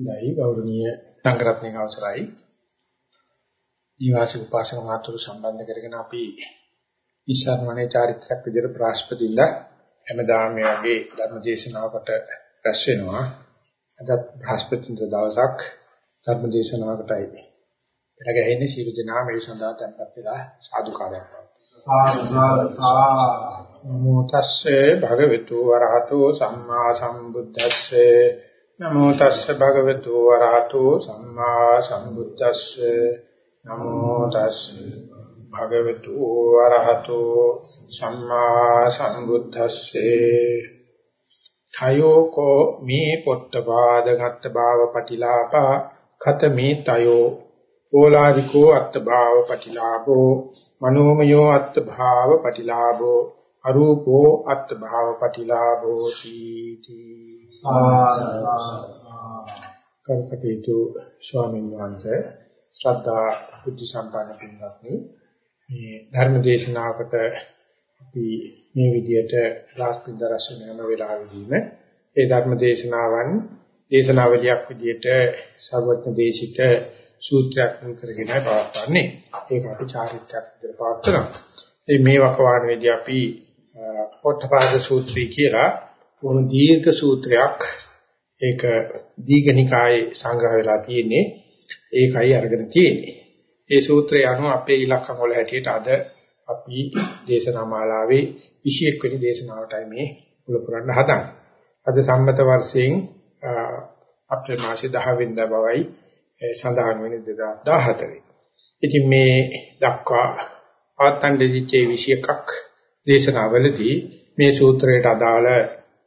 දැයි ගෞරවනීය සංග්‍රහණික අවසරයි. ඊවාසික උපාසක මාතුරු සම්බන්ධ කරගෙන අපි ඉස්සරමණේ චාරිත්‍රාක් විදිහට ප්‍රාස්පදින්න හැමදාම මේ වගේ ධර්ම දේශනාවකට රැස් වෙනවා. අද බ්‍රහස්පතින්ද දවසක් ධර්ම දේශනාවකටයි. පෙර ගැහෙන්නේ සීල දනා මේ සඳහා tempත් වෙලා සාදු කාලයක් නමෝ තස්සේ භගවතු වරහතෝ සම්මා සම්බුද්දස්සේ නමෝ තස්ස භගවතු වරහතෝ සම්මා සම්බුද්දස්සේ. නමෝ තස්ස භගවතු වරහතෝ සම්මා සම්බුද්දස්සේ. තයෝකෝ මේ පොට්ටපාද ගත්ත භාව පටිලාපා. ඛතමේ තයෝ. ඕලාරිකෝ අත්ත භාව පටිලාභෝ. මනෝමයෝ අත්ත භාව පටිලාභෝ. අරූපෝ අත්ත භාව පටිලාභෝ තීති කල්පකේතු ස්වාමීන් වහන්සේ ශ්‍රද්ධා බුද්ධ සම්පන්න පින්වත්නි මේ ධර්ම දේශනාවකට අපි මේ විදියට රාස්පින්ද රසන යන වෙලාවෙදීම ඒ ධර්ම දේශනාවන් දේශනාවලියක් විදියට සර්වඥ දේශිත සූත්‍රයක් කරගෙන පවත්වන්නේ. ඒක අපි චාරිත්‍රාක් විදියට පවත්වනවා. මේ වකවානුවේදී අපි පොට්ටපාද සූත්‍රය කියලා මොන දීර්ඝ සූත්‍රයක් ඒක දීඝනිකායේ සංග්‍රහ වෙලා තියෙන්නේ ඒකයි අරගෙන තියෙන්නේ. ඒ සූත්‍රය අනුව අපේ ඉලක්කම් වල හැටියට අද අපි දේශනා මාලාවේ 21 වෙනි දේශනාවටයි මේ මුල පුරන්න හදන්නේ. අද සම්මත වර්ෂයෙන් අප්‍රේල් මාසයේ 10 වෙනිදා බවයි සඳහන් වෙන්නේ 2014. ඉතින් මේ දක්වා ආතන් දෙවිච්චේ 21ක් දේශනාවලදී මේ සූත්‍රයට අදාළ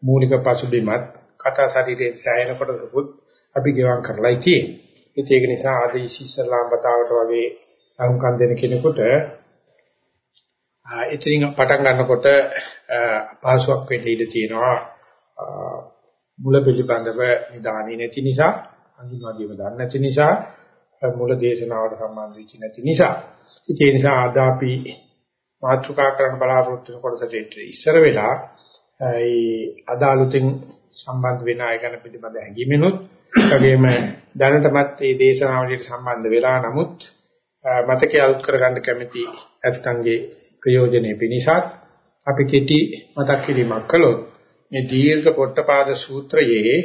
මූලික පසුබිමත් කතා ශරීරයේ සෑහෙන කොටසකුත් අපි ගෙවම් කරලායි තියෙන්නේ. ඒක නිසා ආද ඉස්සල්ලාම් බතාවට වගේ අහුම්කම් දෙන කෙනෙකුට ඉතින් පටන් ගන්නකොට අපහසුයක් වෙන්න ඉඩ තියෙනවා මුල පිළිබඳව නිදානේ නැති නිසා අඳුනවාදීම දන්නේ නැති නිසා මුල දේශනාවට සම්බන්ධ වෙච්ච නැති නිසා ඒ නිසා අද අපි මාතෘකා කරන බලාපොරොත්තු වෙන කොටසට ඉස්සර වෙලා ඒ අදාළුතින් සම්බන්ධ වෙන අය ගැන පිළිබඳ හැඟීමෙනුත් වගේම දැනටමත් මේ දේශනාවලියට සම්බන්ධ වෙලා නමුත් මතකයේ අලුත් කරගන්න කැමති ඇත්තන්ගේ ප්‍රයෝජනෙ පිණිසත් අපි කෙටි මතක් කිරීමක් කළොත් මේ දීර්ඝ පොට්ටපාද සූත්‍රයේ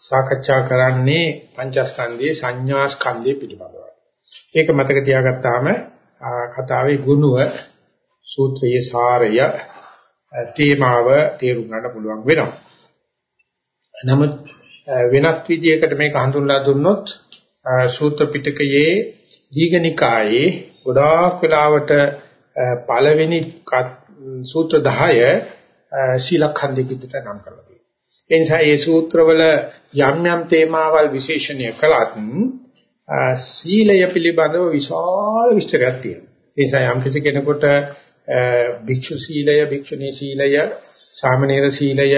සාකච්ඡා කරන්නේ පංචස්කන්ධයේ සංඥා ස්කන්ධය පිළිබඳව. ඒක මතක තියාගත්තාම කතාවේ ගුණව සූත්‍රයේ සාරය තේමාව තේරුම් ගන්න පුළුවන් වෙනවා. නමුත් වෙනත් විදියකට මේක හඳුන්ලා දුන්නොත් සූත්‍ර පිටකයේ දීඝනිකායේ ගොඩාක් වෙලාවට පළවෙනි සූත්‍ර 10 ශීලඛණ්ඩික විදිහට නම් කරලා තියෙනවා. ඒ නිසා මේ සූත්‍රවල යම් යම් තේමාවල් විශේෂණය කළත් සීලය පිළිබඳව විශාල විස්තරයක් තියෙනවා. ඒ නිසා යම් කිසි කෙනෙකුට භික්ෂු සීලය, භික්ෂුණී සීලය, සාමණේර සීලය,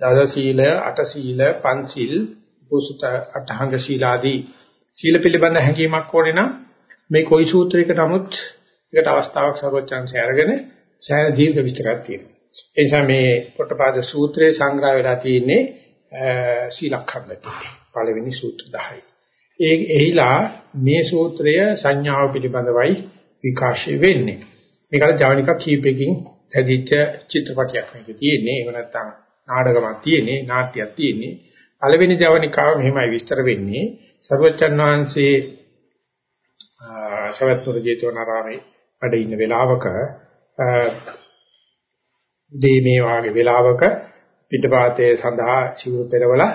දස සීලය, අට සීල, පංචිල්, පුසුත අටහංග සීලාදී සීල පිළිබඳ හැඟීමක් ඕනේ නම් මේ කොයි සූත්‍රයක නමුත් ඒකට අවස්ථාවක් සර්වචන්සේ අරගෙන සෑහෙන දීර්ඝ විස්තරයක් තියෙනවා. ඒ නිසා මේ පොට්ටපාද සූත්‍රයේ සංග්‍රහ වෙලා තියෙන්නේ සීලඛණ්ඩට. පළවෙනි සූත්‍ර 10යි. ඒ එහිලා මේ සූත්‍රය සංඥාව පිළිබඳවයි විකාශය වෙන්නේ. මේකට ජවනිකක් කීපයකින් හැදිච්ච චිත්‍රපටයක් මේක තියෙන්නේ. එහෙම නැත්නම් නාටකමක් තියෙන්නේ, නාට්‍යයක් තියෙන්නේ. පළවෙනි ජවනිකාව මෙහෙමයි විස්තර වෙන්නේ. සර්වචන් වහන්සේ සවැත්නුර ජේතවනාරාමේ වැඩ ඉන්න වෙලාවක දේ මේ වාගේ වෙලාවක පිටපාතේ සඳහා සිවුරු පෙරවලා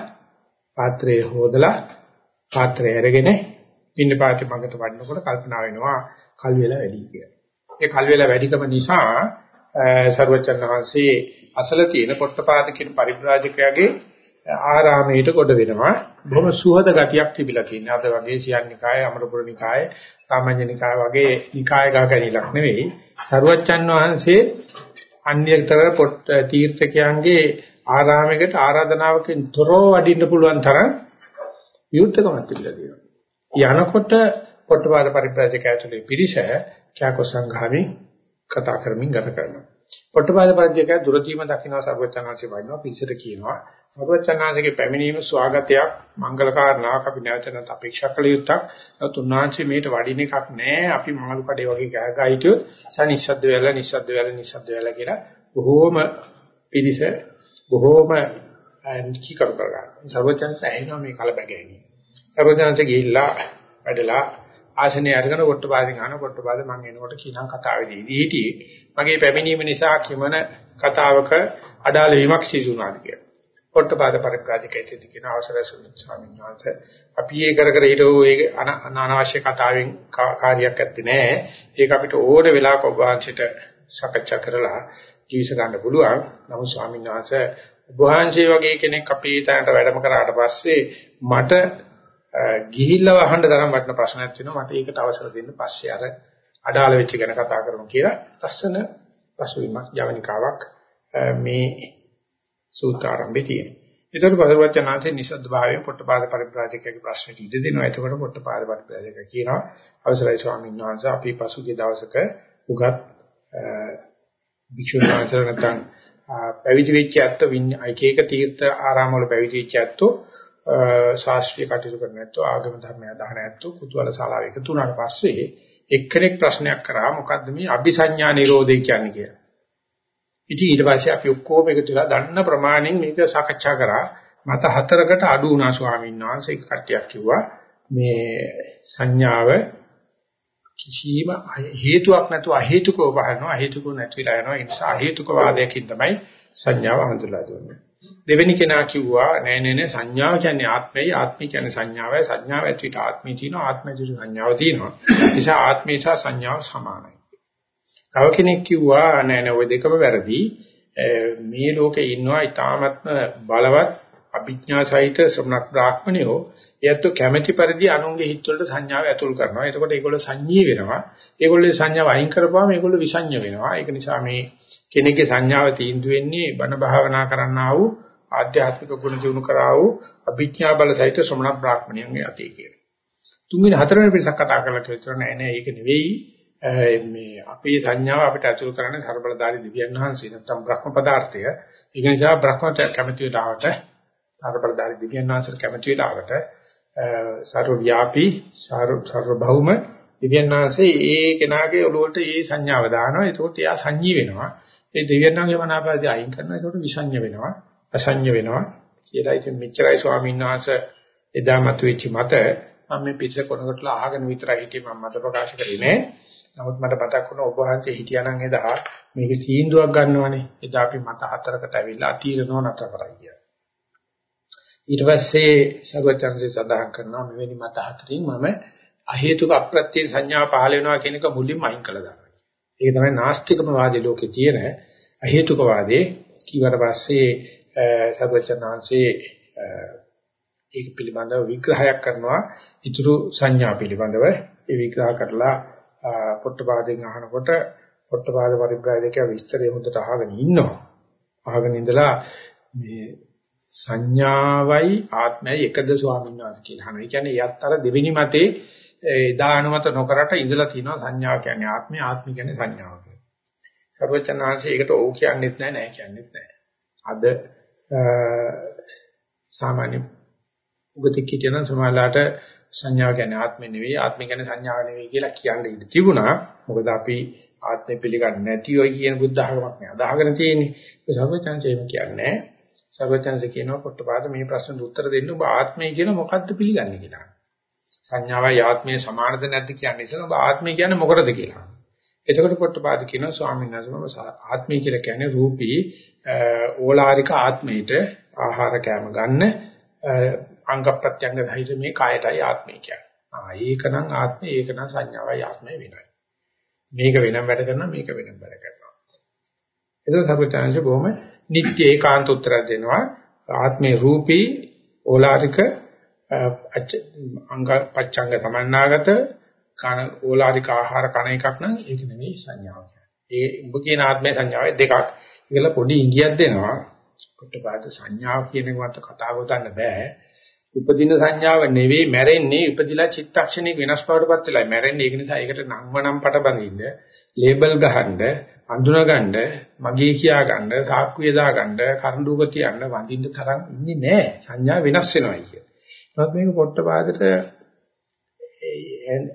පාත්‍රය හොදලා පාත්‍රය අරගෙන පින්නපාතේ මඟට වඩනකොට කල්පනා වෙනවා කල් වේලා වැඩි කියලා. ඒ කල් වේලා වැඩිකම නිසා සර්වචන් වහන්සේ අසල තියෙන පොට්ටපාද කියන පරිබ්‍රාජකයාගේ ආරාමයට කොට වෙනවා. බොහොම සුහද ගතියක් තිබිලා තියෙනවා. අද වගේ සියන්නිකාය, අමරපුර නිකාය, සාමාන්‍ය නිකාය වගේ නිකාය ගාකණිලක් නෙවෙයි. සර්වචන් වහන්සේ අන්‍යතර පොට් තීර්ථකයන්ගේ ආරාමයකට ආරාධනාවකින් තොරව වඩින්න පුළුවන් තරම් විවුර්තකමක් තිබිලා තියෙනවා. යනකොට පොට්ටපාද පරිබ්‍රාජක ඇතුලේ පිරිස කෑකො සංඝාවෙන් කතා කරමින් ගත කරනවා. පොට්ටපාද පරිජයක දුරදීම දකින්න සර්වචනාංශය වයින්නවා පිළිසෙට කියනවා සර්වචනාංශගේ පැමිණීම ස්වාගතයක් මංගල කාරණාවක් අපි නැවත නැවත අපේක්ෂා කළ යුත්තක්. තුන්වංශය මේට වඩින එකක් නෑ. අපි මාළු කඩේ වගේ ගහ ගහ හිටියොත් සනිස්සද්ද වෙලා නිස්සද්ද වෙලා නිස්සද්ද වෙලා කියලා බොහෝම පිළිස බොහෝම කීකරු කරගන්න සර්වචනාංශ ඇහෙනවා මේ කලබගෑනි සර්වචනාංශ ගිහිල්ලා වැඩලා ආසනේ අරගෙන පොට්ටපාදෙන් අහන පොට්ටපාද මම එනකොට කිනම් කතාවේදී හිටියේ මගේ පැමිණීම නිසා කිමන කතාවක අඩාල වීමක් සිදු වුණාද කියලා. පොට්ටපාද පරිප්‍රාජිකයිතේ කියන අවසරයි ස්වාමීන් වහන්සේ අපි ඒ කර කර හිටෝ ඒ අනවශ්‍ය කතාවෙන් කාර්යයක් ඇත්තේ නැහැ. ඒක අපිට ඕන වෙලාවක ඔබ වහන්සේට සාකච්ඡා කරලා ජීවිස ගන්න පුළුවන්. නමුත් ස්වාමීන් වහන්සේ ඔබ වහන්සේ වගේ කෙනෙක් අපේ තැනට වැඩම කරාට පස්සේ මට ගිහිල්ලා අහන්න තරම් වටින ප්‍රශ්නයක් තියෙනවා මට ඒකට අවසර දෙන්න පස්සේ අර අඩාල වෙච්ච ගැන කතා කරමු කියලා ලස්සන පසුබිමක් යවනිකාවක් මේ සූත්‍ර ආරම්භයේ තියෙනවා. ඒතර පදවචනාංශේ නිසද්ද භාවයෙන් පොට්ටපාද පරිප්‍රාජකගේ ප්‍රශ්නෙට ඉඩ දෙනවා. එතකොට පොට්ටපාද පරිප්‍රාජක කියනවා අවසරයි ස්වාමීන් වහන්සේ අපි පසුගිය දවසක උගත් භික්ෂුන් වහන්සේලා නැත්නම් පැවිදි වෙච්ච ඇත්ත එක එක තීර්ථ ආරාම වල පැවිදි වෙච්ච ඇත්තෝ ශාස්ත්‍රීය කටයුතු කරන නැත්නම් ආගම ධර්මය අදහන නැත්නම් කුතුහල ශාලාව එකතු වුණාට පස්සේ එක්කෙනෙක් ප්‍රශ්නයක් කරා මොකද්ද මේ අபிසඤ්ඤා නිරෝධය කියන්නේ කියලා. ඉතින් ඊට පස්සේ අපි ඔක්කොම එකතු වෙලා දන්න ප්‍රමාණයෙන් මේක සාකච්ඡා කරා. මත හතරකට අඩු වුණා ස්වාමීන් වහන්සේ කට්ටියක් කිව්වා මේ සංඥාව කිසිම හේතුවක් නැතුව අහේතුකව පහරනවා අහේතුකව නැතිලා යනවා ඒ නිසා අහේතුක වාදයකින් තමයි සංඥාව හඳුල්ලා දුන්නේ. දෙවෙනි කෙනා කිව්වා නෑ නෑ නෑ සංඥාව කියන්නේ ආත්මයයි. ආත්මය කියන්නේ සංඥාවයි. සංඥාව ඇතුළට ආත්මය තියෙනවා. ආත්මය ඇතුළට සංඥාව තියෙනවා. නිසා ආත්මය සහ සංඥාව සමානයි. තව කෙනෙක් කිව්වා නෑ නෑ ওই දෙකම වැරදි. මේ ලෝකේ ඉන්නවා ඊ타ත්ම බලවත් අභිඥා සහිත ශ්‍රමණක් බ්‍රාහ්මණයෝ. ඒත් කැමැති පරිදි අනුන්ගේ හිතවලට සංඥාව ඇතුල් කරනවා. එතකොට ඒගොල්ලෝ සංඤී වෙනවා. ඒගොල්ලේ සංඥාව අයින් කරපුවාම ඒගොල්ලෝ විසඤ්ඤ වෙනවා. ඒක නිසා මේ කෙනෙක්ගේ සංඥාව තීන්දුව වෙන්නේ බණ භාවනා කරන්නා වූ ආධ්‍යාත්මික ගුණ දිනු කරා වූ අභිඥා බල සහිත ශ්‍රමණ බ්‍රාහ්මණයන්ගේ අතේ කියන. තුන්වෙනි හතරවෙනි පිරිසක් කතා කරලා කියලා නෑ නෑ ඒක නෙවෙයි. මේ අපේ සංඥාව අපිට අතුල් කරන්නේ ධර්මබලධාරී දිව්‍යයන් වහන්සේ නැත්නම් බ්‍රහ්ම පදාර්ථය. ඒක නිසා බ්‍රහ්මත කැමැති වෙලාවට ධර්මබලධාරී දිව්‍යයන් වහන්සේ කැමැති වෙලාවට සර්ව ව්‍යාපී සර්ව භෞම දිව්‍යන් වහන්සේ ඒ කෙනාගේ ඔළුවට ඒ සංඥාව දානවා. ඒකෝට එයා සංජී වෙනවා. ඒ දෙවියන්ගේ මනාපයදී අයින් කරනවා. ඒකට විසඤ්ඤ වෙනවා. අසඤ්ඤ වෙනවා කියලා. ඉතින් මෙච්චරයි ස්වාමීන් වහන්සේ එදා මතුවෙච්ච මත මම මේ පිටස කොනකටලා අහගෙන විතරයි හිටියේ මම මත ප්‍රකාශ කරේ නෑ. නමුත් මට මතක් වුණා ඔබ වහන්සේ හිටියානම් එදා මේක තීන්දුවක් ගන්නවනේ. එදා අපි මත හතරකට ඇවිල්ලා අතීරනව නතර කරා කියලා. ඊට පස්සේ සර්වචන්සේ සඳහන් කරනවා මෙවැනි මත හතරින් මම අහේතුක අප්‍රත්‍ය සංඥා පහල වෙනවා කියන එක මුලින්ම අයින් කළා දානවා. ඒක තමයි නාස්තිකම වාදී ලෝකේ තියෙන අහේතුක වාදේ. ඊට පස්සේ සර්වචනාංශේ ඒක පිළිබඳව විග්‍රහයක් කරනවා ඊතුරු සංඥා පිළිබඳව ඒ විග්‍රහ කරලා පොට්ටපාදයෙන් අහනකොට පොට්ටපාද පරිබ්‍රාජක විස්තරය හොඳට අහගෙන ඉන්නවා අහගෙන ඉඳලා මේ සංඥාවයි ආත්මයයි එකද ස්වාමීන් වහන්සේ කියලා අහනවා. ඒ කියන්නේ යත් අර දෙවෙනි මතේ එදා අනුමත නොකරට ඉඳලා තිනවා සංඥාව කියන්නේ ආත්මය ආත්මය කියන්නේ සංඥාව කියලා. සර්වචනාංශේ ඒකට ඕ කියන්නේත් නැහැ නෑ කියන්නේත් නැහැ. අද සාමාන්‍ය උගතික කියන සමාලාට සංඥාව කියන්නේ ආත්මෙ නෙවෙයි ආත්මය කියන්නේ සංඥාව නෙවෙයි කියලා කියන්න ඉඩ තිබුණා. මොකද අපි ආත්මය පිළිගන්නේ නැතිවයි කියන බුද්ධ ධර්මයක් නේ අදහගෙන තියෙන්නේ. ඒ සර්වචන්සේම කියන්නේ සර්වචන්ස කියනවා පොට්ටපාද මේ ප්‍රශ්නට උත්තර දෙන්න ඔබ ආත්මය කියන මොකද්ද පිළිගන්නේ කියලා. සංඥාවයි ආත්මය සමානද නැද්ද කියන්නේ ඉතින් ඔබ ආත්මය කියන්නේ මොකටද කියලා. එතකොට පොට්ටපාද කියනවා ස්වාමීන් වහන්සේ මම ආත්මය කියලා කියන්නේ රූපී ඕලාරික ආත්මයට ආහාර කැම ගන්න අංග ප්‍රත්‍යංග සහිත මේ කායයටයි ආත්මය කියන්නේ. ආ ඒකනම් ආත්මය ඒකනම් සංඥාවයි ආත්මය වෙනයි. මේක වෙනම වැඩ කරනවා මේක වෙනම වැඩ කරනවා. ඒක සර්වචාන්සේ බොහොම නිත්‍ය ඒකාන්ත උත්තරයක් දෙනවා. ආත්මේ රූපී ඕලාරික අංග පච්ඡංග සමන්නාගත කන ඕලාරික ආහාර කන එකක් නම් ඒක නෙවෙයි සංඥාව කියන්නේ. ඒ උඹ කියන ආත්මය සංඥාවේ දෙකක්. ඒකල පොඩි ඉඟියක් දෙනවා. කොටපාද සංඥාව කියන එකට කතා ගොතන්න බෑ. උපදින සංඥාව නෙවෙයි මැරෙන්නේ උපදිලා චිත්තක්ෂණික වෙනස් බවටපත් වෙලා මැරෙන්නේ ඒක නිසා ඒකට නම් වනම් පට බඳින්න ලේබල් ගහන්න අඳුනගන්න මගේ කියාගන්න සාක්කුවේ දාගන්න කරඬුක තියන්න වඳින්න තරම් ඉන්නේ නැහැ සංඥා වෙනස් වෙනවායි කිය. නමුත් මේක පොට්ටපාදට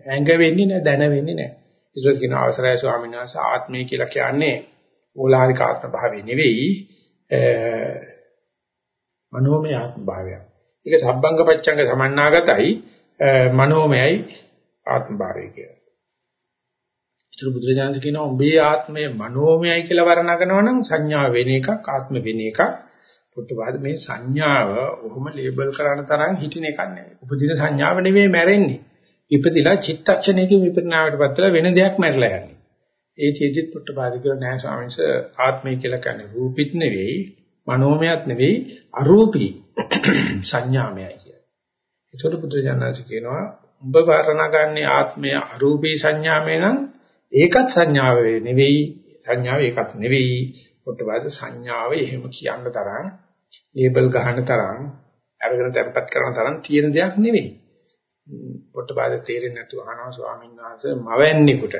ඇඟ වෙන්නේ නැහැ දැන වෙන්නේ නැහැ. ඊට කියන අවසරයි ස්වාමීන් වහන්සේ ආත්මය කියලා කියන්නේ ඕලාරික ආත්ම භාවය නෙවෙයි මනෝමය ආත්ම භාවය. ඒක සබ්බංග පච්චංග සමන්නාගතයි මනෝමයයි ආත්ම භාවය කියලා. ඒතර බුදුරජාණන් කියනවා උඹේ ආත්මය මනෝමයයි කියලා වර්ණනනවා නම් සංඥා වෙන එකක් ආත්ම වෙන එකක් පුදුවාද මේ සංඥාව ඔහොම ලේබල් කරන තරම් හිටින එකක් නෙවෙයි. උපදින සංඥාව නෙවෙයි මැරෙන්නේ. ඉපදිලා චිත්තක්ෂණයකින් විපරිණාමයට පත්වලා වෙන දෙයක් මැරලා යන්නේ. ඒ චේතිත් පුදුවාද කියලා නෑ ස්වාමීන් වහන්සේ ආත්මය කියලා කියන්නේ රූපිත නෙවෙයි, මනෝමයත් නෙවෙයි, අරූපී සංඥාමයයි කියලා. ඒතර බුදුරජාණන් කියනවා උඹ වර්ණනගන්නේ ආත්මය අරූපී සංඥාමය නම් ඒකත් සංඥාව නෙවෙයි සංඥාව ඒකත් නෙවෙයි. පොට්ටපාද සංඥාව එහෙම කියන්න තරම් ලේබල් ගහන තරම් අරගෙන තැම්පත් කරන තරම් තියෙන දෙයක් නෙවෙයි. පොට්ටපාද තේරෙන්නේ නැතුව අහනවා ස්වාමීන් වහන්සේ මවන්නේකට.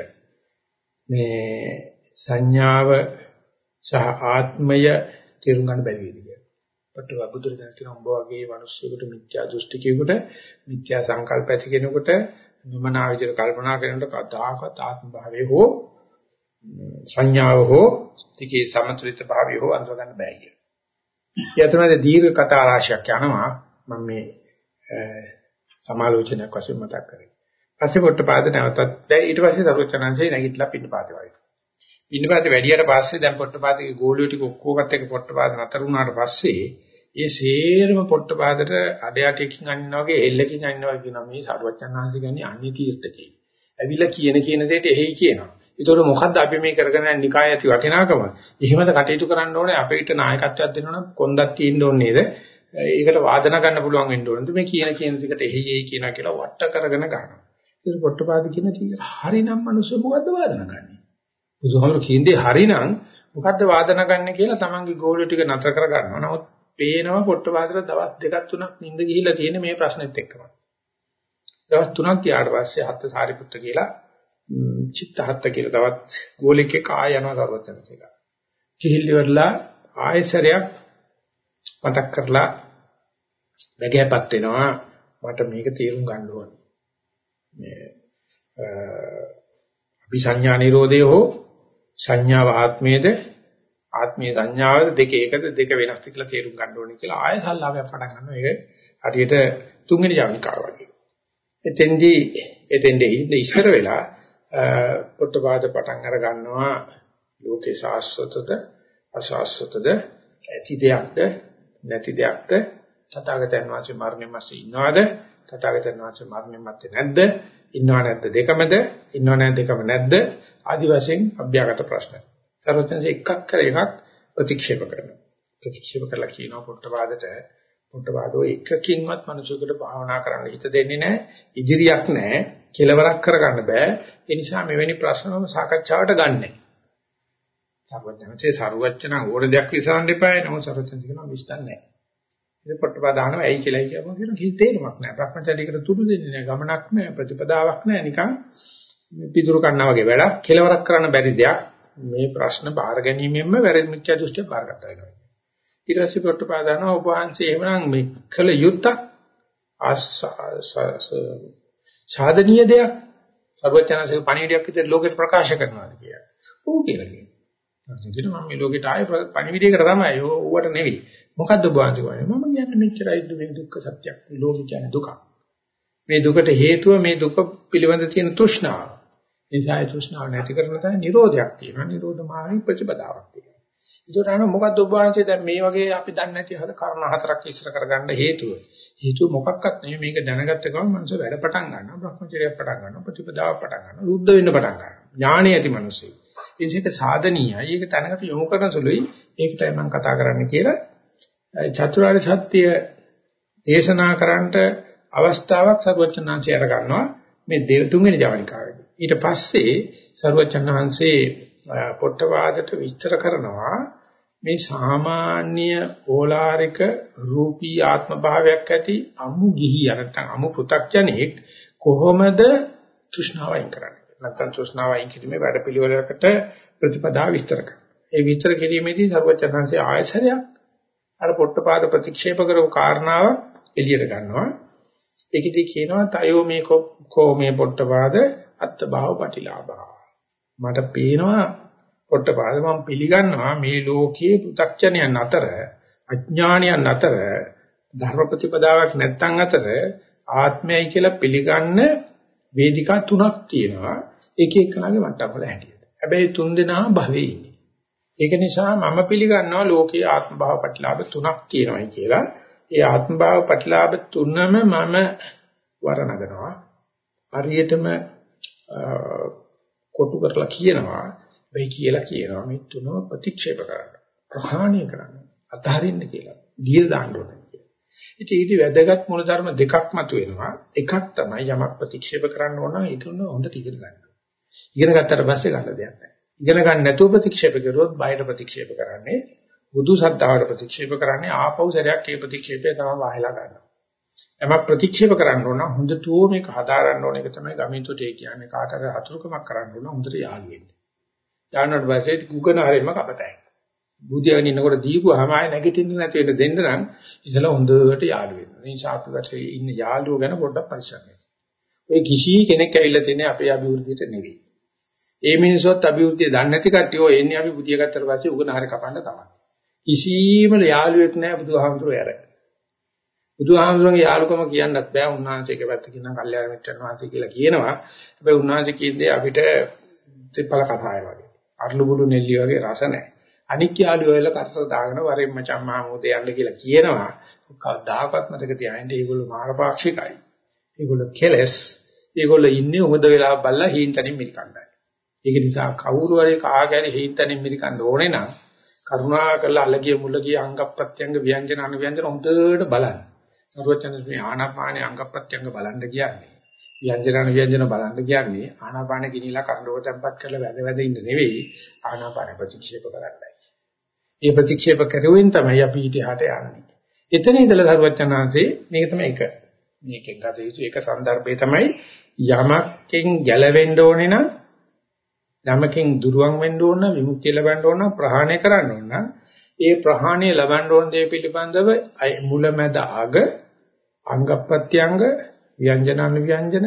මේ සංඥාව සහ ආත්මය තේරුම් ගන්න බැරි වේද කියලා. පොට්ටපාද බුදුරජාණන් කියන උඹ වගේ මිනිස්සුෙකුට මිත්‍යා දෘෂ්ටිකයෙකුට මිත්‍යා සංකල්ප ඇති කෙනෙකුට නුමනා විදිහට කල්පනා කරනකොට කදාකත් ආත්ම භාවයේ හෝ සංඥාව හෝ තිකේ සමතුලිත භාවය හෝ අඳුර ගන්න බෑ කිය. යතනදී දීර්ඝ කතා රාශියක් යනවා මම මේ සමාලෝචනයක් වශයෙන් මතක් කරේ. පස්සේ පොට්ටපාද නැවතත් දැන් ඊට පස්සේ සරුවචනංශේ නැගිටලා පින්නපාතේ වයි. පින්නපාතේ වැඩියට පස්සේ දැන් පොට්ටපාතේ ගෝලියෝ ටික ඔක්කොමත් එක්ක පොට්ටපාද නතර වුණාට පස්සේ ඒ සේරම පොට්ටපාදට අඩයටකින් අනිනවා වගේ එල්ලකින් අනිනවා කියනවා මේ සරුවචනංශ කියන්නේ අන්‍ය තීර්ථකේ. ඇවිල්ලා කියන කියන දෙයට එහෙයි කියනවා. ඒතකොට මොකද්ද අපි මේ කරගෙන යන නිකාය ඇති වටිනාකම? එහෙමද කටයුතු කරන්න ඕනේ අපිට නායකත්වයක් දෙන්න නම් කොන්දක් තියෙන්න ඕනේ නේද? ඒකට වාදනා ගන්න පුළුවන් වෙන්න ඕනද මේ කියන කියන දෙකට එහෙයි කියනවා කියලා වට කරගෙන ගන්නවා. ඒක පොට්ටපාද කියන ටික හරිනම් මිනිස්සු මොකද්ද වාදනා ගන්නේ? බුදුහාමුදුරු කියන්නේ හරිනම් මොකද්ද වාදනා ගන්න කියලා තමන්ගේ ගෝලිය ටික නතර කර ගන්නවා. නමුත් පේනවා පොට්ටපාදට දවස් දෙකක් තුනක් නිින්ද ගිහිල්ලා තියෙන මේ ප්‍රශ්නෙත් එක්කම. දවස් තුනක් ගියාට පස්සේ හත් සාරිපුත්ත කියලා චිත්තහත්ත කියලා තවත් ගෝලිකෙක් ආය යනවා සර්වඥන්සේක. කිහිල්ලිවලා ආයසරයක් මතක් කරලා වැගෑපත් වෙනවා මට මේක තේරුම් ගන්න ඕනේ. මේ අபிසඤ්ඤා නිරෝධය හෝ සංඥාව ආත්මයේද ආත්මීය සංඥාවද දෙක එකද දෙක වෙනස්ද කියලා තේරුම් ගන්න ඕනේ කියලා ආය සල්ලාවයක් පටන් ගන්නවා. ඒක හරියට තුන්වෙනි ජානිකාව වගේ. එතෙන්දී එතෙන්දී ඉස්සර වෙලා පොට්ටපාද පටන් අර ගන්නවා ලෝකේ සාස්වතද අසාස්වතද ඇති දෙයක්ද නැති දෙයක්ද තථාගතයන් වහන්සේ මරණය මැස්සේ ඉන්නවද තථාගතයන් වහන්සේ මරණය මැත්තේ නැද්ද ඉන්නව නැද්ද දෙකමද ඉන්නව නැද්ද දෙකම නැද්ද ආදි වශයෙන් අභ්‍යාගත ප්‍රශ්න. සර්වඥයන් එකක් කර එකක් ප්‍රතික්ෂේප කරනවා. ප්‍රතික්ෂේප කළා කියනවා පොට්ටපාදට පොට්ටපාදෝ එකකින්වත් මිනිසෙකුට භාවනා කරන්න හිත දෙන්නේ නැහැ. ඉදිරියක් නැහැ. කෙලවරක් කරගන්න බෑ. ඒ නිසා මෙවැනි ප්‍රශ්නවල සාකච්ඡාවට ගන්නෑ. සර්වඥන්සේ සරුවච්චන ඕන දෙයක් විසඳන්න එපායි. නමුත් සරුවච්චන් කියනවා විශ්තන් නැහැ. ඉතින් පොට්ටපාදානම ඇයි කියලා කියපුවා කියන කිසි තේරුමක් නැහැ. භ්‍රමචර්යයකට තුඩු දෙන්නේ නැහැ. ගමනක් නැහැ. ප්‍රතිපදාවක් නැහැ. නිකන් පිදුරු කන්නා වගේ වැඩක්. කෙලවරක් කරන්න බැරි දෙයක්. මේ ප්‍රශ්න බාර ගැනීමෙන්ම වැරදි මිත්‍යා දෘෂ්ටිය බාරගත්තා වෙනවා. ඊට පස්සේ පොට්ටපාදාන ඔබ වහන්සේ එහෙමනම් මේ කළ යුත්තක් සාධනීය දෙයක් සර්වඥාන්සේ පණිවිඩයක් විතර ලෝකෙට ප්‍රකාශ කරනවා කියලා. ඕක කියලා කියනවා. ඉතින් මම මේ ලෝකෙට ආයේ පණිවිඩයකට තමයි ඕවට නෙවෙයි. මොකද්ද ඔබ වහන්සේ කියන්නේ? මම කියන්නේ මෙච්චරයි මේ දුක්ඛ සත්‍යයක්. ලෝක කියන්නේ දුක. මේ දුකට හේතුව මේ දුක පිළිබඳ තියෙන තෘෂ්ණාව. නිසා ඒ තෘෂ්ණාව නැති කරන තමයි නිරෝධයක් තියෙනවා. නිරෝධ මාර්ගී ප්‍රතිපදාවක් තියෙනවා. ඒකට අහන මොකද්ද ඔබ වහන්සේ දැන් මේ වගේ අපි දන්නේ නැති හද කාරණා හතරක් ඉස්සර කරගන්න හේතුව. හේතුව මොකක්වත් නෙමෙයි මේක දැනගත්ත ගමන් මනුස්සය වැඩ පටන් ගන්නවා, භ්‍රමචර්යය පටන් ගන්නවා, ප්‍රතිපදාව පටන් ගන්නවා, රුද්ධ වෙන්න පටන් ගන්නවා. ඥාණය ඇති මිනිස්සු. ඒකේ සාධනීයයි. ඒක තැනකට යොමු කරන සුළුයි. ඒකටයි මම කතා කරන්න කියලා චතුරාර්ය සත්‍ය දේශනා කරන්නට අවස්ථාවක් සරුවචනාංශය අර ගන්නවා මේ තුන්වෙනි ජවනිකාවේදී. ඊට පස්සේ සරුවචනාංශේ පොට්ටපාදට විස්තර කරනවා මේ සාමාන්‍ය ඕලාරික රූපී ආත්ම භාවයක් ඇති අමු ගිහි නැත්නම් අමු පෘ탁ජනෙක් කොහොමද තෘෂ්ණාව අයින් කරන්නේ නැත්නම් තෘෂ්ණාව අයින් කිරීමේ වැඩපිළිවෙලකට ප්‍රතිපදා විස්තර කරනවා. ඒ විස්තර කිරීමේදී සර්වචනංශයේ ආයසරයක් අර පොට්ටපාද ප්‍රතික්ෂේප කරපු කාරණාව එළියට ගන්නවා. ඒකෙදී කියනවා තයෝ මේ කෝ මේ පොට්ටපාද අත්බාව පටිලාභා. මට පේනවා පොට්ටපාද මම පිළිගන්නවා මේ ලෝකයේ පු탁ඥයන් අතර අඥානියන් අතර ධර්ම ප්‍රතිපදාවක් නැත්නම් අතර ආත්මයයි කියලා පිළිගන්න වේදිකා තුනක් තියෙනවා. එක එකනාගේ මට්ටම් වල හැටියට. හැබැයි තුන් දෙනා භවයේ ඉන්නේ. ඒක නිසා මම පිළිගන්නවා ලෝකයේ ආත්ම භාව ප්‍රතිලාභ තුනක් තියෙනවායි කියලා. ඒ ආත්ම භාව ප්‍රතිලාභ තුනම මම වරණගනවා. හරියටම කොටු කරලා කියනවා. වෙයි කියලා කියනවා මේ තුනම ප්‍රතික්ෂේප කරන්න. ප්‍රහාණය කරන්න. අතහරින්න කියලා. දිය දාන්න ඕනේ කියලා. ඉතින් ඊට වැදගත් මූල ධර්ම දෙකක් මතුවෙනවා. එකක් තමයි යමක් ප්‍රතික්ෂේප කරන්න ඕන ඒක හොඳට ඉගෙන ගන්න. ඉගෙන ගත්තට පස්සේ ගන්න දෙයක් නැහැ. ඉගෙන ගන්න නැතුව ප්‍රතික්ෂේප කරුවොත් බාහිර ප්‍රතික්ෂේප කරන්නේ බුදු සත්‍තාවට ප්‍රතික්ෂේප කරන්නේ ආපහු සැරයක් ඒ ප්‍රතික්ෂේපය තමයි වහලා ගන්නවා. එමක් ප්‍රතික්ෂේප කරන්න ඕන හොඳටෝ මේක හදාරන්න ඕන එක තමයි ගමින්තොට ඒ කියන්නේ කාටද හතුරුකමක් කරන්න ඕන හොඳට යාළු වෙන්න. යාළුවාට පස්සේ කුකන හරියම කපතයි. බුදියාගෙන ඉන්නකොට දීපුවාම ආය නැගිටින්න නැති වෙන්න දෙන්න නම් ඉතල හොඳට යාළු වෙන්න. මේ නිසා අපි වටේ ඉන්න යාළුවෝ ගැන පොඩ්ඩක් පරිස්සම් වෙන්න. ඔය කිසි කෙනෙක් ඇවිල්ලා තියෙන්නේ අපේ අභිවෘද්ධියට නෙවෙයි. ඒ මිනිස්සුත් අභිවෘද්ධිය දන්නේ නැති කට්ටිය ඔය එන්නේ අපි බුදිය ගත්තට පස්සේ උගන හරිය කපන්න තමයි. කිසිම යාළුවෙක් නැහැ බුදුහාමුදුරුවෝ ඇර. බුදුහාමුදුරන්ගේ යාළුකම කියන්නත් බෑ උන්වහන්සේ එක පැත්තකින් නම් කල්යාණ මිත්‍රන් වහන්සේ කියලා කියනවා. හැබැයි උන්වහන්සේ කියන්නේ අපිට ත්‍රිපල කතාය වගේ. අරලු බුළු නෙල්ලි වගේ රස නැහැ. අනික් යාළුවෝ වෙලා කරතර දාගෙන වරෙන් මචං මාමෝදේ යන්න කියලා කියනවා. කවදාකවත් මතක තියාගන්න ඒගොල්ලෝ මාරපාක්ෂිකයි. ඒගොල්ලෝ කෙලස්. ඒගොල්ලෝ ඉන්නේ උමද වෙලා බල්ලා හීන්තනින් මිරිකණ්ඩයි. ඒක නිසා කවුරු හරි කාගෑරි හීන්තනින් මිරිකන්න ඕනේ නම් කරුණා කරලා අලගිය මුලගිය අංග ප්‍රත්‍යංග ව්‍යංජන අනුව්‍යංජන හොඳට බලන්න. සරුවචනස් මේ ආනාපානේ අංග ප්‍රත්‍යංග බලන්න කියන්නේ. ව්‍යංජනන ව්‍යංජන බලන්න කියන්නේ ආනාපාන ගිනිලා කරඬුව තැම්පත් කරලා වැද වැද ඉන්න නෙවෙයි ආනාපාන ප්‍රතික්ෂේප කරන්නයි. ඒ ප්‍රතික්ෂේප කරුවෙන් තමයි අපි ඊටහට යන්නේ. එතන ඉඳලා සරුවචනාංශේ මේක තමයි එක. මේකෙන් ගත යුතු එක සන්දර්භය තමයි යමකින් ගැලවෙන්න ඕනේ නම් යමකින් දුරවන් වෙන්න ඕන විමුක්තිය ලබන්න ඕන ප්‍රහාණය කරන්න ඕන ඒ ප්‍රහාණය ලබන්න ඕන දේ පිළිබඳව මුලැමැද අග අංග ප්‍රත්‍යංග ව්‍යංජන අනුව්‍යංජන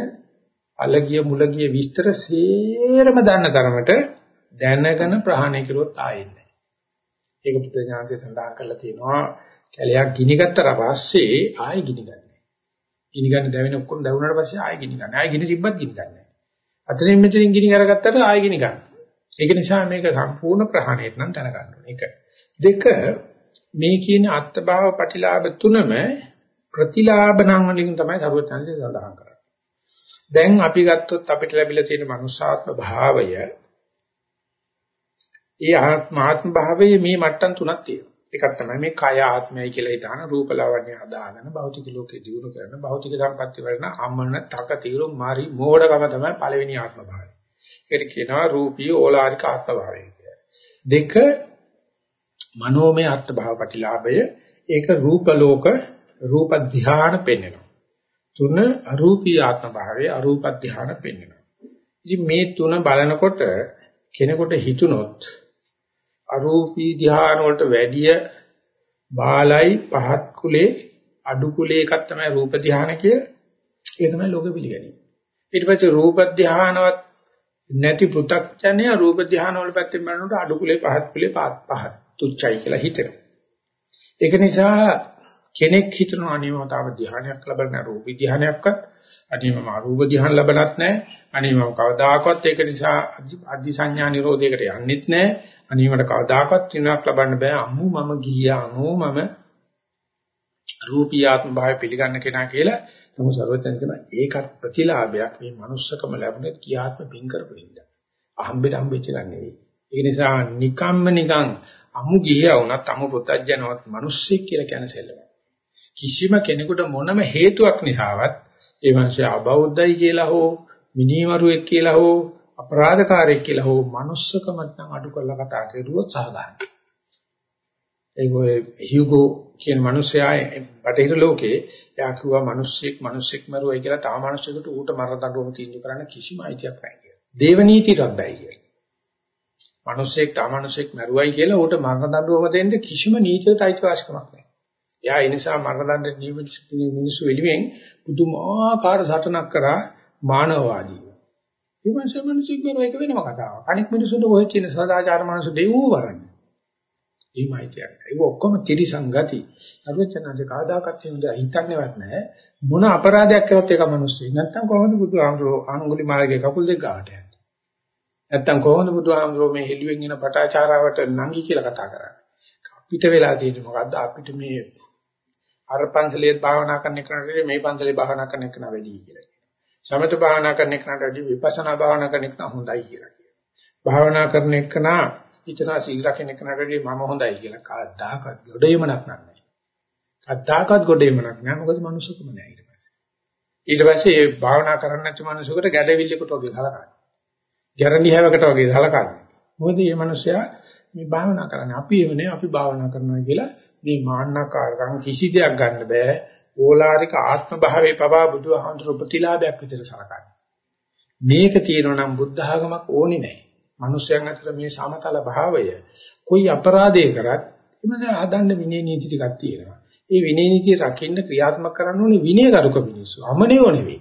අලගිය මුලගිය විස්තර සේරම දන්න තරමට දැනගෙන ප්‍රහාණය කරුවොත් ආයෙන්නේ. ඒක බුද්ධ ඥානසේ සඳහන් කරලා තියෙනවා කැලයක් ගිනි ගත්තට පස්සේ ආයෙ ගිනි ගන්න. ගිනි ගන්න දැවෙන ඔක්කොම දැවුනට පස්සේ ආයෙ ගිනි ගන්න. ආයෙ ගිනි තිබ්බත් ගිනි ගන්න. අතනින් මෙතනින් ගිනි කරගත්තට ආයෙ ගිනි ගන්න. ඒක නිසා මේක සම්පූර්ණ ප්‍රහාණයට නම් දැනගන්න ඕනේ. ඒක. දෙක මේ කියන අත්භාව ප්‍රතිලාභ තුනම ප්‍රතිලාභ නම් වලින් තමයි සරුවචන්සේ සඳහන් කරන්නේ. දැන් අපි ගත්තොත් අපිට ලැබිලා තියෙන මනුෂ්‍යාත්ම භාවය ඒ ආත්මාත්ම භාවයේ මේ මට්ටම් තුනක් තියෙනවා. එකක් තමයි මේ කය ආත්මයයි කියලා හිතාන රූපලාවන්‍ය හදාගෙන භෞතික ලෝකේ දියුණු කරන භෞතික සම්පත්‍ය වලන අමන තක తీරු මාරි මෝඩකම තමයි පළවෙනි ආත්ම භාවය. ඒකට කියනවා රූපී ඕලාරික ආත්ම භාවය කියලා. දෙක මනෝමය ආත්ම භාව ප්‍රතිලාභය ඒක රූප ලෝක රූප ධ්‍යාන පෙන්වනවා. තුන අරූපී ආත්ම භාවයේ අරූප ධ්‍යාන පෙන්වනවා. ඉතින් මේ තුන බලනකොට කෙනෙකුට හිතුනොත් අරූපී ධ්‍යාන වලට වැඩිය බාලයි පහත් කුලේ අඩු කුලේ එකක් තමයි රූප ධ්‍යාන කිය. ඒ තමයි ලෝක පිළිගැනීම. ඊට පස්සේ රූප ධ්‍යානවත් නැති පෘ탁ඥය රූප ධ්‍යාන වල පැත්තෙන් බලනකොට අඩු කුලේ පහත් කුලේ පහත් පහත් තුච්චයි කියලා හිතෙනවා. ඒක නිසා කෙනෙක් හිතනවා අනිවාර්යව තාම ධ්‍යානයක් ලැබෙන රූපී ධ්‍යානයක්වත් අනිවාර්යම අරූප ධ්‍යාන ලැබනත් නැහැ. අනිවාර්යම කවදාකවත් ඒක නිසා අධි සංඥා නිරෝධයකට යන්නෙත් නැහැ. අනිවාර්යම කවදාකවත් කිනක් ලබන්න බෑ. අමු මම ගියා අමු මම රූපී ආත්ම භාවය පිළිගන්න කෙනා කියලා නමුත් සර්වඥන් කියන ඒකත් ප්‍රතිලාභයක් මේ manussකම ලැබුණේ කියාත්ම පින් කරපින්ද. අහම්බෙට හම්බෙච්ච එකක් නෙවෙයි. ඒ නිසා නිකම්ම නිකං අමු ගියා වුණත් අමු පුතඥවත් මිනිස්සෙක් කියලා කියන සෙල්ලම. කිසිම කෙනෙකුට මොනම හේතුවක් නිසාවත් ඒ මිනිස්සු අබෞද්ධයි කියලා හෝ මිනිමරුවෙක් කියලා හෝ අපරාධකාරයෙක් කියලා හෝ manussකමත් නම් අඩු කරලා කතා කරුවොත් සාධාරණයි. ඒ හියුගෝ කියන මිනිසයා බටහිර ලෝකේ එයා කිව්වා මිනිස්සෙක් මිනිස්සෙක් මරුවයි කියලා තා මිනිස්සෙකුට ඌට මර දඬුවම තීන්දුව කරන්න කිසිම අයිතියක් නැහැ කියලා. දේව නීතියටත් බෑ කියලා. මිනිස්සෙක් තමනුස්සෙක් මරුවයි කියලා ඌට මරණ දඬුවම දෙන්න කිසිම නීතියකට අයිතිවාසිකමක් නැහැ. එයා ඒ නිසා මරණ දඬුවම මිනිස්සු එළිවෙන් පුදුමාකාර සටනක් කරා මානවවාදීව. ඊමණස මිනිස්සුක් වෙන එක වෙනම කතාවක්. අනික මිනිස්සුන්ට කොහෙච්ච ඉන්න සදාචාර මනස දෙව්ව වරන්නේ. එහෙමයි කියන්නේ. ඒක ඔක්කොම ත්‍රිසංගති. අරුවචනanse කාදාකත් එහෙම හිතන්නේවත් නැහැ. මොන අපරාධයක් කරොත් ඒක මිනිස්සු. නැත්තම් කොහොමද බුදුහාමුදුරුවෝ ආනුගුලි මාර්ගයේ කකුල් දෙක ගාවට යන්නේ? නැත්තම් කොහොමද බුදුහාමුදුරුවෝ මේ හෙළුවෙන් එන පටාචාරාවට නංගි කියලා කතා කරන්නේ? අපිට වෙලා තියෙන්නේ මොකද්ද? අපිට මේ අර පන්සලේ භාවනා කරන එකට මේ පන්සලේ භාවනා කරන එක නා වැඩි කියලා කියනවා. සමත භාවනා කරන එකට වැඩි විපස්සනා භාවනා කරන එක හොඳයි කියලා කියනවා. භාවනා කරන එක නා හිතනා සීල රකින්න එකට වැඩි මම හොඳයි කියලා කවදාකවත් ගොඩේමනක් නැහැ. කවදාකවත් ගොඩේමනක් නැහැ. මොකද මනුස්සකම නැහැ ඊට පස්සේ. ඊට පස්සේ මේ භාවනා කරන්න නැති මනුස්සයෙකුට ගැඩවිල්ලකට වගේ සලකන්නේ. ගැරන්ඩි හැවකට වගේ සලකන්නේ. මොකද මේ මනුස්සයා මේ භාවනා කරන්නේ අපි එවනේ අපි භාවනා කරනවා කියලා මේ මාන්නකාරකම් කිසි දෙයක් ගන්න බෑ. ඕලාරික ආත්ම භාවයේ පවා බුදුහාමුදුරු ප්‍රතිලාභයක් විතර සලකන්නේ. මේක තියෙනවා නම් බුද්ධ ආගමක් ඕනේ නැහැ. මිනිස්යන් අතර මේ සමතල භාවය કોઈ අපරාධය කරත් එමද හදන්න විනය නීති ටිකක් තියෙනවා. ඒ විනය නීතිය රකින්න ක්‍රියාත්මක කරන්න ඕනේ විනයගරුක මිනිස්සු. අමනියෝ නෙවෙයි.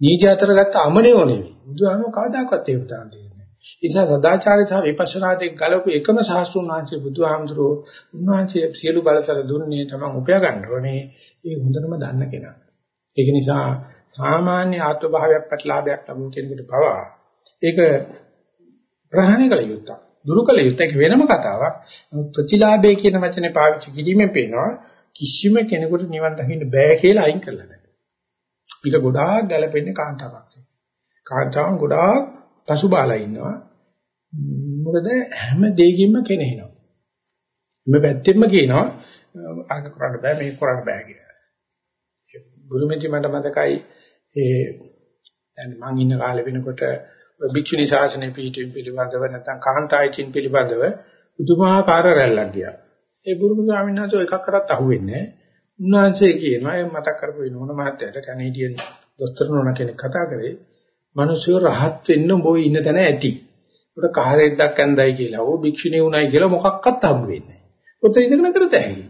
නීති අතර ගත්ත අමනියෝ නෙවෙයි. බුදුහාමුදුරු කවදාකවත් ඒක දාන්නේ නිසා සදාචාරය සහ විපස්සනා දෙක ගලපු එකම සාස්ත්‍රුන් වහන්සේ බුදුහාමුදුරෝ උන්වහන්සේ සියලු බලතල දුන්නේ තමන් උපයා ගන්නවනේ ඒ හොඳටම දන්න කෙනා. ඒක නිසා සාමාන්‍ය ආත්ම භාවයක් ප්‍රතිලාභයක් ලැබුණ කෙනෙකුට පවා ඒක ප්‍රහාණය කළ යුතුයි. දුරු කළ යුතුයි වෙනම කතාවක්. ප්‍රතිලාභය කියන වචනේ පාවිච්චි කිරීමෙන් පේනවා කිසිම කෙනෙකුට නිවන් දකින්න බෑ කියලා අයින් කරලා නැහැ. ඊට ගොඩාක් ගැළපෙන්නේ කාන්තාවක්සේ. කාන්තාවන් ගොඩාක් පසුබාලා ඉන්නවා. මොකද හැම දෙයකින්ම කෙනෙහිනවා. මේ පැත්තෙම කියනවා අරක කරන්න බෑ මේක කරන්න බෑ කියලා. ගුරුමෙන්ටි මට මතකයි ඒ දැන් මං ඉන්න කාලේ වෙනකොට භික්ෂුණී ශාසනය පිළිතුරු පිළිබඳව නැත්නම් කාන්තායිචින් පිළිබඳව පුදුමාකාර රැල්ලක් ගියා. ඒ බුරුම ස්වාමීන් වහන්සේ එකක් කරත් අහුවෙන්නේ නැහැ. උන්වහන්සේ කියනවා ඒ මතක් කරපු වෙනවන මහත්තයාට කැනේඩියන් දොස්තර නෝන කෙනෙක් කතා කරේ මිනිස්සු රහත් වෙන්න උඹ ඉන්න තැන ඇති. උඩ කහරෙද්දක් ඇඳයි කියලා. ඕ භික්ෂුණී උණයි කියලා මොකක්වත් හම්බ වෙන්නේ නැහැ. ඔතන ඉඳගෙන කරත හැකි.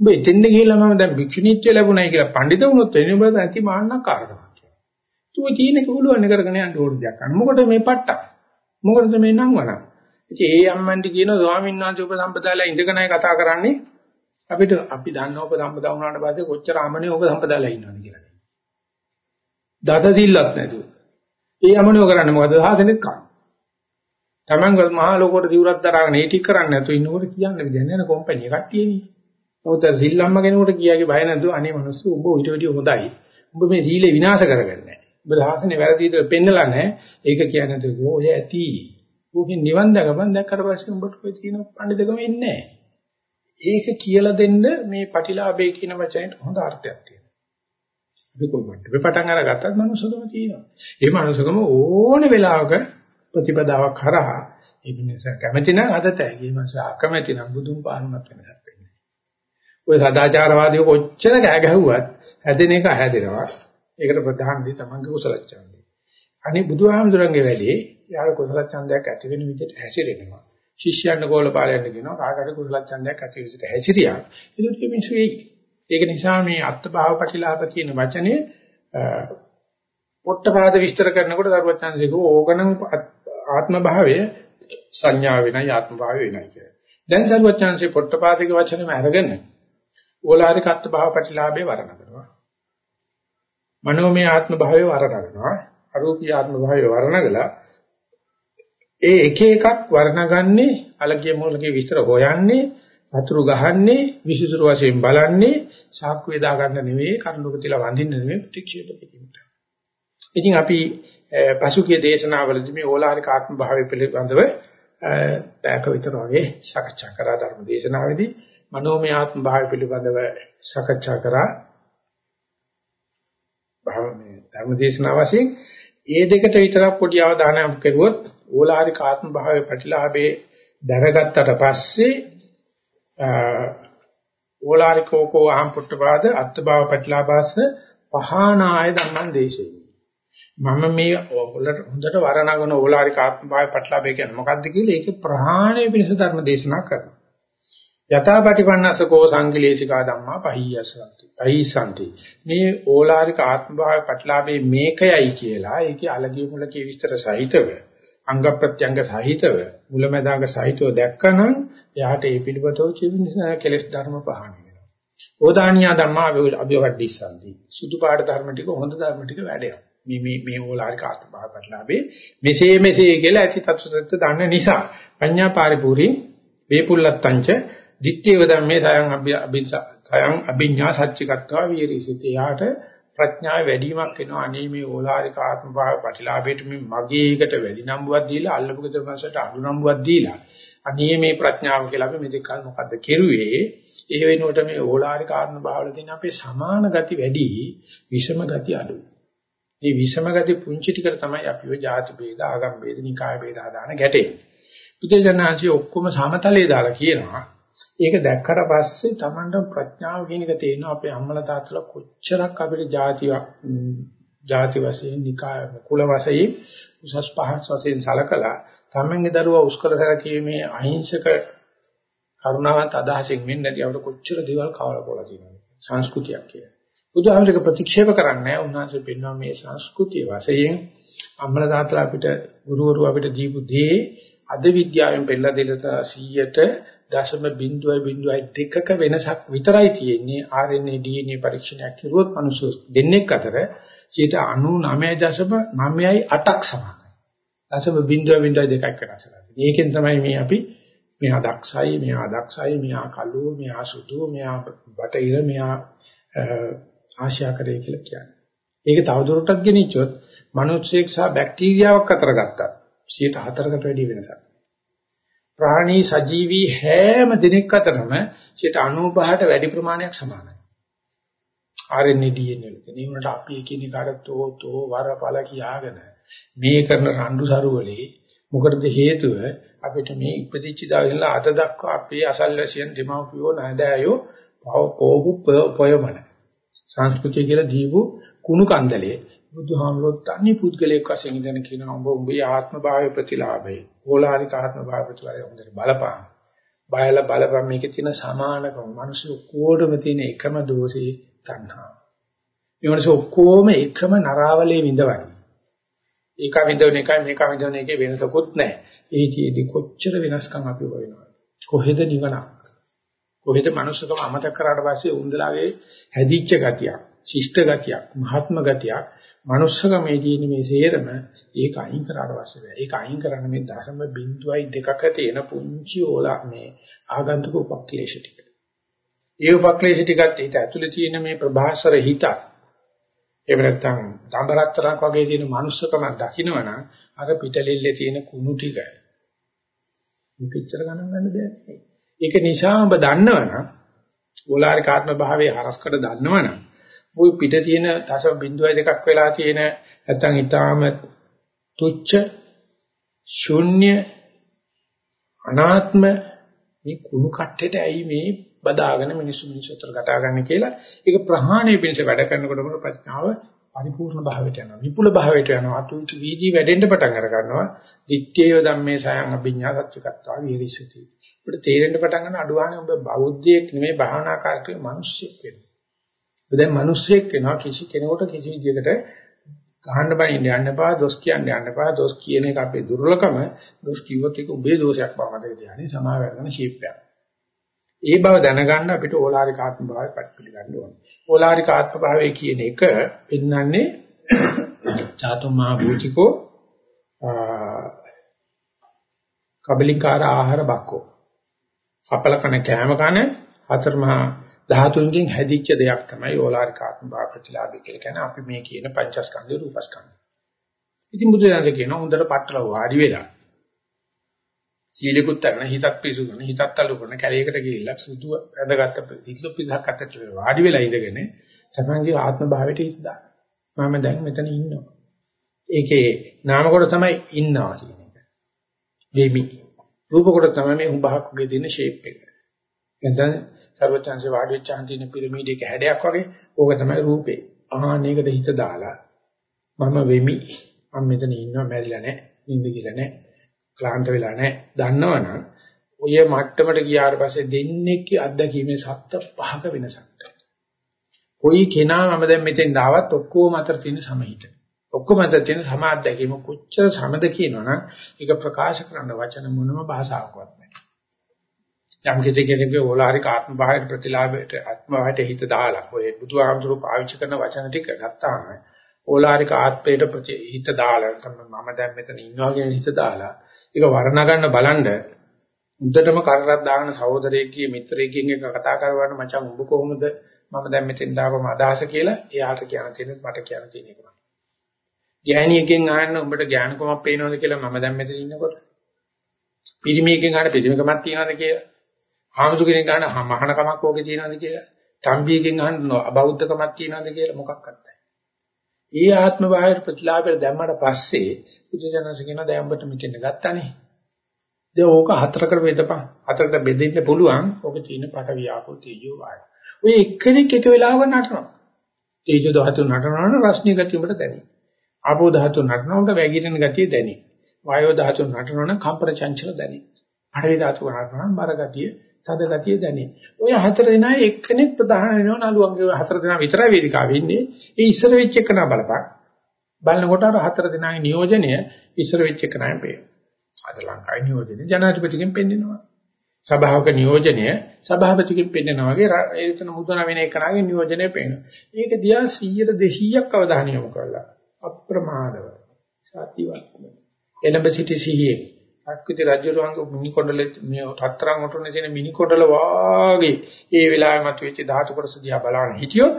උඹ එතෙන්ද ගිහලා මම දැන් භික්ෂුණීත්වය ලැබුණයි කියලා පඬිත වුණොත් වෙන්නේ උඹ නැති මාන්නකාරකමක් කියලා. තුව තියෙනක පුළුවන් කරගෙන යන්න ඕන දෙයක්. අන්න මොකටද මේ පට්ට? මොකටද මේ නම් වරන්? ඉතින් ඒ අම්මන්ටි කියන ස්වාමීන් වහන්සේ උපසම්පදාලා ඉඳගෙනයි කතා කරන්නේ. අපිට අපි දන්න උපසම්පදා වුණාට පස්සේ කොච්චර අමනේ උපසම්පදාලා ඉන්නවද කියලා. දත සිල්ලත් නැතුව. ඒ යමනියෝ කරන්නේ මොකද? සාසනෙත් කන. Taman මහා ලෝකෝට සිවුරක් දරාගෙන ඒ ටික කරන්නේ නැතු ඉන්නකොට කියන්න විදියක් නෑ නේ කම්පැනි එකක් තියෙන්නේ. මොකද සිල්ලම්ම කෙනෙකුට කියාගේ බය නැතුව අනේ මිනිස්සු උඹ ඊට වැඩිය හොඳයි. උඹ මේ සීලේ විනාශ කරගන්නේ නෑ. උඹ සාසනේ වැරදි විදිහට පෙන්නලා නෑ. ඒක කියන්නේ නැතුව ඔය ඇති. ඕකෙන් නිවන් දකපන් දැක්කට පස්සේ උඹට ඔය තියෙන පඬිතුකම ඉන්නේ නෑ. ඒක කියලා දෙන්න මේ පටිලාභය කියන වචනයට හොඳ අර්ථයක් තියෙනවා. අපි කොහොමද අපි පටන් අරගත්තත් මනුස්සකම තියෙනවා. ඒ මනුස්සකම ඕන වෙලාවක ප්‍රතිපදාවක් හරහා ඒ නිසා කැමැති නම් අදතයි. ඒ නිසා අකමැති නම් බුදුන් පාරමත් වෙනසක් වෙන්නේ. ඔය සදාචාරවාදීව කොච්චර ගෑ ගැහුවත් හැදෙන එක හැදෙනවා. ඒකට ප්‍රධාන දේ තමන්ගේ කුසල ඡන්දය. අනේ බුදුහාමුදුරන්ගේ වැඩේ යාර කුසල ඡන්දයක් ඇති වෙන විදිහට හැසිරෙනවා. ශිෂ්‍යයන්ට ගෝල පාලයන්ට කියනවා කාටද කුසල ඡන්දයක් ඇති වෙන විදිහට හැසිරියා. ඒකට මිනිස්සු එයි. ඒක නිසා මේ අත්භාව ප්‍රතිලාභ කියන වචනේ පොට්ටපාද විස්තර කරනකොට දරුවචන්සේක ඕකනම් ආත්ම භාවය සංඥා වෙනයි ආත්ම භාවය වෙනයි කියලා. දැන් දරුවචන්සේ පොට්ටපාදික වචනේම අරගෙන ඕලාරික අත්භාව ප්‍රතිලාභේ වර්ණ කරනවා. මනෝමය ආත්ම භාවය වර්ණ කරනවා. අරූපී ආත්ම භාවය වර්ණගලා ඒ එක එකක් වර්ණගන්නේ අලගිය මූලකේ විස්තර හොයන්නේ වතුරු ගහන්නේ විසිතුරු වශයෙන් බලන්නේ සාක්කු වේදා ගන්න නෙවෙයි කරුණක තියලා වඳින්න නෙවෙයි ප්‍රතික්ෂේප කිරීමට. ඉතින් අපි පසුගිය දේශනාවලදී මේ ඕලාරික ආත්ම භාවය පිළිබඳව පැයක විතර වගේ සාකච්ඡා කරා ධර්ම දේශනාවේදී මනෝමය ආත්ම භාවය පිළිබඳව සාකච්ඡා කරා භාවනේ ධර්ම දේශනාව වශයෙන් ඒ දෙකට විතරක් පොඩි අවධානයක් කෙරුවොත් ඕලාරික ආත්ම භාවයේ ප්‍රතිලාභේ දැනගත්තට පස්සේ ඕලාරිකෝකෝ අහම් පුට්ටපාද අත්බව පැටලාභාස පහනාය ධම්මං දේශේ. මම මේ හොඳට වරණගෙන ඕලාරික ආත්ම භාවය පටලවා කියන්නේ මොකද්ද කියලා ඒක ප්‍රහාණය පිණිස ධර්ම දේශනා කරනවා. යථාපටිපන්නසකෝ සංකලේශිකා ධම්මා පහියසන්ති. පහිසන්ති. මේ ඕලාරික ආත්ම භාවය පටලාවේ මේකයයි කියලා ඒකේ අලගිය මුලකේ විස්තර සහිතව අංග ප්‍රත්‍යංග සහිතව මුලැමැදාග සහිතව දැක්කනම් එයාට ඒ පිළිබඳව කියන කෙලෙස් ධර්ම පහණ වෙනවා. ඕදානියා ධම්මා අභිවද්දිසන්ති. සුදු පාට ධර්ම ටික හොඳ ධර්ම ටික වැඩෙනවා. මේ මේ මේ ඕලාරික ආත්ම භාව පටලාවේ මෙසේ මෙසේ කියලා ඇති තත්ත්වයට දන්න නිසා පඤ්ඤා පරිපූර්ණි වේපුල්ලත්තංච දිත්තේව ධම්මේ සයන් අභිංසා සයන් අභිඥා සච්චිකත්වා විරිසිතේ යාට ප්‍රඥාව වැඩිවීමක් වෙනවා. අනේ මේ ඕලාරික ආත්ම භාව ප්‍රතිලාභයට මේ මගේ එකට වැඩි නම්බුවක් දීලා අල්ලපු ගෙදර මනසට අඩු නම්බුවක් දීලා. අනේ මේ ප්‍රඥාව කියලා අපි මෙතෙක් කල මොකද්ද කෙරුවේ? ඒ වෙනුවට මේ ඕලාරික ආත්ම භාවල තියෙන අපේ සමාන ගති වැඩි විෂම ගති අඩුයි. මේ විෂම ගති පුංචි ටිකට තමයි අපිව ಜಾති ભેද ආගම් ભેද නිකාය ભેද ආදාන ගැටේ බුදුජානනාංශي ඔක්කොම සමතලේ දාලා කියනවා ඒක දැක්කට පස්සේ Tamanට ප්‍රඥාව කියන එක තේරෙනවා අපේ අම්මලා තාත්තලා කොච්චරක් අපිට ಜಾති ಜಾති වශයෙන් නිකාය කුල වශයෙන් උසස් පහත් වශයෙන් සලකලා තමන්ගේ දරුවා උස්කල සැලකීමේ අහිංසක කරුණාවන්ත අදහසින් වෙන්නේ නැති අපිට කොච්චර දේවල් කවලා කොලා තියෙනවද? සංස්කෘතියක් කියලා. බුදුහාමරක ප්‍රතික්ෂේප කරන්නේ උන්වහන්සේ පෙන්වන මේ සංස්කෘතිය වශයෙන් අම්මලා තාත්තලා අපිට ගුරුවරු අපිට දීපු දේ අද විද්‍යාවෙන් පෙන්නලා දෙලට 100ට දශම බිඳුවයි බිඳුවයි දෙකක වෙනසක් විතරයි තියෙන්නේ RNA DNA පරීක්ෂණයක් කරුවොත් මිනිස්සු දෙන්නෙක් අතර 99.9යි 8ක් සමානයි. දශම බිඳුවයි බිඳුවයි දෙකක් වෙනස් කරලා. ඒකෙන් තමයි මේ අපි මෙහා දක්ෂයි මෙහා දක්ෂයි මෙහා කළු මෙහා සුදු මෙහා බටහිර මෙහා ආශා කරේ කියලා කියන්නේ. ඒක තවදුරටත් ගෙනිච්චොත් මිනිස්සෙක් සහ බැක්ටීරියාවක් අතර ගත්තා 104කට වැඩි වෙනසක්. ප්‍රාණී සජීවී හැම දිනක් අතරම 95ට වැඩි ප්‍රමාණයක් සමානයි. RNA DNA වල තියෙන උනට අපි එකිනෙක කාටතෝ තෝ වරපල කියාගෙන මේ කරන රණ්ඩු සරුවලේ මොකටද හේතුව අපිට මේ ඉපදිච්ච දවසල අද දක්වා අපේ අසල්වැසියන් දෙමව්පියෝ නැදෑයෝ පොහු පොයමන සංස්කෘතිය කියලා දීපු කුණු කන්දලේ බුදුහාමුදුරුවෝ තනි පුද්ගලයෙක් වශයෙන් ඉඳන් කියනවා ඔබ උඹේ ආත්ම භාවය ප්‍රතිලාභය. ඕලාරික ආත්ම භාවය ප්‍රතිලාභය හොඳට බලපං. බයල බලපං මේකේ තියෙන සමානකම. මිනිස්සු ඔක්කොටම තියෙන එකම දෝෂේ තණ්හා. මේ මිනිස්සු ඔක්කොම එකම නරාවලේ විඳවන්නේ. ඒක විඳවන එකයි මේක විඳවන එකේ වෙනසකුත් නැහැ. ඒ චීදි කොච්චර වෙනස්කම් අපි හොයනවා. කොහෙද නිවනක්? කොහෙද මනුස්සකම අමතක කරාට පස්සේ උන්දලාගේ හැදිච්ච ගතියක්, ශිෂ්ට ගතියක්, මහත්ම ගතියක් manussකමේ තියෙන මේ සේරම ඒක අයින් කරාට පස්සේ බෑ. ඒක අයින් කරන්න මේ දශම බිඳුවයි දෙකක තියෙන පුංචි ඕලා මේ ආගන්තුක උපක්ලේශ ටික. ඒ උපක්ලේශ ටිකත් ඊට ඇතුලේ තියෙන මේ ප්‍රභාසර හිත. එහෙම නැත්නම් දඹරත්තරක් වගේ තියෙන manussකම දකින්නවනම් අර පිටලෙල්ලේ තියෙන කුණු ටික මුකිච්චර ගණන් ගන්න දෙයක් නෙවෙයි. ඒක නිසා ඔබ දන්නවනම් ඕලාරික ආත්ම භාවයේ හරස්කඩ දන්නවනම් ওই පිට තියෙන දශම බිඳුවයි දෙකක් වෙලා තියෙන නැත්තම් ඊටාම තුච්ච ශුන්‍ය අනාත්ම මේ කුණු කට්ටේට ඇයි මේ බදාගෙන මිනිස්සු මිනිස්සු අතර කතා කරන්න කියලා ඒක ප්‍රහාණය පිණිස වැඩ කරනකොටම ප්‍රඥාව පරිපූර්ණ භාවයට යනවා විපුල භාවයට යනවා අතුංච වීදී වැඩෙන්න පටන් අර ගන්නවා. දිත්තේය ධම්මේ සයන් අභිඥා සත්‍යකත්වා විහෙරිසති. අපිට තේරෙන්න පටන් ගන්න අඩුවානේ ඔබ බෞද්ධයෙක් නෙමෙයි භාවනාකාරකෙ මිනිස්සෙක් වෙනවා. දැන් මිනිස්සෙක් වෙනවා කිසි කෙනෙකුට කිසි විදිහකට ගහන්න බයින්න යන්න එපා දොස් කියන්න යන්න එපා දොස් කියන එක අපේ දුර්ලභම දොස් කිව්වොත් ඒක උඹේ දෝෂයක් බව මතක තියාගන්න සමාව වෙන ෂේප් එකක්. ඒ බව දැනගන්න අපිට ඕලාරික ආත්ම භාවය පිළිගන්න ඕනේ. ඕලාරික ආත්ම භාවය කියන එක පෙන්වන්නේ චාතු මහ භූතිකෝ කබලිකාර ආහාර බක්කෝ. අපල කන කෑම කන හතර මහා ධාතුන්ගෙන් හැදිච්ච දෙයක් තමයි ඕලාරික ආත්ම භාව ප්‍රතිලාභය කියලා කියන්නේ අපි මේ කියන පංචස්කන්ධ රූපස්කන්ධ. ඉතින් බුදුරජාණන් කියනවා හොඳට පట్టල වාඩි වෙලා සීලෙකුත් කරන හිතක් පිසු කරන හිතක් තල්ලු කරන කැලේකට ගිහිල්ලා සුදු ඇඳගත්ත පිටු පිටක් අතට වාඩි වෙලා ඉඳගෙන තමන්ගේ ආත්ම භාවයට හිත දාන්න. මම දැන් මෙතන ඉන්නවා. ඒකේ නාම කොට තමයි ඉන්නවා කියන එක. වෙමි. රූප කොට තමයි මේ උඹහක් වගේ තියෙන ෂේප් එක. එතන සර්වචන්සේ වාඩි වෙච්ච අන්තිම පිරමීඩයක හැඩයක් වගේ ඕක තමයි රූපේ. ආහනයකට හිත දාලා මම වෙමි. මම මෙතන ඉන්නවා මැරිලා නැහැ. නිින්ද කියලා නැහැ. ක්ලාන්ත වෙලා නැහැ. දන්නවනම් ඔය මට්ටමට ගියාට පස්සේ දෙන්නේක්ගේ අත්දැකීමේ සත්‍ය පහක වෙනසක්. කොයි කෙනා මම දැන් මෙතෙන් ආවත් ඔක්කොම අතර තියෙන සමහිත. ඔක්කොම අතර තියෙන සමාධ්‍යකීම කොච්චර සමද කියනවනම් ඒක ප්‍රකාශ කරන්න වචන මොනම භාෂාවකවත් නැහැ. යම් කෙනෙකුගේ ඕලාරික ආත්ම බාහිර ප්‍රතිලාභයට ආත්ම බාහිරට හිත දාලා ඔය බුදුහාමුදුරුවෝ පාවිච්චි කරන වචන ටික ගත්තාම ඕලාරික ආත්මයට හිත දාලා මම දැන් මෙතන ඉන්නවා කියන හිත දාලා ඒක වර්ණ ගන්න බලන්න උද්දටම කරරක් දාගෙන සහෝදරයෙක්ගේ මිත්‍රයෙක්ගෙන් එක කතා කරවන්න මචං උඹ කොහොමද මම දැන් මෙතෙන් දාපම අදහස කියලා එයාට කියන්න තියෙන මට කියන්න තියෙන එක. ගෑණියකින් අහන්න උඹට ඥානකමක් පේනවද කියලා මම දැන් මෙතන ඉන්නකොට. පිරිමියකින් අහන්න පිරිමිකමක් තියනවද කියලා. ආමසු කෙනෙක් අහන්න මහානකමක් ඕකේ තියනවද කියලා. තම්බියකින් අහන්න අබෞද්ධකමක් තියනවද කියලා මොකක්වත් නැහැ. ඒ ආත්ම බාහිර ප්‍රතිලාභයට දැම්මට පස්සේ බුදුජානක කියන දැන් උඹට මෙතෙන් ගත්තානේ. දැන් ඕක හතරකට බෙදපන්. හතරකට බෙදෙන්න පුළුවන්. ඕක තියෙන පට වියාපෝ තේජෝ වායු. ඔය එක්කෙනෙක් එක වෙලාවක නටනවා. තේජෝ ධාතු නටනවනම් රස්නිය ගතිය උඹට දැනේ. ආපෝ ධාතු නටනවනම් වැగిරෙන ගතිය දැනේ. වායෝ ධාතු නටනවනම් කම්පන චංචල දැනේ. පඨවි ධාතු නටනවනම් බර ගතිය, තද ගතිය දැනේ. ඔය හතර දෙනා එක්කෙනෙක් ප්‍රධාන වෙනවා නළුවන්ගේ හතර දෙනා විතරයි වේදිකාවේ ඉන්නේ. ඒ ඉස්සර වෙච්ච එක නා බලපන්. බලනකොට අර හතර දෙනාගේ නියෝජනය ඉස්සර වෙච්ච එක නෑ පේන්නේ. අද ලංකාවේ නියෝජනය ජනාධිපතිගෙන් පෙන්නනවා. සභාවක නියෝජනය සභාපතිගෙන් පෙන්නනවා වගේ ඒතන මුදන වෙන එකනාගේ නියෝජනය පේනවා. ඒක දිහා 100 200ක් අවධානය යොමු කරලා අප්‍රමාදව සතිවත් එළඹ සිටි සිහියේ අක්විත රජුරුවන්ගේ මිනි කොණ්ඩල මේ හතරන් උටුනේ තියෙන මිනි කොණ්ඩල වාගේ ඒ වෙලාවේ මතුවෙච්ච ධාතු කොටස දිහා බලන හිටියොත්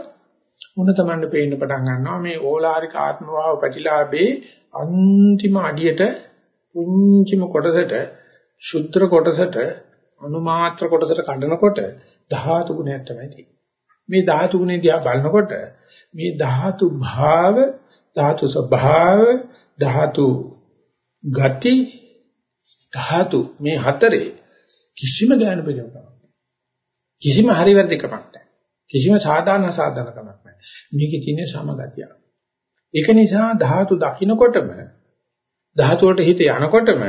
උන තමන්ට පේන්න පටන් ගන්නවා මේ ඕලාරික ආත්ම භාව ප්‍රතිලාභේ අන්තිම අඩියට පුංචිම කොටසට ශුද්ධ කොටසට අනුමාත්‍ර කොටසට කඩනකොට ධාතු ගුණයක් තමයි තියෙන්නේ. මේ ධාතු ගුණේ දිහා බලනකොට මේ ධාතු භාව, ධාතු ස්වභාව, ධාතු ගති, ධාතු මේ හතරේ කිසිම ඥාන පිළිවෙලක් කිසිම හරි වැරදි කමක් නැහැ. කිසිම සාධාරණ සාධනකමක් නැහැ. මේකේ තියෙන සමගතිය. ඒක නිසා ධාතු දකින්නකොටම ධාතු වලට හිත යනකොටම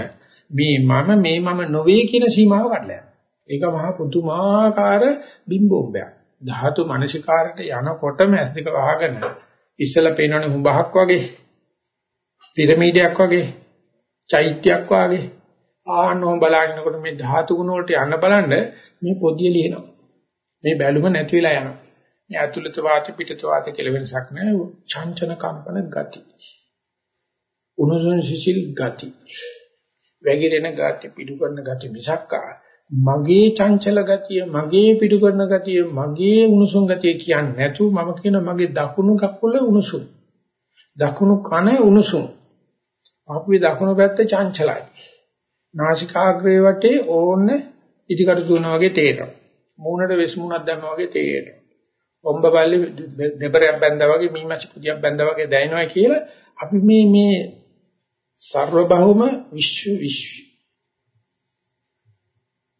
මේ මම මේ මම නොවේ කියන සීමාව කඩලා යනවා. ඒක මහා පුදුමාකාර බිම්බෝම්බයක්. ධාතු මනසිකාරට යනකොටම ඇස් දෙක වහගෙන ඉස්සලා පේනවනේ හුඹහක් වගේ පිරමීඩයක් වගේ චෛත්‍යයක් වගේ ආනෝ බලනකොට මේ ධාතු ගුණ වලට යන්න බලන්න මේ පොදිය ලියනවා. මේ බැලුම නැති වෙලා යනවා. මේ ඇතුළත වාත පිටත වාත කියලා වෙනසක් නැහැ. චංචන කම්පන ගති. උණුසුම් සිසිල් ගති. වැగిරෙන ගති පිටු කරන ගති මිසක්කා මගේ චංචල ගතිය මගේ පිටු කරන ගතිය මගේ උණුසුම් ගතිය කියන්නේ නැතු මම කියන මගේ දකුණු කකුල උණුසුම් දකුණු කන උණුසුම් ආපුවේ දකුණු පැත්ත චංචලයි නාසිකාග්‍රේ වටේ ඕන්න ඉදිකට දුවනා වගේ තේරෙනවා මූණට වෙස් මුණක් දැම්මා වගේ තේරෙනවා ඔම්බ බල්ලි දෙබරයක් බැඳා වගේ මීමැසි පුදියක් බැඳා වගේ දැනෙනවා කියලා අපි මේ මේ සර්වබහුම විශ්ව විශ්ව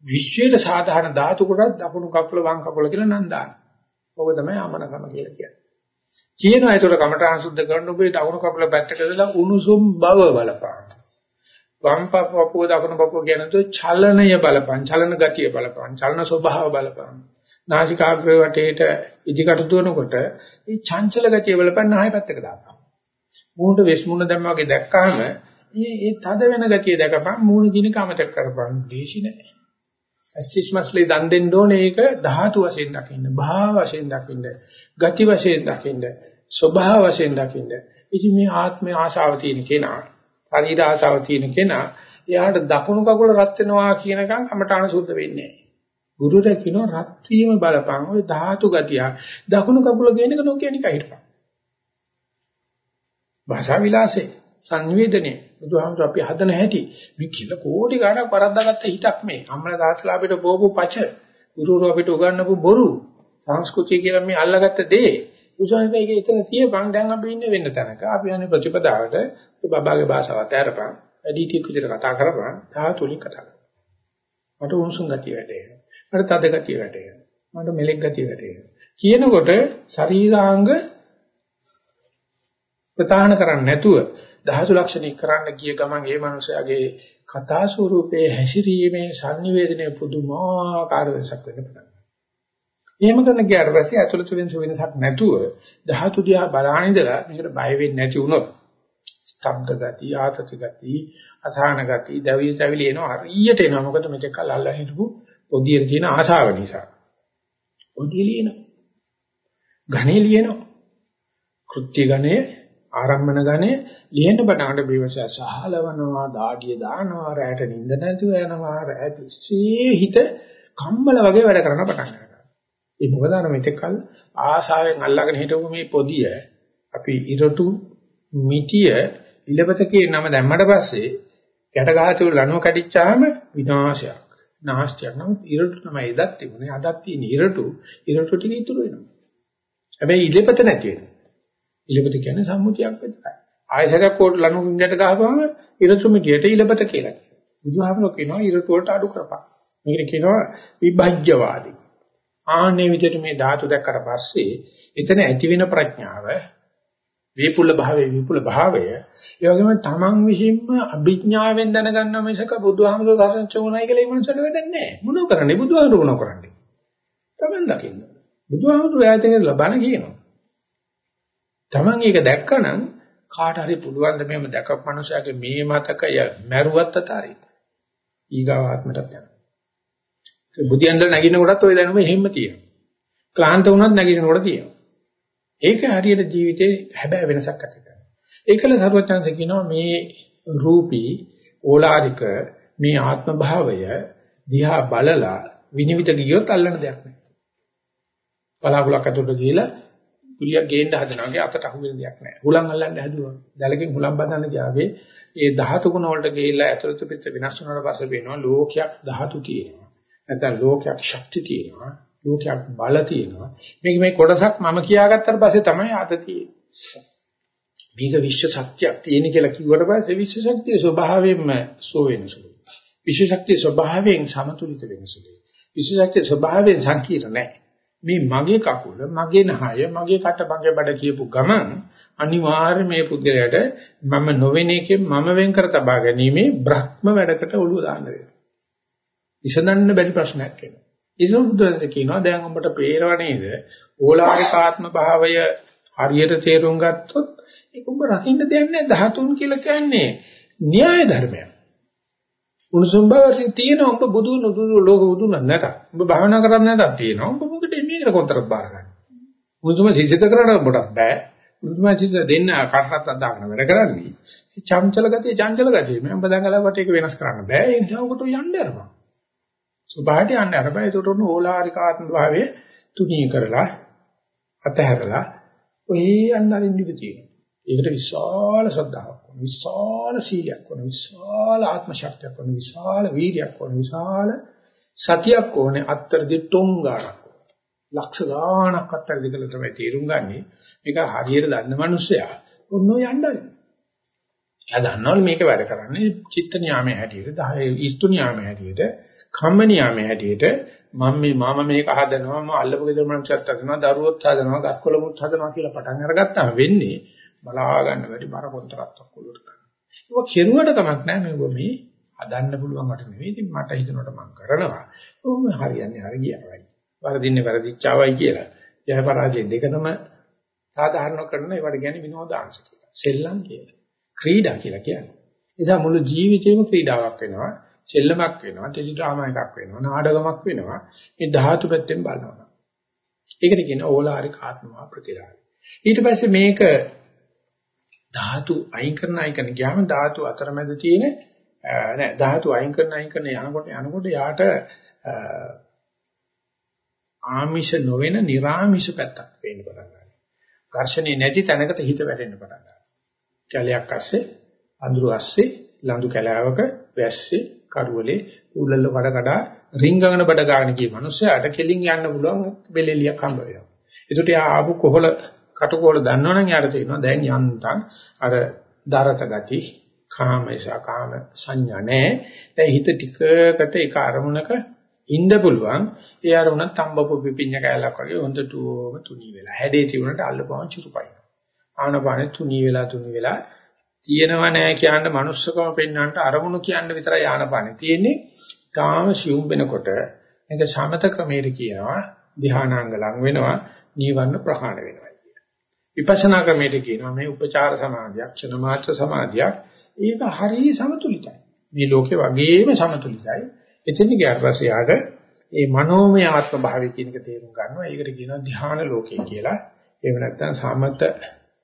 විශ්වයට සාධාරණ ධාතු කොටස් දකුණු කකුල වම් කකුල කියලා නම් දාන. ඕක තමයි ආමනකම කියලා කියන්නේ. කියනවා ඒතර කමඨාන් සුද්ධ කරන ඔබේ දකුණු කකුල පැත්තක දාලා උණුසුම් බව බලපාන. වම් පපුව දකුණු පපුව කියනතෝ චලනය බලපං, චලන ගතිය බලපං, චලන ස්වභාව බලපං. නාසිකාග්‍රේ වටේට ඉදිකට දුවනකොට මේ චංචල ගතිය බලපං ආයෙ පැත්තක දාපන්. මූණට වෙස් මූණ දැම්මා වගේ දැක්කහම මේ ඒ තද වෙන ගතිය දැකපන් මූණ කින කමතක් කරපන්. දේශි නැහැ. ඇස්ටිස්මස්ලි දන් දෙන්න ඕනේ ඒක ධාතු වශයෙන් දකින්න, භාව වශයෙන් දකින්න, ගති වශයෙන් දකින්න, ස්වභාව වශයෙන් දකින්න. ඉතින් මේ ආත්මය ආශාව තියෙන කෙනා, ශරීර ආශාව තියෙන කෙනා, එයාට දකුණු කකුල රත් වෙනවා කියනකම් කමඨාන සුද්ධ වෙන්නේ නැහැ. ගුරුරයා කියනවා රත් වීම බලපං. ඔය ධාතු ගතිය. දකුණු කකුල කියන එක නොකිය නිකන් හිටපන්. භාෂා විලාසේ සංවේදනයේ. බුදුහාමුදුර අපි හදන හැටි. මේ කිල කෝටි ගණක් වරද්දාගත්ත හිතක් මේ. අම්මලා දාස්ලා අපිට බෝපු පච. ගුරුවරු අපිට උගන්වපු බොරු. සංස්කෘතිය කියලා මේ අල්ලගත්ත දේ. බුදුහාමුදුර මේක එතන තියපන් දැන් අපි ඉන්නේ වෙන්න තැනක අපි යන්නේ ප්‍රතිපදාවට. බබාගේ භාෂාව අතහැරපන් ඇඩිටිව් විදිහට කතා කරපන්. ධාතුලින් කතා කරපන්. මට උණුසුම් ගතිය වැටේනවා මට තද ගතිය වැටේනවා මට මෙලෙක් ගතිය වැටේනවා කියනකොට ශරීරාංග ප්‍රතාහන කරන්නේ නැතුව දහසු ලක්ෂණ කරන්න ගිය ගමන් ඒ මනුස්සයාගේ කතා ස්වරූපයේ හැසිරීමේ sannivedanaye පුදුමාකාර වෙනසක් වෙන්න පටන් ගන්නවා. එහෙම කරන ගියාට පස්සේ ඇතුළත වෙනස වෙනසක් නැතුව ධාතු දිහා බලාගෙන ඉඳලා මේකට බය වෙන්නේ නැති වුණොත් ස්තබ්ද ගති, ආතති ගති, අසහන ගති, දවිය තැවිලි එනවා හරියට එනවා. මොකද මෙතෙක් කල් අල්ලා හිටපු පොදියේ තියෙන ආශාව නිසා. පොදිය ලියනවා. ඝනේ ලියනවා. කෘත්‍ය ඝනේ ආරම්භන ගණේ ලියන්න පටන්ගන්න බේවසය සහලවනවා, දාඩිය දානවා, රැට නිින්ද නැතුව යනවා, රැට ඉස්සේ හිත කම්මල වගේ වැඩ කරන්න පටන් ගන්නවා. ඒ මොකද අර මෙතකල් ආසාවෙන් අල්ලගෙන හිටපු මේ පොදිය අපි ඉරටු මිටිය ඉලපතකේ නම දැම්මට පස්සේ යට ගහතු ලණුව කැඩිච්චාම විනාශයක්. නාස්තියක් නම් ඉරටු තමයි එදත් තිබුණේ. අදත් තියෙන ඉරටු ඉරටු ටික ඉතුරු වෙනවා. හැබැයි ඉලපත නැති වෙනවා. ඉලපත කියන්නේ සම්මුතියක් විතරයි. ආයසරයක් කොට ලණුකින් ගැට ගහපුවම ඉරතු මිටියට ඉලපත කියලා කියනවා. බුදුහාමරෝ කියනවා ඉරතු වලට අඩු කරපන්. මේකට කියනවා විභජ්‍යවාදී. ආන්නේ විදිහට මේ ධාතු දැක්කට පස්සේ එතන ඇති වෙන ප්‍රඥාව විපුල භාවයේ විපුල භාවය ඒ වගේම තමන් විසින්ම අභිඥාවෙන් දැනගන්න මිසක බුදුහාමරෝ ධර්ම චෝනයි කියලා ඒ මනසට වැඩක් නැහැ. මොනව කරන්නේ බුදුහාමරෝ මොනව කරන්නේ? තමන් දකින්න. බුදුහාමරෝ යාතේ ලබන කියනවා. Taman ඒක දැක්කනම් කාට හරි පුළුවන් ද මේව දැකපු මනුස්සයාගේ මේ මතකය මැරුවත් අතාරින්න. ඊගාව ආත්මයටත් යනවා. ඒ බුදියන්දර නැගින කොටත් ওই දැනුම එහෙම්ම තියෙනවා. ක්ලාන්ත වුණත් නැගිනකොට තියෙනවා. ඒක හරියට ජීවිතේ හැබෑ වෙනසක් ඇති කරනවා. ඒකල සර්වචන්ස කියනවා මේ රූපී ඕලාරික මේ ආත්ම භාවය දිහා බලලා විනිවිද ගියොත් අල්ලන දෙයක් නෑ. බලාකුලක් අතුරට ගිහලා කුලියක් ගේන්න හදනවාගේ අතට අහු වෙන දෙයක් නැහැ. හුලං අල්ලන්න හැදුවා. දැලකින් හුලං බඳන්න ගියාගේ ඒ ධාතු ගුණ වලට ගිහිල්ලා ඇතුළත පිට වෙනස් වුණාට පස්සේ වෙනවා ලෝකයක් ධාතු තියෙනවා. නැත්නම් ලෝකයක් ශක්ති තියෙනවා. ලෝකයක් බල තියෙනවා. මේක මේ කොටසක් මම කියාගත්තට පස්සේ තමයි අත තියෙන්නේ. මේක විශ්ව ශක්තියක් තියෙන කියලා කිව්වට පස්සේ විශ්ව ශක්තිය ස්වභාවයෙන්ම සෝ වෙනසුයි. විශ්ව ශක්තිය ස්වභාවයෙන් සමතුලිත වෙනසුයි. විශ්ව ශක්තිය ස්වභාවයෙන් සංකීර්ණ නැහැ. මේ මගේ කකුල, මගේ නහය, මගේ කට, මගේ බඩ කියපු ගමන් අනිවාර්ය මේ පුද්ගලයාට මම නොවෙන එකෙන් මම වෙන් කර තබා ගැනීමේ බ්‍රහ්ම වැඩකට ඔළුව දාන්න වෙනවා. විසඳන්න බැරි ප්‍රශ්නයක් එනවා. ඉතින් බුදුරජාණන් කියනවා දැන් උඹට පේරව නේද? ඕලාරිකාත්ම භාවය හරියට තේරුම් ගත්තොත් ඒක උඹ රකින්න දෙයක් නැහැ. ධාතුන් කියලා කියන්නේ න්‍යාය ධර්මයක්. උණුසුම් බවසින් තියෙන උඹ බුදු නුදු ලෝක බුදු නැත. උඹ භාවනා කරන්නේ නැතත් තියෙනවා. උඹ මොකද මේකට කොතරම් බාර ගන්න. උණුසුම සිසිත කරන්න ඔබට බෑ. උණුසුම සිසිත දෙන්න කටහත් අදාගෙන වැඩ කරන්නේ. මේ චංචල ගතිය චංචල ගතිය. මම උඹ දඟලවට ඒක වෙනස් කරන්න බෑ. ඒ නිසා ඔබට යන්න අරපන්. සුභාට යන්න අරපන්. ඒකට උන ඕලාරික ආත්ම භාවයේ තුනී කරලා අතහැරලා ඔය යන්න අරින්න ඉඳී තියෙනවා. ඒකට විශාල ශ්‍රද්ධාවක් ඕන විශාල සීලයක් ඕන විශාල ආත්ම ශක්තියක් ඕන විශාල වීර්යයක් ඕන විශාල සතියක් ඕනේ අත්තරදි ටොංගාවක් ලක්ෂ ගාණක් අත්තරදි කියලා තමයි තේරුම් ගන්නෙ මේක හරියට දන්න මිනිස්සයා ඔන්නෝ යන්නයි එයා දන්නවලු මේක වැඩ කරන්නේ චිත්ත නියාමයේ හැටියට 10 ඊස්තු නියාමයේ හැටියට කම්ම නියාමයේ හැටියට මම මේ මම මේක හදනවා මම අල්ලපු ගෙදර මනුස්සයත් හදනවා දරුවොත් හදනවා ගස්කොළමුත් හදනවා කියලා පටන් අරගත්තාම වෙන්නේ බලා ගන්න බැරි බර කොන්තරාත්තක් ඔලුවට ගන්න. ඒක කෙරුවට කමක් නැහැ මේක මේ හදන්න පුළුවන් වට නෙවෙයි. ඉතින් මට හිතනකොට මම කරනවා. ඕම හරියන්නේ හරි ගියාවයි. වරදින්නේ වැරදිච්චාවයි කියලා. ජය පරාජය දෙකම සාධාරණ කරන ඒවට කියන්නේ විනෝදාංශ කියලා. සෙල්ලම් කියලා. ක්‍රීඩා කියලා කියන්නේ. නිසා මුළු ජීවිතේම ක්‍රීඩාවක් වෙනවා. සෙල්ලමක් වෙනවා. ටෙලි ඩ්‍රාමා එකක් වෙනවා. නාටකමක් වෙනවා. මේ ධාතු පැත්තෙන් බලනවා. ඒකට කියන ඕලාරික ආත්මවා ප්‍රතිලාභ. ඊට පස්සේ මේක ධාතු අයින් කරන අයින් කරන ගියාම ධාතු අතරමැද තියෙන නෑ ධාතු අයින් කරන අයින් කරන යනකොට යනකොට යාට ආමිෂ නොවන නිර්ආමිෂ පැත්තක් පේන්න පටන් ගන්නවා. ඝර්ෂණේ නැති තැනකට හිත වැටෙන්න පටන් ගන්නවා. කැලයක් අස්සේ අඳුර අස්සේ ලඳු කැලාවක වැස්සේ කරුවලේ උලල්ල කඩ කඩ රිංගගෙන බඩ ගන්න ගිය මිනිස්සයාට කෙලින් යන්න පුළුවන් බෙලෙලියක් හම්බ වෙනවා. ඒකට යා ආපු කොහල කටකෝල දන්නවනම් යාට තේරෙනවා දැන් යන්තම් අර දරත ගති කාමේශා කාම සංඥා නැහැ. දැන් හිත ටිකකට ඒක අරමුණක ඉන්න පුළුවන්. ඒ අරමුණ තඹපු පිපිඤ්ඤ කැලක් වගේ හොඳටම තුනී වෙලා. හැඩේ තිබුණට අල්ලපුවම චුරුපයි. ආනපානෙ තුනී වෙලා තුනී වෙලා තියෙනව නෑ කියන්න manussකම පෙන්වන්නට අරමුණු කියන්න විතරයි ආනපානෙ තියෙන්නේ. තාම සියුම් වෙනකොට මේක සමත ක්‍රමයට කියනවා ධානාංග ලඟ වෙනවා නීවරණ ප්‍රහාණය වෙනවා කියන. විපස්සනා ක්‍රමයට කියනවා මේ උපචාර සමාධියක්, ක්ෂණ මාත්‍ර සමාධියක්. ඒක හරිය සමතුලිතයි. මේ ලෝකේ වගේම සමතුලිතයි. එතෙන් ගියාට පස්සේ යාට මේ මනෝමය ආත්ම භාවය කියන එක තේරුම් ගන්නවා. ඒකට කියනවා ධ්‍යාන ලෝකය කියලා. එහෙම නැත්නම් සමත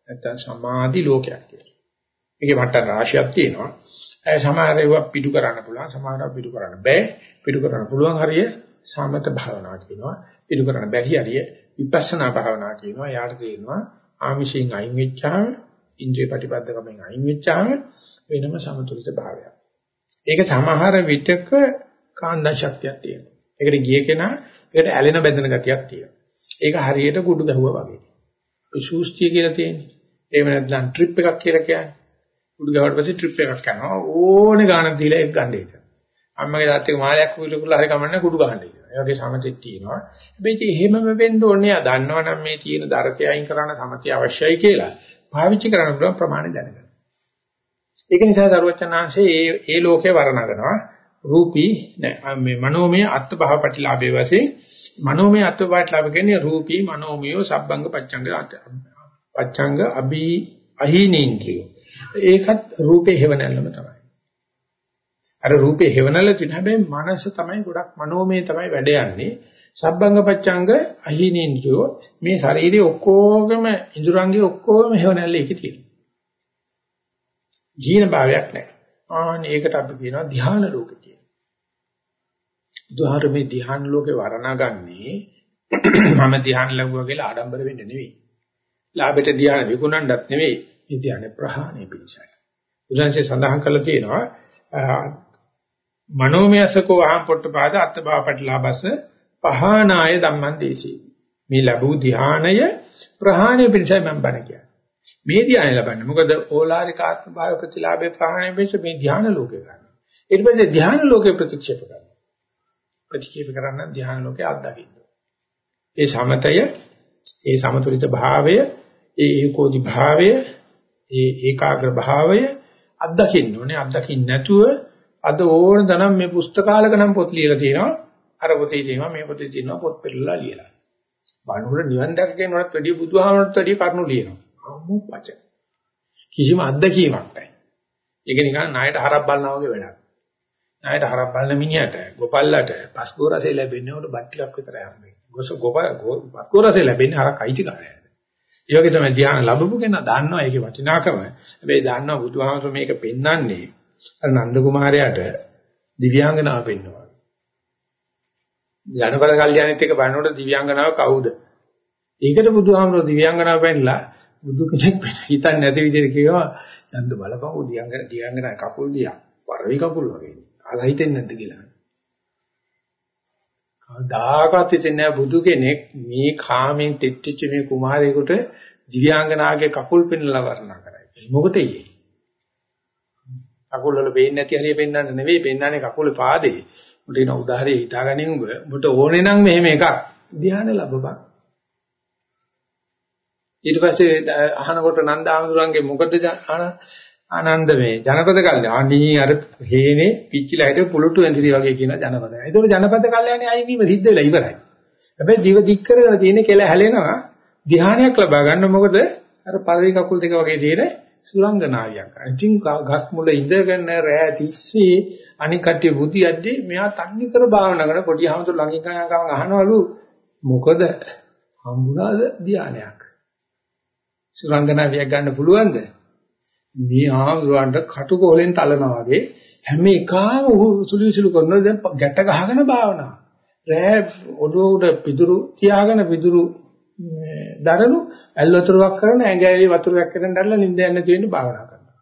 නැත්නම් සමාධි ලෝකයක් කියලා. මේකේ මට්ටම් රාශියක් තියෙනවා. ඒ සමහර ඒවා පිටු කරන්න පුළුවන්, සමහරව පිටු කරන්න බෑ. පිටු කරන්න පුළුවන් හරිය සමත භාවනා කියනවා. පිටු කරන්න බැරි හරිය විපස්සනා භාවනා කියනවා. යාට තේරෙනවා ආමිෂයෙන් අයින් වෙච්චාම, ඉන්ද්‍රිය ප්‍රතිපදකමෙන් අයින් වෙච්චාම වෙනම සමතුලිත භාවයක්. ඒක සමහර විටක කාන්දා ශක්තියක් තියෙනවා. ඒකට ගිය කෙනා ඒකට ඇලෙන බැඳෙන ගතියක් තියෙනවා. ඒක හරියට කුඩු ගැහුවා වගේ. ඒ ශූස්තිය කියලා තියෙන්නේ. එහෙම නැත්නම් ට්‍රිප් එකක් කියලා කියන්නේ. කුඩු ගැහුවට පස්සේ ට්‍රිප් එකක් කරනවා. ඕනේ ගානක් දීලා ඒක ගන්න ඒක. අම්මගේ තාත්තගේ මාලයක් කුරුකුලා හරි කමන්නේ කුඩු ගහන්න කියලා. ඒ වගේ සමතෙත් තියෙනවා. හැබැයි ඉතින් එහෙමම වෙන්න ඕනේ. ආ දන්නවනම් මේ තියෙන දරතය අයින් කරන්න සමතය අවශ්‍යයි කියලා. පාවිච්චි කරන්න පුළුවන් ප්‍රමාණය දැනගන්න. ඒක නිසා දරුවචනාංශයේ ඒ ඒ ලෝකේ වර්ණනනවා. රූපී නෑ මේ මනෝමය අත්භව ප්‍රතිලාභයේ වශයෙන් මනෝමය අත්භව ප්‍රතිලාභ කියන්නේ රූපී මනෝමය සබ්බංග පච්ඡංග පච්ඡංග අභි අහීනේන්ද්‍රිය ඒකත් රූපේ හේවණල්ලම තමයි අර රූපේ හේවණල්ල තියෙන හැබැයි මනස තමයි ගොඩක් මනෝමය තමයි වැඩ යන්නේ සබ්බංග පච්ඡංග අහීනේන්ද්‍රිය මේ ශරීරයේ ඔක්කොගම ඉඳුරංගේ ඔක්කොම හේවණල්ල එකේ තියෙනවා ජීන භාවයක් නැහැ ආන ඒකට අපි කියනවා ධ්‍යාන ලෝක කියලා. බුදුහාර මේ ධ්‍යාන ලෝකේ වර්ණගන්නේ මම ධ්‍යාන ලැබුවා කියලා ආඩම්බර වෙන්න නෙවෙයි. ලාභයට ධ්‍යාන විකුණන්නත් නෙවෙයි. මේ ධ්‍යාන ප්‍රහාණය පිණිසයි. බුදුන්සේ සඳහන් කළා තියෙනවා මනෝමයසකෝ අහම් පොට්ටපාද අත්බව පටිලාභස පහානාය ධම්මං දේශී. මේ ලැබූ ධ්‍යානය ප්‍රහාණය පිණිසයි මම බණ කියන්නේ. මේ ධ්‍යාන ලබන්නේ. මොකද ඕලාරික ආත්ම භාව ප්‍රතිලාභේ ප්‍රහාණය වෙච්ච මේ ධ්‍යාන ලෝකේ ගන්න. ඊට පස්සේ ධ්‍යාන ලෝකේ ප්‍රතික්ෂේප කරනවා. ප්‍රතික්ෂේප කරන්න ධ්‍යාන ලෝකේ අත්දකින්න. ඒ සමතය, ඒ සමතුලිත භාවය, ඒ ඒකෝදි භාවය, ඒ ඒකාග්‍ර භාවය අත්දකින්න ඕනේ. අත්දකින්න නැතුව අද ඕන තරම් මේ පුස්තකාලක නම් පොත් ලියලා තියෙනවා. අර පොතේ තියෙනවා මේ පොතේ තියෙනවා පොත් පෙරලා ලියලා. බණුර නිවන් දැක කියනවත් වැඩිය බුදුහාමරට වැඩිය කරුණු ලියනවා. අමු පච. කිසිම අත්දැකීමක් නැහැ. ඒක නිකන් ණයට හරක් බලනවා වගේ වැඩක්. ණයට හරක් බලන මිනිහට ගොපල්ලට පස්කෝ රසය ලැබෙන්නේ උඩ බත් ටිකක් විතරයි හම්බෙන්නේ. ගොස ගොප පස්කෝ රසය ලැබෙන්නේ හරක් අයිතිකාරයද. ඒ වගේ තමයි ධ්‍යාන ලැබපු කෙනා දන්නවා ඒකේ වටිනාකම. හැබැයි දන්නවා බුදුහාමර මේක පෙන්වන්නේ අර නන්ද කුමාරයාට දිව්‍යාංගනාව පෙන්වනවා. ජනපල කල්යانيත් එක බලනකොට දිව්‍යාංගනාව කවුද? ඒකට බුදුහාමර දිව්‍යාංගනාව පෙන්ලා බුදු කෙනෙක් හිතන්නේ නැති විදිහට කියනවා නන්ද බලපන් උ දිව්‍යාංගන දිව්‍යාංගන කකුල් දියා වරවි කකුල් වගේ. ආලා හිතෙන්නේ නැද්ද කියලා. කවදාකවත් හිතෙන්නේ බුදු කෙනෙක් මේ කාමෙන් තෙච්චිච්ච මේ කුමාරයෙකුට දිව්‍යාංගනාගේ කකුල් පෙන්ලා වර්ණනා කරයි. මොකටද ඒ? කකුල් වල පේන්නේ නැති හරිය පෙන්වන්න නෙවෙයි පෙන්වන්නේ කකුලේ පාදේ. උඹට එන උදාහරණය හිතාගනින් උඹ උඹට ඕනේ නම් මෙහෙම එකක් ධ්‍යාන ලැබපන්. ඊට පස්සේ අහනකොට නන්දාමඳුරන්ගේ මොකද ආනන්ද මේ ජනපද කල්යනා අනී අර හේනේ පිච්චිලා හිට පුලුටු ඇඳිරි වගේ කියන ජනපද. ඒතකොට ජනපද කල්යනානේ අයි වීම සිද්ධ වෙලා ඉවරයි. හැබැයි දිව දික් කරගෙන තියෙන කෙල හැලෙනවා ධ්‍යානයක් ලබා ගන්න මොකද අර පළවෙනි කකුල් දෙක වගේ තියෙන සුලංගනාවියක්. ඉතින් ගස් මුල ඉඳගෙන රෑ තිස්සේ අනික් කට්ටිය බුද්ධි යද්දී මෙයා තන්නේ කර භාවනා කරන පොඩි හමුතු ළඟින් කම අහනවලු මොකද හම්බුණාද ධ්‍යානයක්. සුරංගනාවියක් ගන්න පුළුවන්ද? මේ ආමුරවන්ට කටුකොලෙන් තලනවා වගේ හැම එකම සුළු සුළු කරනවා දැන් ගැට ගහගෙන භාවනා. රෑ ඔළුව උඩ පිදුරු තියාගෙන පිදුරු දරනු ඇල් වතුරක් කරන ඇඟැලි වතුරක් කරන් දැරලා නිින්ද යන්න තියෙන භාවනා කරනවා.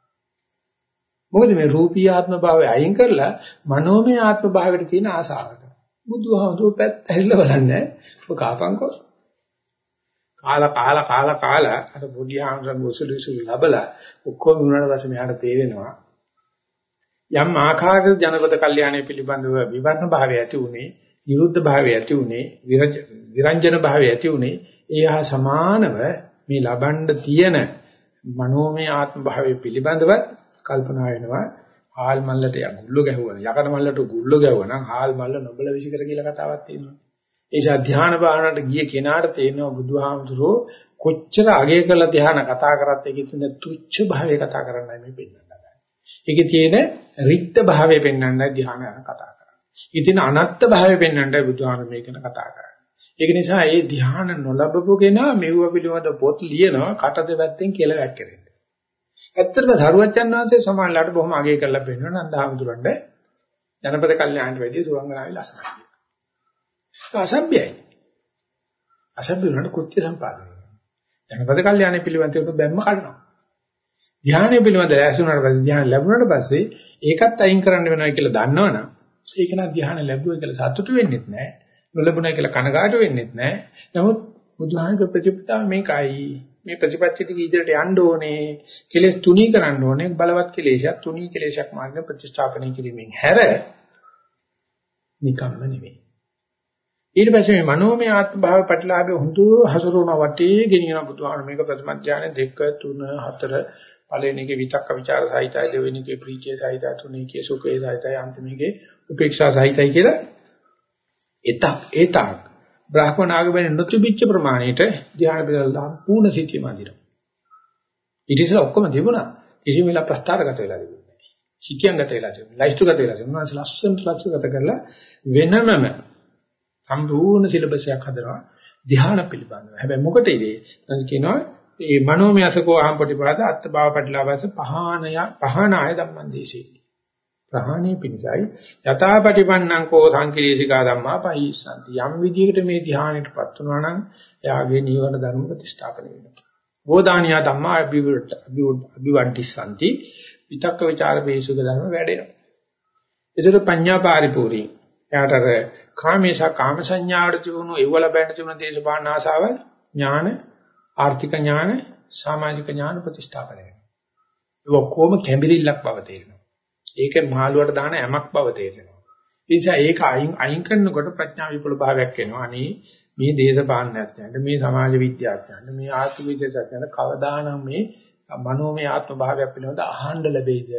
මොකද මේ රූපී ආත්ම භාවය අයින් කරලා මනෝමය ආත්ම භාවයට තියෙන ආසාවට. බුදුහාමුදුරුවෝ පැත්ත ඇහිලා බලන්නේ ඔබ කාපංකෝ කාලා කාලා කාලා කාලා අර පොඩි ආන්රන් උසුළු උසුළු ලබලා ඔක්කොම වුණාට පස්සේ මෙහාට තේරෙනවා. යම් ආකාරයක ජනපද කල්යාණය පිළිබඳව විවරණ භාවය ඇති උනේ විරුද්ධ භාවය ඇති උනේ විරංජන භාවය ඇති උනේ ඒ හා සමානව මේ ලබන්න තියෙන මනෝමය ආත්ම භාවයේ පිළිබඳව කල්පනා වෙනවා. හාල් මල්ලට ගුල්ල ගැහුවා යකඩ මල්ලට ගුල්ල ගැහුවා නම් හාල් මල්ල නොබල විසිකර කියලා කතාවක් තියෙනවා. ඒ නිසා ධ්‍යාන භාවනාවට ගිය කෙනාට තේරෙනවා බුදුහාමුදුරෝ කොච්චර අගය කළ ධ්‍යාන කතා කරත් ඒකේ තියෙන තුච්ඡ භාවය කතා කරන්නයි මේ පෙන්නන්නේ. ඒකේ තියෙන රික්ත භාවය පෙන්වන්නයි ධ්‍යාන කතා කරන්නේ. ඉතින් අනත්ත් භාවය පෙන්වන්නයි බුදුහාම මේකන කතා කරන්නේ. ඒක නිසා මේ ධ්‍යාන නොලබපු කෙනා මෙව්ව පිළිබඳ පොත් ලියනවා කට දෙපැත්තෙන් කියලා වැක්කෙන්නේ. ඇත්තටම සරුවච්චන් වහන්සේ සමානලාට බොහොම අගය කරලා පෙන්නන නන්දහාමුදුරන්ට ජනපද කල්යාණට වැඩි සුවංගනාවේ ලස්සනයි. අසභ්‍යයි. අසභ්‍ය වුණාට කෘත්‍ය සම්පාදනය. ජනපද කල්යාණය පිළිබඳව බැම්ම කඩනවා. ධ්‍යානය පිළිබඳව ඇසුණාට පස්සේ ධ්‍යාන ලැබුණාට පස්සේ ඒකත් අයින් කරන්න වෙනවා කියලා දන්නවනම් ඒක නා ධ්‍යාන ලැබුවා කියලා සතුටු වෙන්නෙත් නැහැ. නොලැබුණා කියලා කනගාටු වෙන්නෙත් නැහැ. නමුත් බුදුහාමගේ ප්‍රතිපදාව මේකයි. මේ ප්‍රතිපත්ති දිග ඉදිරියට යන්න ඕනේ. කෙලෙස් තුනී කරන්න ඕනේ. බලවත් කෙලෙසයක් තුනී කෙලෙසයක් මාර්ග ප්‍රතිස්ථාපනය කිරීමෙන් හැර නිකම්ම නෙවෙයි. ඊට පස්සේ මේ මනෝමය ආත්ම භාව ප්‍රතිලාභය හුදු හසුරුවන වටේ ගෙනියන බුදුහාම මේක ප්‍රථම ඥාන 2 3 4 පළවෙනි එකේ විතක්ක ਵਿਚාර සහිතයි දෙවෙනි එකේ ප්‍රීතිය සහිතයි තුනේ එකේ සුඛේ සහිතයි අන්තිමේකේ උපේක්ෂා සහිතයි කියලා එතක් ඒතක් බ්‍රහ්මනාග වෙන නොතිබිච්ච ප්‍රමාණයට ධ්‍යාන බෙදලා පූර්ණ සිතිය මදිනවා. ඊට ඉස්සෙල්ලා ඔක්කොම තිබුණා. කිසිම වෙලාව ප්‍රස්තාරගත වෙලා තිබුණේ නැහැ. සිතියංගත වෙලා තිබුණා ලයිස්තුගත වෙලා තිබුණා ලස්සන ලස්සනගත කරලා වෙනමම සම්පූර්ණ සිලබස් එකක් හදනවා ධ්‍යාන පිළිබඳව. හැබැයි මොකටද ඒ? කියනවා මේ මනෝමය අසකෝ අහම් ප්‍රතිපාද අත්බව පටිලාවස පහානය පහනාය ධම්මං දේශේ. ප්‍රහාණී පිණිසයි යථාපටිපන්නං කෝ සංකිලේශිකා ධම්මා පහිස්සන්ති. යම් විදිහකට මේ ධ්‍යානෙටපත් වුණා නම් එයාගේ නිවන ධර්ම ප්‍රතිස්ථාපනය වෙනවා. බෝධානියා ධම්මා අභිවෘත අභිවන්තිසන්ති. විතක්ක ਵਿਚාර බේසුක ධර්ම වැඩෙනවා. ඒතර පඤ්ඤා පරිපූර්ණී එයාට අර කාමේශා කාම සංඥාවට තිබුණු ඒව ලැබෙන්න තිබුණ දේශපාලන ආසාව ඥාන ආර්ථික ඥාන සමාජික ඥාන ප්‍රතිස්ථාපනය වෙනවා. ඒ ඔක්කොම කැඹිරිල්ලක් බව තේරෙනවා. ඒක මහලුවට දාන යමක් බව තේරෙනවා. ඒ නිසා ඒක අයින් අයින් කරනකොට ප්‍රඥා විපුල භාවයක් එනවා. අනේ මේ දේශපාලනඥයන්ට මේ සමාජ විද්‍යාඥයන්ට මේ ආර්ථික විද්‍යාඥයන්ට කවදානම් මේ මනෝමය ආත්ම භාවයක් පිළිබඳ අහන්න ලැබෙයිද?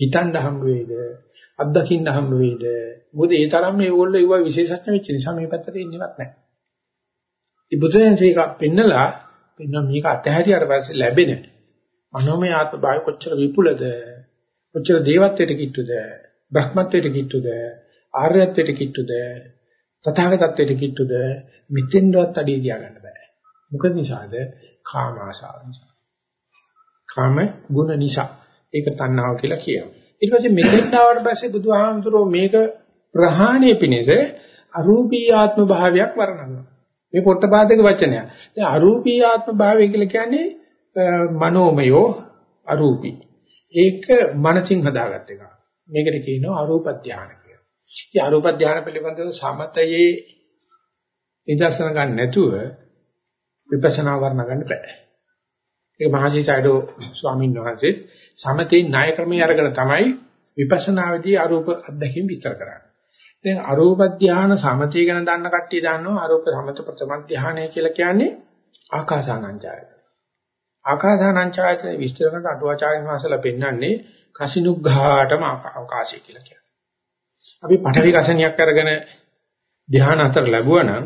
හිතන්න හම්බ වෙයිද? අත්දකින්න හම්බ වෙයිද? මොකද ඒ තරම් මේගොල්ලෝ ඒවා විශේෂඥ වෙච්ච නිසා මේ පැත්තට එන්නේවත් නැහැ. ඒ බුදුරජාණන් ඒක පෙන්නලා පෙන්න මේක අතහැරියාට පස්සේ ලැබෙන මනෝමය ආත්ම භාවය කොච්චර විපුලද? කොච්චර දේවත්වයට කිට්ටුද? බ්‍රහ්මත්වයට කිට්ටුද? ආර්යත්වයට කිට්ටුද? තථාගතත්වයට කිට්ටුද? මිත්‍යෙන්වත් අඩිය තියාගන්න බෑ. මොකද නිසාද? කාම ආශාව නිසා. කාම ගුණ නිසා. ඒක තණ්හාව කියලා කියනවා. ඊට පස්සේ මෙතෙන් ආවට පස්සේ බුදුහාමුදුරුවෝ මේක ප්‍රහාණය පිණිස අරූපී ආත්ම භාවයක් වර්ණනවා. මේ පොට්ටපාදක වචනය. දැන් අරූපී ආත්ම භාවය කියලා කියන්නේ මනෝමයෝ අරූපී. ඒක මනසින් හදාගත්ත එක. මේකට කියනවා අරූප ධානය කියලා. ඉතින් අරූප ධානය පිළිබඳව සමතයේ නිදර්ශන ගන්න නැතුව විපස්සනා වර්ණ ගන්න බෑ. ඒක මහජීසයිඩෝ ස්වාමීන් වහන්සේ සමතේ ණය ක්‍රමයේ අරගෙන තමයි විපස්සනාවේදී අරූප අධ්‍යක්ෂින් විස්තර කරන්නේ. දැන් අරූප ධානය සමතේ ගැන දන්න කට්ටිය දන්නවා අරූප සමත ප්‍රථම ධානය කියලා කියන්නේ ආකාසානංචායත. ආකාසානංචායත විස්තර කරන අටුවාචාර්යන් වහන්සේලා පෙන්වන්නේ කසිනුග්ඝාටම අවකාශය කියලා කියනවා. අපි පඨවි රසණියක් අරගෙන ධානය අතර ලැබුවා නම්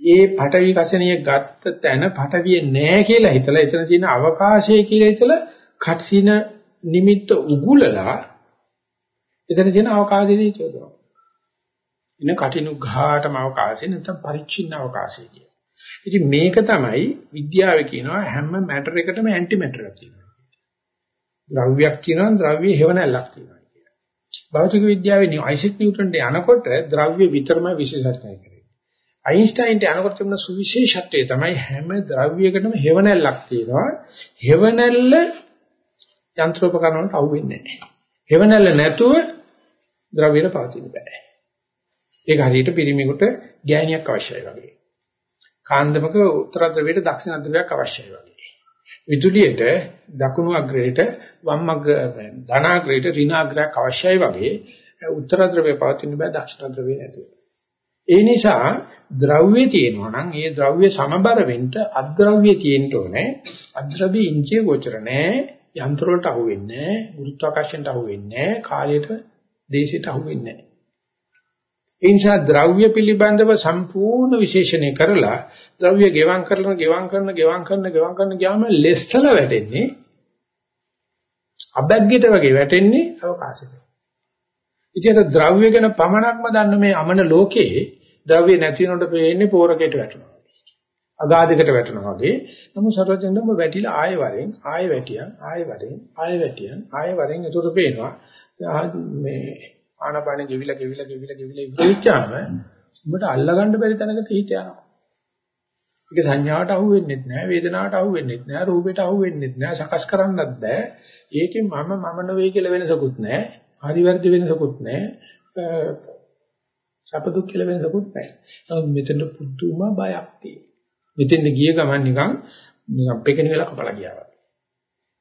ඒ පඨවි කසනිය ගත්ත තැන පඨවිය නෑ කියලා හිතලා එතන තියෙන අවකාශය කියලා හිතලා කට්සින නිමිත්ත උගුලලා එතන තියෙන අවකාශයේදී චෝදනවා. ඉන්න කටිනු ගාටම අවකාශය නැත්නම් පරිච්ඡින්න අවකාශය කිය. ඉතින් මේක තමයි විද්‍යාවේ කියනවා හැම මැටර් එකටම ඇන්ටි මැටර් එකක් තියෙනවා. ද්‍රව්‍යයක් කියනවා ද්‍රව්‍ය හේවණල්ලක් තියෙනවා කියලා. භෞතික විද්‍යාවේ අයිසෙක් නිව්ටන්ට යනකොට ද්‍රව්‍ය විතරමයි විශේෂඥය කරේ. අයින්ස්ටයින්ට යනකොට තිබුණ සුවිශේෂත්වය තමයි හැම ද්‍රව්‍යයකටම හේවණල්ලක් තියෙනවා. හේවණල්ල යන්ත්‍රෝපකරණ වලට අහු වෙන්නේ නැහැ. හේවණල්ල නැතුව ද්‍රව්‍යයට පවතින්න බෑ. ඒක හරියට පිරිමියෙකුට ගෑණියක් අවශ්‍යයි වගේ. කාන්දමක උත්තර ද්‍රවයට දක්ෂිණ ද්‍රවයක් අවශ්‍යයි වගේ. විදුලියට දකුණු අග්‍රයට වම් අග්‍ර ධන අග්‍රයට ඍණ අග්‍රයක් අවශ්‍යයි වගේ උත්තර ද්‍රවය පවතින්න බෑ දක්ෂිණ ද්‍රවය නැතුව. ඒ නිසා ද්‍රව්‍ය තියෙනවා නම් ඒ ද්‍රව්‍ය සමබර වෙන්න අද්‍රව්‍ය තියෙන්න ඕනේ. අද්‍රව්‍ය ඉන්ද්‍රිය ගෝචර නැහැ. යන්ත්‍ර වලට අහු වෙන්නේ නැහැ. ගුරුත්වාකර්ෂණයට අහු වෙන්නේ නැහැ. කාලයට දේශයට අහු වෙන්නේ නැහැ. ඒ නිසා ද්‍රව්‍ය පිළිබඳව සම්පූර්ණ විශේෂණය කරලා ද්‍රව්‍ය ගෙවම් කරන ගෙවම් කරන ගෙවම් කරන ගෙවම් කරන ගියාම ලෙස්සල වැටෙන්නේ අබැග්ගිට වගේ වැටෙන්නේ අවකාශයට. ඉතින් ද්‍රව්‍ය ගැන පමණක්ම දන්න මේ අමන ලෝකේ ද්‍රව්‍ය නැති වෙනකොට පේන්නේ පෝරකයට වැටෙනවා. අගාධයකට වැටෙනවා වගේ. නමුත් සර්වජනම වැටිලා ආයෙ වරෙන් ආයෙ වැටියන් ආයෙ වරෙන් ආයෙ වැටියන් ආයෙ වරෙන් ඒතර පේනවා. මේ ආනපාන ගෙවිලා ගෙවිලා ගෙවිලා ගෙවිලා ඉවිච්චාම උඹට අල්ලගන්න බැරි තැනකට හිත යනවා. ඒක සංඥාවට අහු වෙන්නේ නැහැ, වේදනාවට අහු වෙන්නේ නැහැ, රූපයට අහු වෙන්නේ නැහැ, සකස් කරන්නත් බෑ. ඒකෙන් මම මම නෙවෙයි කියලා වෙනසකුත් නැහැ. හරි වැරදි වෙනසකුත් නැහැ. සැප දුක් කියලා වෙනසකුත් නැහැ. නමුත් මෙතන පුදුම බයක් තියෙනවා. මෙතෙන්ද ගිය ගමන් නිකන් නිකන් පෙකෙන වෙලා කපලා ගියා වගේ.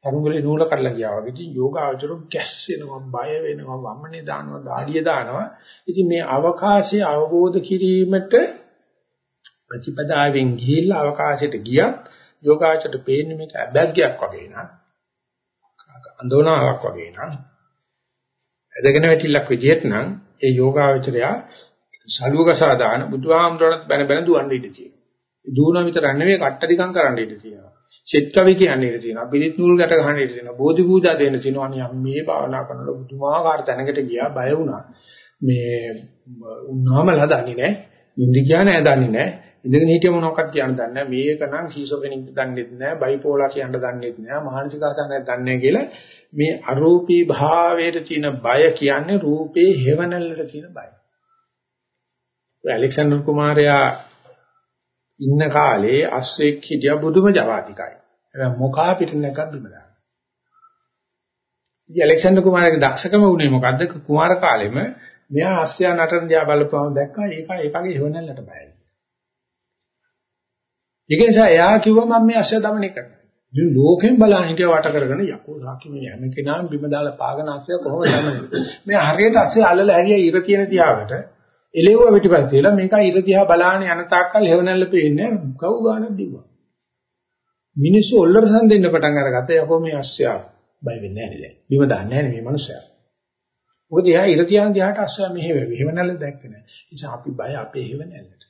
තරුංගලේ නූල කඩලා ගියා වගේ. ඉතින් යෝගාචර ගැස්සෙනවා, බය වෙනවා, වම්මනේ දානවා, දාඩිය දානවා. ඉතින් මේ අවකාශය අවබෝධ කිරීමට ප්‍රතිපදාවෙන් ගිහිල්ලා අවකාශයට ගියත් යෝගාචරයට පේන්නේ මේක අබැග්ගයක් වගේ නා. අඳෝනාවක් වගේ නා. ඇදගෙන වැටිල්ලක් විදිහට නම් ඒ යෝගාචරයා සලුවකසා දාන බුදුහාමුදුරණත් බැන බැන දුවන්න ඉඩ තියෙනවා. දුවන විතරක් නෙවෙයි කට්ටඩිකම් කරන්න ඉඩ තියෙනවා. සෙත් කවි කියන්නේ ඉඳ තියෙනවා. පිළිත් නූල් ගැට ගන්න ඉඳ තියෙනවා. බෝධි පූජා දෙන්න තියෙනවා. අනේ මේ භාවනා කරනකොට පුදුමාකාර තැනකට ගියා බය වුණා. මේ උන්නාමලා දන්නේ නැහැ. ඉන්දි කියන්නේ දන්නේ නැහැ. ඉඳගෙන හිටිය මොනවක්වත් කියන්න දන්නේ නැහැ. මේක නම් සීසොෆෙනික් දන්නේත් නැහැ. බයිපෝලා කියන්න දන්නේත් නැහැ. මානසික ආසන්නයක් දන්නේ නැහැ කියලා මේ අරූපී භාවයට තියෙන බය කියන්නේ රූපේ හේවණල්ලට තියෙන බය. ඇලෙක්සැන්ඩර් කුමාරයා ඉන්න කාලේ අස්වැක් හිටියා බුදුම ජවාතිකයි. හැබැයි මොකා පිට නැකත් බිම දාන. ඉතින් ඇලෙක්සැන්ඩර් කුමාරයාගේ දක්ෂකම උනේ මොකද්ද? කුමාර කාලෙම මෙයා අස්යා නටන දිහා බලපුවම දැක්කා ඒක ඒකගේ හොනල්ලට බයයි. ඒක නිසා එයා කිව්වා මම මේ අස්යා দমনය කරනවා. ඉතින් ලෝකෙන් බලා හිටියා වට කරගෙන යකෝ සාකි මේ හැම කෙනාම බිම දාලා පාගන අස්යා කොහොමද দমনය? මේ හරියට අස්යා අල්ලලා හැරියා ඉර තියෙන තියාකට එළෙව්ව පිටිපස්ස තියලා මේක ඉර දිහා බලාන යන තාක්කල් හේවණල්ල පේන්නේ කවු ගානක් දිව්වා. මිනිස්සු ඔල්ලරසන් දෙන්න පටන් අරගත්තා යකෝ මේ අස්සයා බය වෙන්නේ නැහැ නේද? බිම දාන්නේ නැහැ මේ මනුස්සයා. මොකද එයා ඉර තියන දිහාට අස්සයා මෙහෙව හේවණල්ල දැක්කේ නැහැ. ඒ නිසා අපි බය අපේ හේවණල්ලට.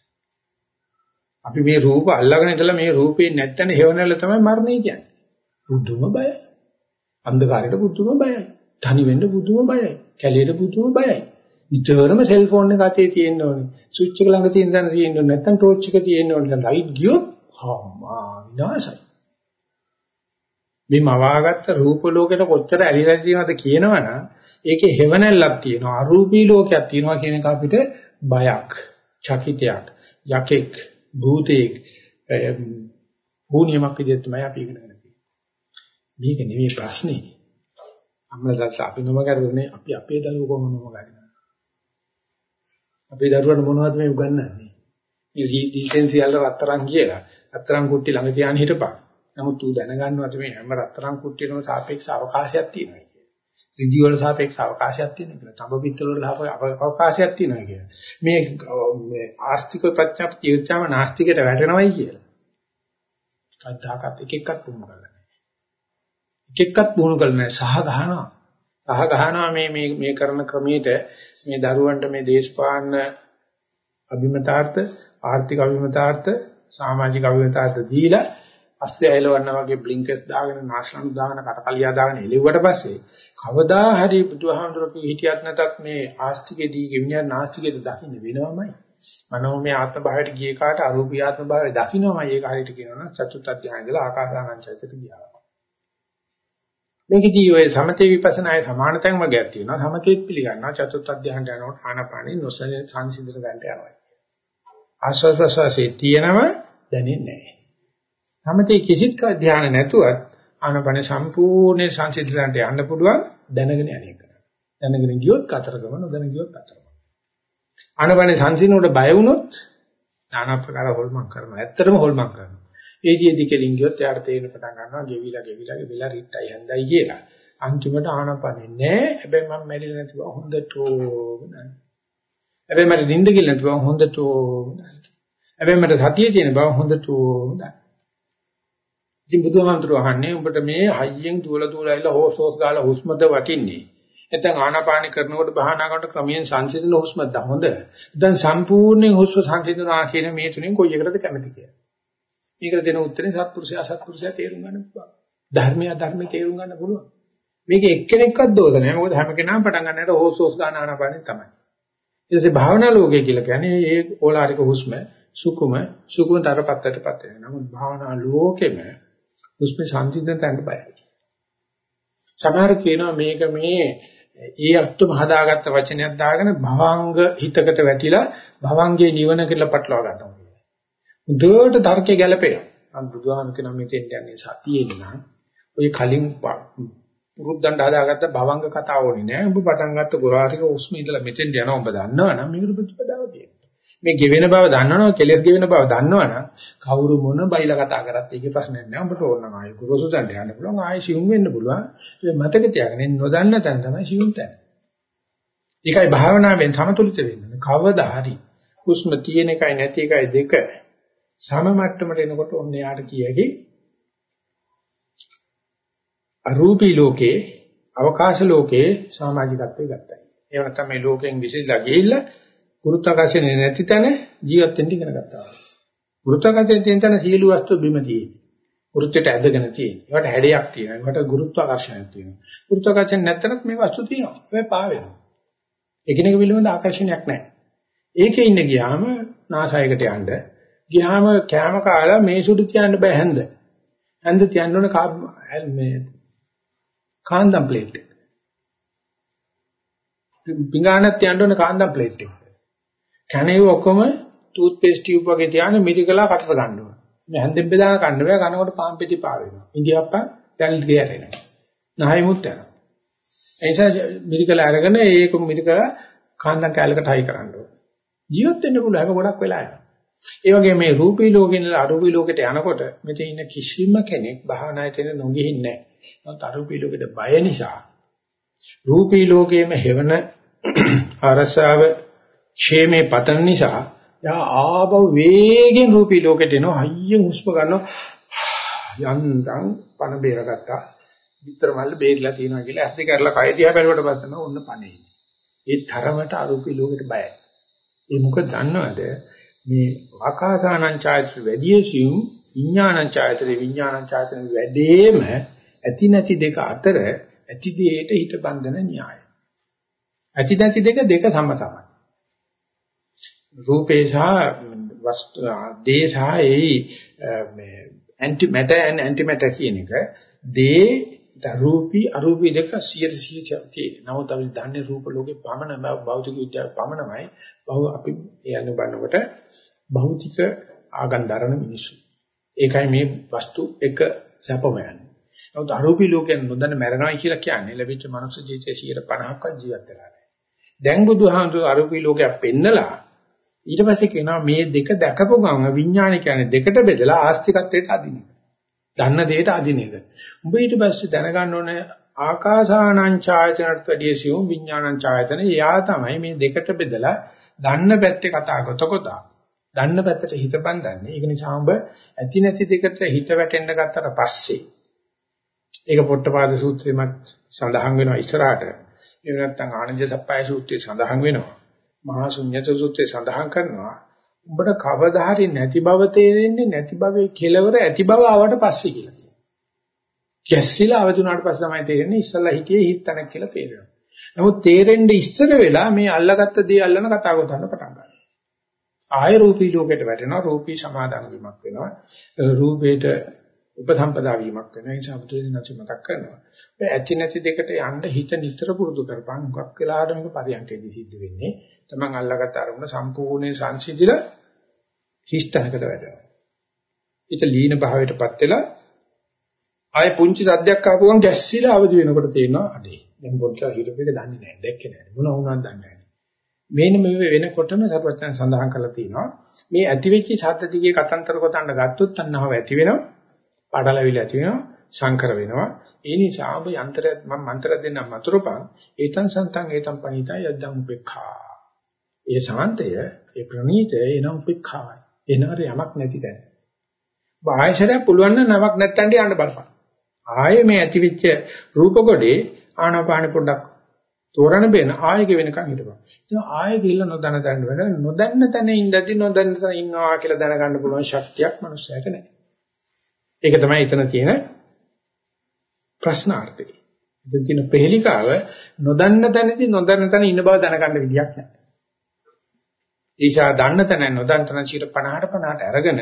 අපි මේ රූප අල්ලගෙන ඉඳලා මේ රූපේ නැත්තන හේවණල්ල තමයි මරණය කියන්නේ. බුදුම බයයි. අන්ධකාරයට බුදුම බයයි. තනි වෙන්න බුදුම බයයි. කැලේට බුදුම බයයි. විතරම සෙල්ෆෝන් එක අතේ තියෙන්න ඕනේ. ස්විච් එක ළඟ තියෙන තැන තියෙන්න ඕනේ. නැත්තම් ටෝච් එක තියෙන්න ඕනේ. ලයිට් ගියොත් හම්මා විනාශයි. මේ මවාගත්ත රූප ලෝකෙට කොච්චර ඇලිලා තියෙනවද කියනවනම් ඒකේ හේවණල්ලක් තියෙනවා. අරූපී ලෝකයක් තියෙනවා කියන එක අපිට බයක්, චකිතයක්, යකෙක්, භූතෙක් භූනියමක් විදිහට තමයි අපි ඉගෙන ගන්න තියෙන්නේ. මේක නෙවෙයි ප්‍රශ්නේ. අම්මලා අපි නොම කරුනේ අපි අපේ දරුවෝ කොහොමද නොම ගන්නේ? අපේ දරුවන්ට මොනවද මේ උගන්වන්නේ? මේ ලිසෙන්සියල් රත්තරන් කියලා. රත්තරන් කුට්ටි ළඟ තියාගෙන හිටපන්. නමුත් ඌ දැනගන්නවද මේ හැම රත්තරන් කුට්ටියකම සාපේක්ෂ අවකාශයක් තියෙනවා කියලා. රිදි වල සාපේක්ෂ අවකාශයක් තියෙනවා කියලා. තඹ පිත්තල වල අවකාශයක් තියෙනවා කියලා. මේ මේ ආස්තික ප්‍රඥප්ති යුක්තම නාස්තිකයට වැටෙනවයි කියලා. කද්දාකත් එක එකක් පුහුණු කරලා නැහැ. එක එකක් පුහුණු කරලා නැහැ. සහ ගහනවා. සහ ගහනවා මේ මේ මේ කරන ක්‍රමයට මේ දරුවන්ට මේ දේශපාලන අභිමතාර්ථ ආර්ථික අභිමතාර්ථ සමාජික අභිමතාර්ථ දීලා අස්සේ ඇලවන්නා වගේ බ්ලින්කර්ස් දාගෙන නාශලනු දාගෙන කටකලියා දාගෙන එළුවට පස්සේ කවදා හරි බුදුහාමුදුරුවෝ හිටියත් නැතත් මේ ආස්තිකේදී ගෙවියන් නාස්තිකේද දකින්න වෙනවමයි. මනෝමය ආත්ම භාවයට ගිය කාට අරූපී ආත්ම භාවය දකින්නමයි ඒක හරියට කියනවනම් චතුත් අධ්‍යාය ඉඳලා ආකාසානංචයකට ගියා මේකදී ඔය සමතේ විපස්සනායේ සමාන තැන් වර්ගයක් තියෙනවා. සමතේත් පිළිගන්නවා චතුත් අධ්‍යාහනට යනකොට ආනාපානෙ නොසල සංසිඳන ගන්නට යනවා. ආස්වාද ප්‍රසවාසයේ තියෙනව දැනෙන්නේ නැහැ. සමතේ කිසිත් ධ්‍යාන නැතුවත් ආනාපානෙ සම්පූර්ණ සංසිඳනට යන්න පුළුවන් දැනගෙන යන්නේ කරා. දැනගෙන ගියොත් කතරගම නොදැන ගියොත් කතරගම. ආනාපානෙ සංසිඳනකොට බය වුණොත් নানা ප්‍රකාර හොල්මන් කරනවා. ඇත්තටම හොල්මන් කරනවා. ඒකෙදි කෙලින් ගියොත් එයාට තේරෙන පටන් ගන්නවා ගෙවිලා ගෙවිලා ගෙවිලා රිට්ටයි හඳයි කියලා. අන්තිමට ආනපනේ නෑ. හැබැයි මම මැරිලා නැතිව හොඳටම නෑ. හැබැයි මට නිින්ද ගිල්ල නැතිව හොඳටම නෑ. හැබැයි මට සතිය තියෙන බව හොඳටම නෑ. ඉතින් බුදුහාමුදුරුවෝ අහන්නේ උඹට මේ හයියෙන් දුවලා දුවලා ඇවිල්ලා හොස් හොස් ගාලා හුස්මද වටින්නේ. නැත්නම් ආනාපාන කරනකොට භාවනා කරනකොට ක්‍රමයෙන් සංසිඳන හුස්මද හොඳ. දැන් සම්පූර්ණයෙන් හුස්ම සංසිඳනවා කියන මේ තුنين කොයි එකටද කැමති කියලා. මේකට දෙන උත්තරේ සත්පුරුෂයා අසත්පුරුෂයා තේරුම් ගන්න පුළුවන්. ධර්මය අධර්මය තේරුම් ගන්න පුළුවන්. මේක එක්කෙනෙක්වත් දෝෂ නැහැ. මොකද හැම කෙනාම පටන් ගන්නට හොස් හොස් ගන්න ආනාපානෙ තමයි. ඊට පස්සේ භාවනා ලෝකය කියලා කියන්නේ ඒ ඕලාරික හුස්ම සුකුම සුකුමතරපත්තටපත් වෙනවා. නමුත් භාවනා ලෝකෙම හුස්ම සංසිඳන තැනට බයයි. සමහර කියනවා මේක මේ ඒ අර්ථම හදාගත්ත වචනයක් දාගෙන භවංග හිතකට වැටිලා භවංගේ නිවන කියලා පටලවා ගන්නවා. දුවට තර්කේ ගැලපෙනවා. අන් බුදුහාම කියන මෙතෙන් යන්නේ සතියෙන් නම් ඔය කලින් පුරුද්දන්ට හදාගත්ත භවංග කතාව ඕනේ නෑ. ඔබ පටන් ගත්ත ගොරාරික උස්ම ඉඳලා මෙතෙන් යනවා ඔබ දන්නවනම් මේකට ප්‍රතිපදාව තියෙනවා. මේ ගෙවෙන බව දන්නවනම් කෙලස් ගෙවෙන බව දන්නවනම් කවුරු මොන බයිලා කතා කරත් ඒකේ ප්‍රශ්නයක් නෑ. ඔබට ඕන නම් ආයෙ ගුරුසු දණ්ඩ යන්න පුළුවන්. ආයෙ සිවුම් වෙන්න පුළුවන්. ඒ මතක තියාගන්න නොදන්න තැන තමයි සිවුම් තැන. ඒකයි භාවනාවෙන් සමතුලිත වෙන්නේ. කවදා හරි හුස්ම තියෙන එකයි නැති එකයි දෙක සම මට්ටමට එනකොට ඔන්න යාට කියකි අරූපී ලෝකේ අවකාශ ලෝකේ සමාජිකත්වය ගත්තයි. ඒ නැත්නම් මේ ලෝකෙන් විසිරලා ගිහිල්ලා ගුරුත්වාකර්ෂණය නැති තැන ජීවත් වෙන්න ඉගෙන ගත්තා. ගුරුත්වාකර්ෂණය තියෙන තැන සියලු වස්තු බිම තියෙන්නේ. ගුරුත්වයට ඇදගෙන තියෙන්නේ. ඒකට හැඩයක් තියෙනවා. ඒකට ගුරුත්වාකර්ෂණයක් තියෙනවා. ගුරුත්වාකර්ෂණ නැත්නම් මේ වස්තු තියෙනවා. මේ පා වෙනවා. එකිනෙක පිළිබඳ ආකර්ෂණයක් නැහැ. ඒකේ ඉන්න ගියාම නාසයකට යන්න ගියාම කැම කාලා මේ සුදු තියන්න බෑ හැන්ද. හැන්ද තියන්න ඕන මේ කාන්දම් ප්ලේට් එක. පිඟානක් තියන්න ඕන කාන්දම් ප්ලේට් එක. කණේ ඔක්කොම ටූත් පේස්ට් ටියුබ් වගේ තියාන මිරිකලා කටට ගන්න ඕන. මේ හැන්දෙන් බෙදාන කන්න බෑ කනකොට පාන් පෙටි පා වෙනවා. ඉන්දියාප්පා දැල් ගියරෙනවා. නහයමුත් යනවා. ඒ නිසා මිරිකලා අරගෙන ඒක මිරිකලා කාන්දම් කැලකට හයි කරන්න ඕන. ජීවත් වෙන්න පුළුවන් ඒක ගොඩක් වෙලා යනවා. ඒ වගේ මේ රූපී ලෝකෙන් අරූපී ලෝකෙට යනකොට මෙතන ඉන්න කිසිම කෙනෙක් භාවනායට නොගිහින්නේ නැහැ. නමුත් අරූපී ලෝකෙට බය නිසා රූපී ලෝකයේම හෙවන අරසාව ക്ഷേමේ පතන නිසා යා ආව වේගෙන් රූපී ලෝකෙට එනවා හයියෙන් හුස්ම ගන්නවා යන්තම් පණ බේරගත්තා විතර මල්ල බේරිලා තියෙනවා කියලා ඇස් දෙක අරලා කය දිහා බැලුවට පස්සේ ඔන්න පණේ. ඒ තරමට අරූපී ලෝකෙට බයයි. ඒ මොකද දන්නවද මේ ආකාසානං ඡායතන වැඩි සියුම් විඥානං ඡායතන විඥානං ඡායතන වැඩේම ඇති නැති දෙක අතර ඇති දෙයට හිත බන්ධන න්‍යාය. ඇති නැති දෙක දෙක සම සමයි. රූපේ සහ වස්තු දේ සහ ඒ මේ anti matter an anti matter කියන එක දේ රූපී අරූපී දෙක 100 100 තියෙනවා. නමුත් අපි දන්නේ රූප ලෝකේ පමණ භෞතික විද්‍යාව පමණමයි. බහුව අපි යන බන්නකොට භෞතික ආගම් දරන මිනිස්සු. ඒකයි මේ වස්තු එක සැපම යන්නේ. නමුත් අරූපී ලෝකයෙන් නොදන්න මැරෙනවා කියලා කියන්නේ ලැබිච්ච මනුස්ස ජීවිතයේ 150ක්වත් ජීවත් වෙලා නැහැ. දැන් බුදුහාමුදුරුවෝ අරූපී ලෝකයක් පෙන්නලා ඊට පස්සේ කියනවා මේ දෙක දැකපු ගමන් විඥාන කියන්නේ දෙකට බෙදලා ආස්තිකත්වයට අදින එක. දන්න දෙයට අදින එක. උඹ ඊට පස්සේ දැනගන්න ඕනේ ආකාසානං ඡායතනට වැඩිය සියුම් විඥානං ඡායතන. එයා තමයි මේ දෙකට බෙදලා දන්න පැත්තේ කතා කරතකොට දන්න පැත්තට හිත බඳන්නේ. ඒක නිසා උඹ ඇති නැති දෙකට හිත වැටෙන්න ගත්තට පස්සේ ඒක පොට්ටපාද සූත්‍රෙමත් සඳහන් වෙනවා ඉස්සරහට. ඒ නැත්නම් ආනන්ද සප්පයි සූත්‍රයේ සඳහන් වෙනවා. මහා ශුන්්‍යත සූත්‍රයේ සඳහන් කරනවා. උඹට කවදා හරි නැති බව තේරෙන්නේ නැති භවයේ කෙලවර ඇති බව ආවට පස්සේ කියලා. ගැස්සිලා අවතුනාට පස්සේ තමයි තේරෙන්නේ ඉස්සල්ලා හිතේ හිතනක් කියලා තේරෙනවා. නමුත් තේරෙන්න ඉස්සර වෙලා මේ අල්ලගත්ත දේ අල්ලන කතා කරන්න පටන් ගන්නවා. ආය රූපී ලෝකයට වැටෙනවා රූපී සමාදාන වීමක් වෙනවා. රූපේට උපසම්පදා වීමක් වෙනවා. ඒ නිසා බුදුරජාණන් වහන්සේ මතක් කරනවා. මේ ඇති නැති දෙකට යන්න හිත නිතර පුරුදු කරපන්. හුඟක් වෙලාවට මේක පරියන්කේදී සිද්ධ වෙන්නේ. තමන් අල්ලගත් අරමුණ සම්පූර්ණයෙන් සංසිඳිලා හිස්තැනකට වැටෙනවා. ඊට ලීන භාවයටපත් වෙලා ආයේ පුංචි සද්දයක් ආපුවම ගැස්සිලා අවදි වෙනකොට තේරෙනවා අඩේ. දැන් පොඩ්ඩක් හිතපෙක දන්නේ නැහැ. දැක්කේ නැහැ. මොන වුණාද දන්නේ නැහැ. මේන මේ වෙනකොටම සර්වඥයන් සඳහන් කරලා තියෙනවා. මේ ඇතිවෙච්ච ශබ්ද දිගේ කතන්තර කොටන්න ගත්තොත් තණ්හාව ඇති වෙනවා. පඩලවිල ඇති වෙනවා. සංකර වෙනවා. ඒ නිසා ඔබ යන්ත්‍රය මම මන්ත්‍ර දෙන්නම් මතුරුපන්. ඒතං සන්තං ඒතං පණිතා යද්දං උපේක්ඛා. ඒ ශාන්තය, ඒ ප්‍රණීතය එන උපේක්ඛාවයි. එනවර යමක් නැති තැන. ආයශරය පුළුවන් නම් නමක් නැත්තන්ට යන්න බලපන්. ආයේ මේ ඇතිවෙච්ච රූප කොටේ ආනාපාන පොඩ්ඩක් තෝරන බේන ආයෙක වෙනකන් හිටපන්. ඉතින් ආයෙ ගිහිල්ලා නොදන්න තැන වෙන නොදන්න තැන ඉඳදී නොදන්න තැන ඉන්නවා කියලා දැනගන්න පුළුවන් ශක්තියක් මනුස්සයට නැහැ. ඒක තමයි එතන තියෙන ප්‍රශ්නාර්ථය. එතන තියෙන ප්‍රහෙලිකාව නොදන්න තැනදී නොදන්න තැන ඉන්න බව දැනගන්න විදියක් නැහැ. ඊෂා දන්න තැන නොදන්න තැන 50 50ට අරගෙන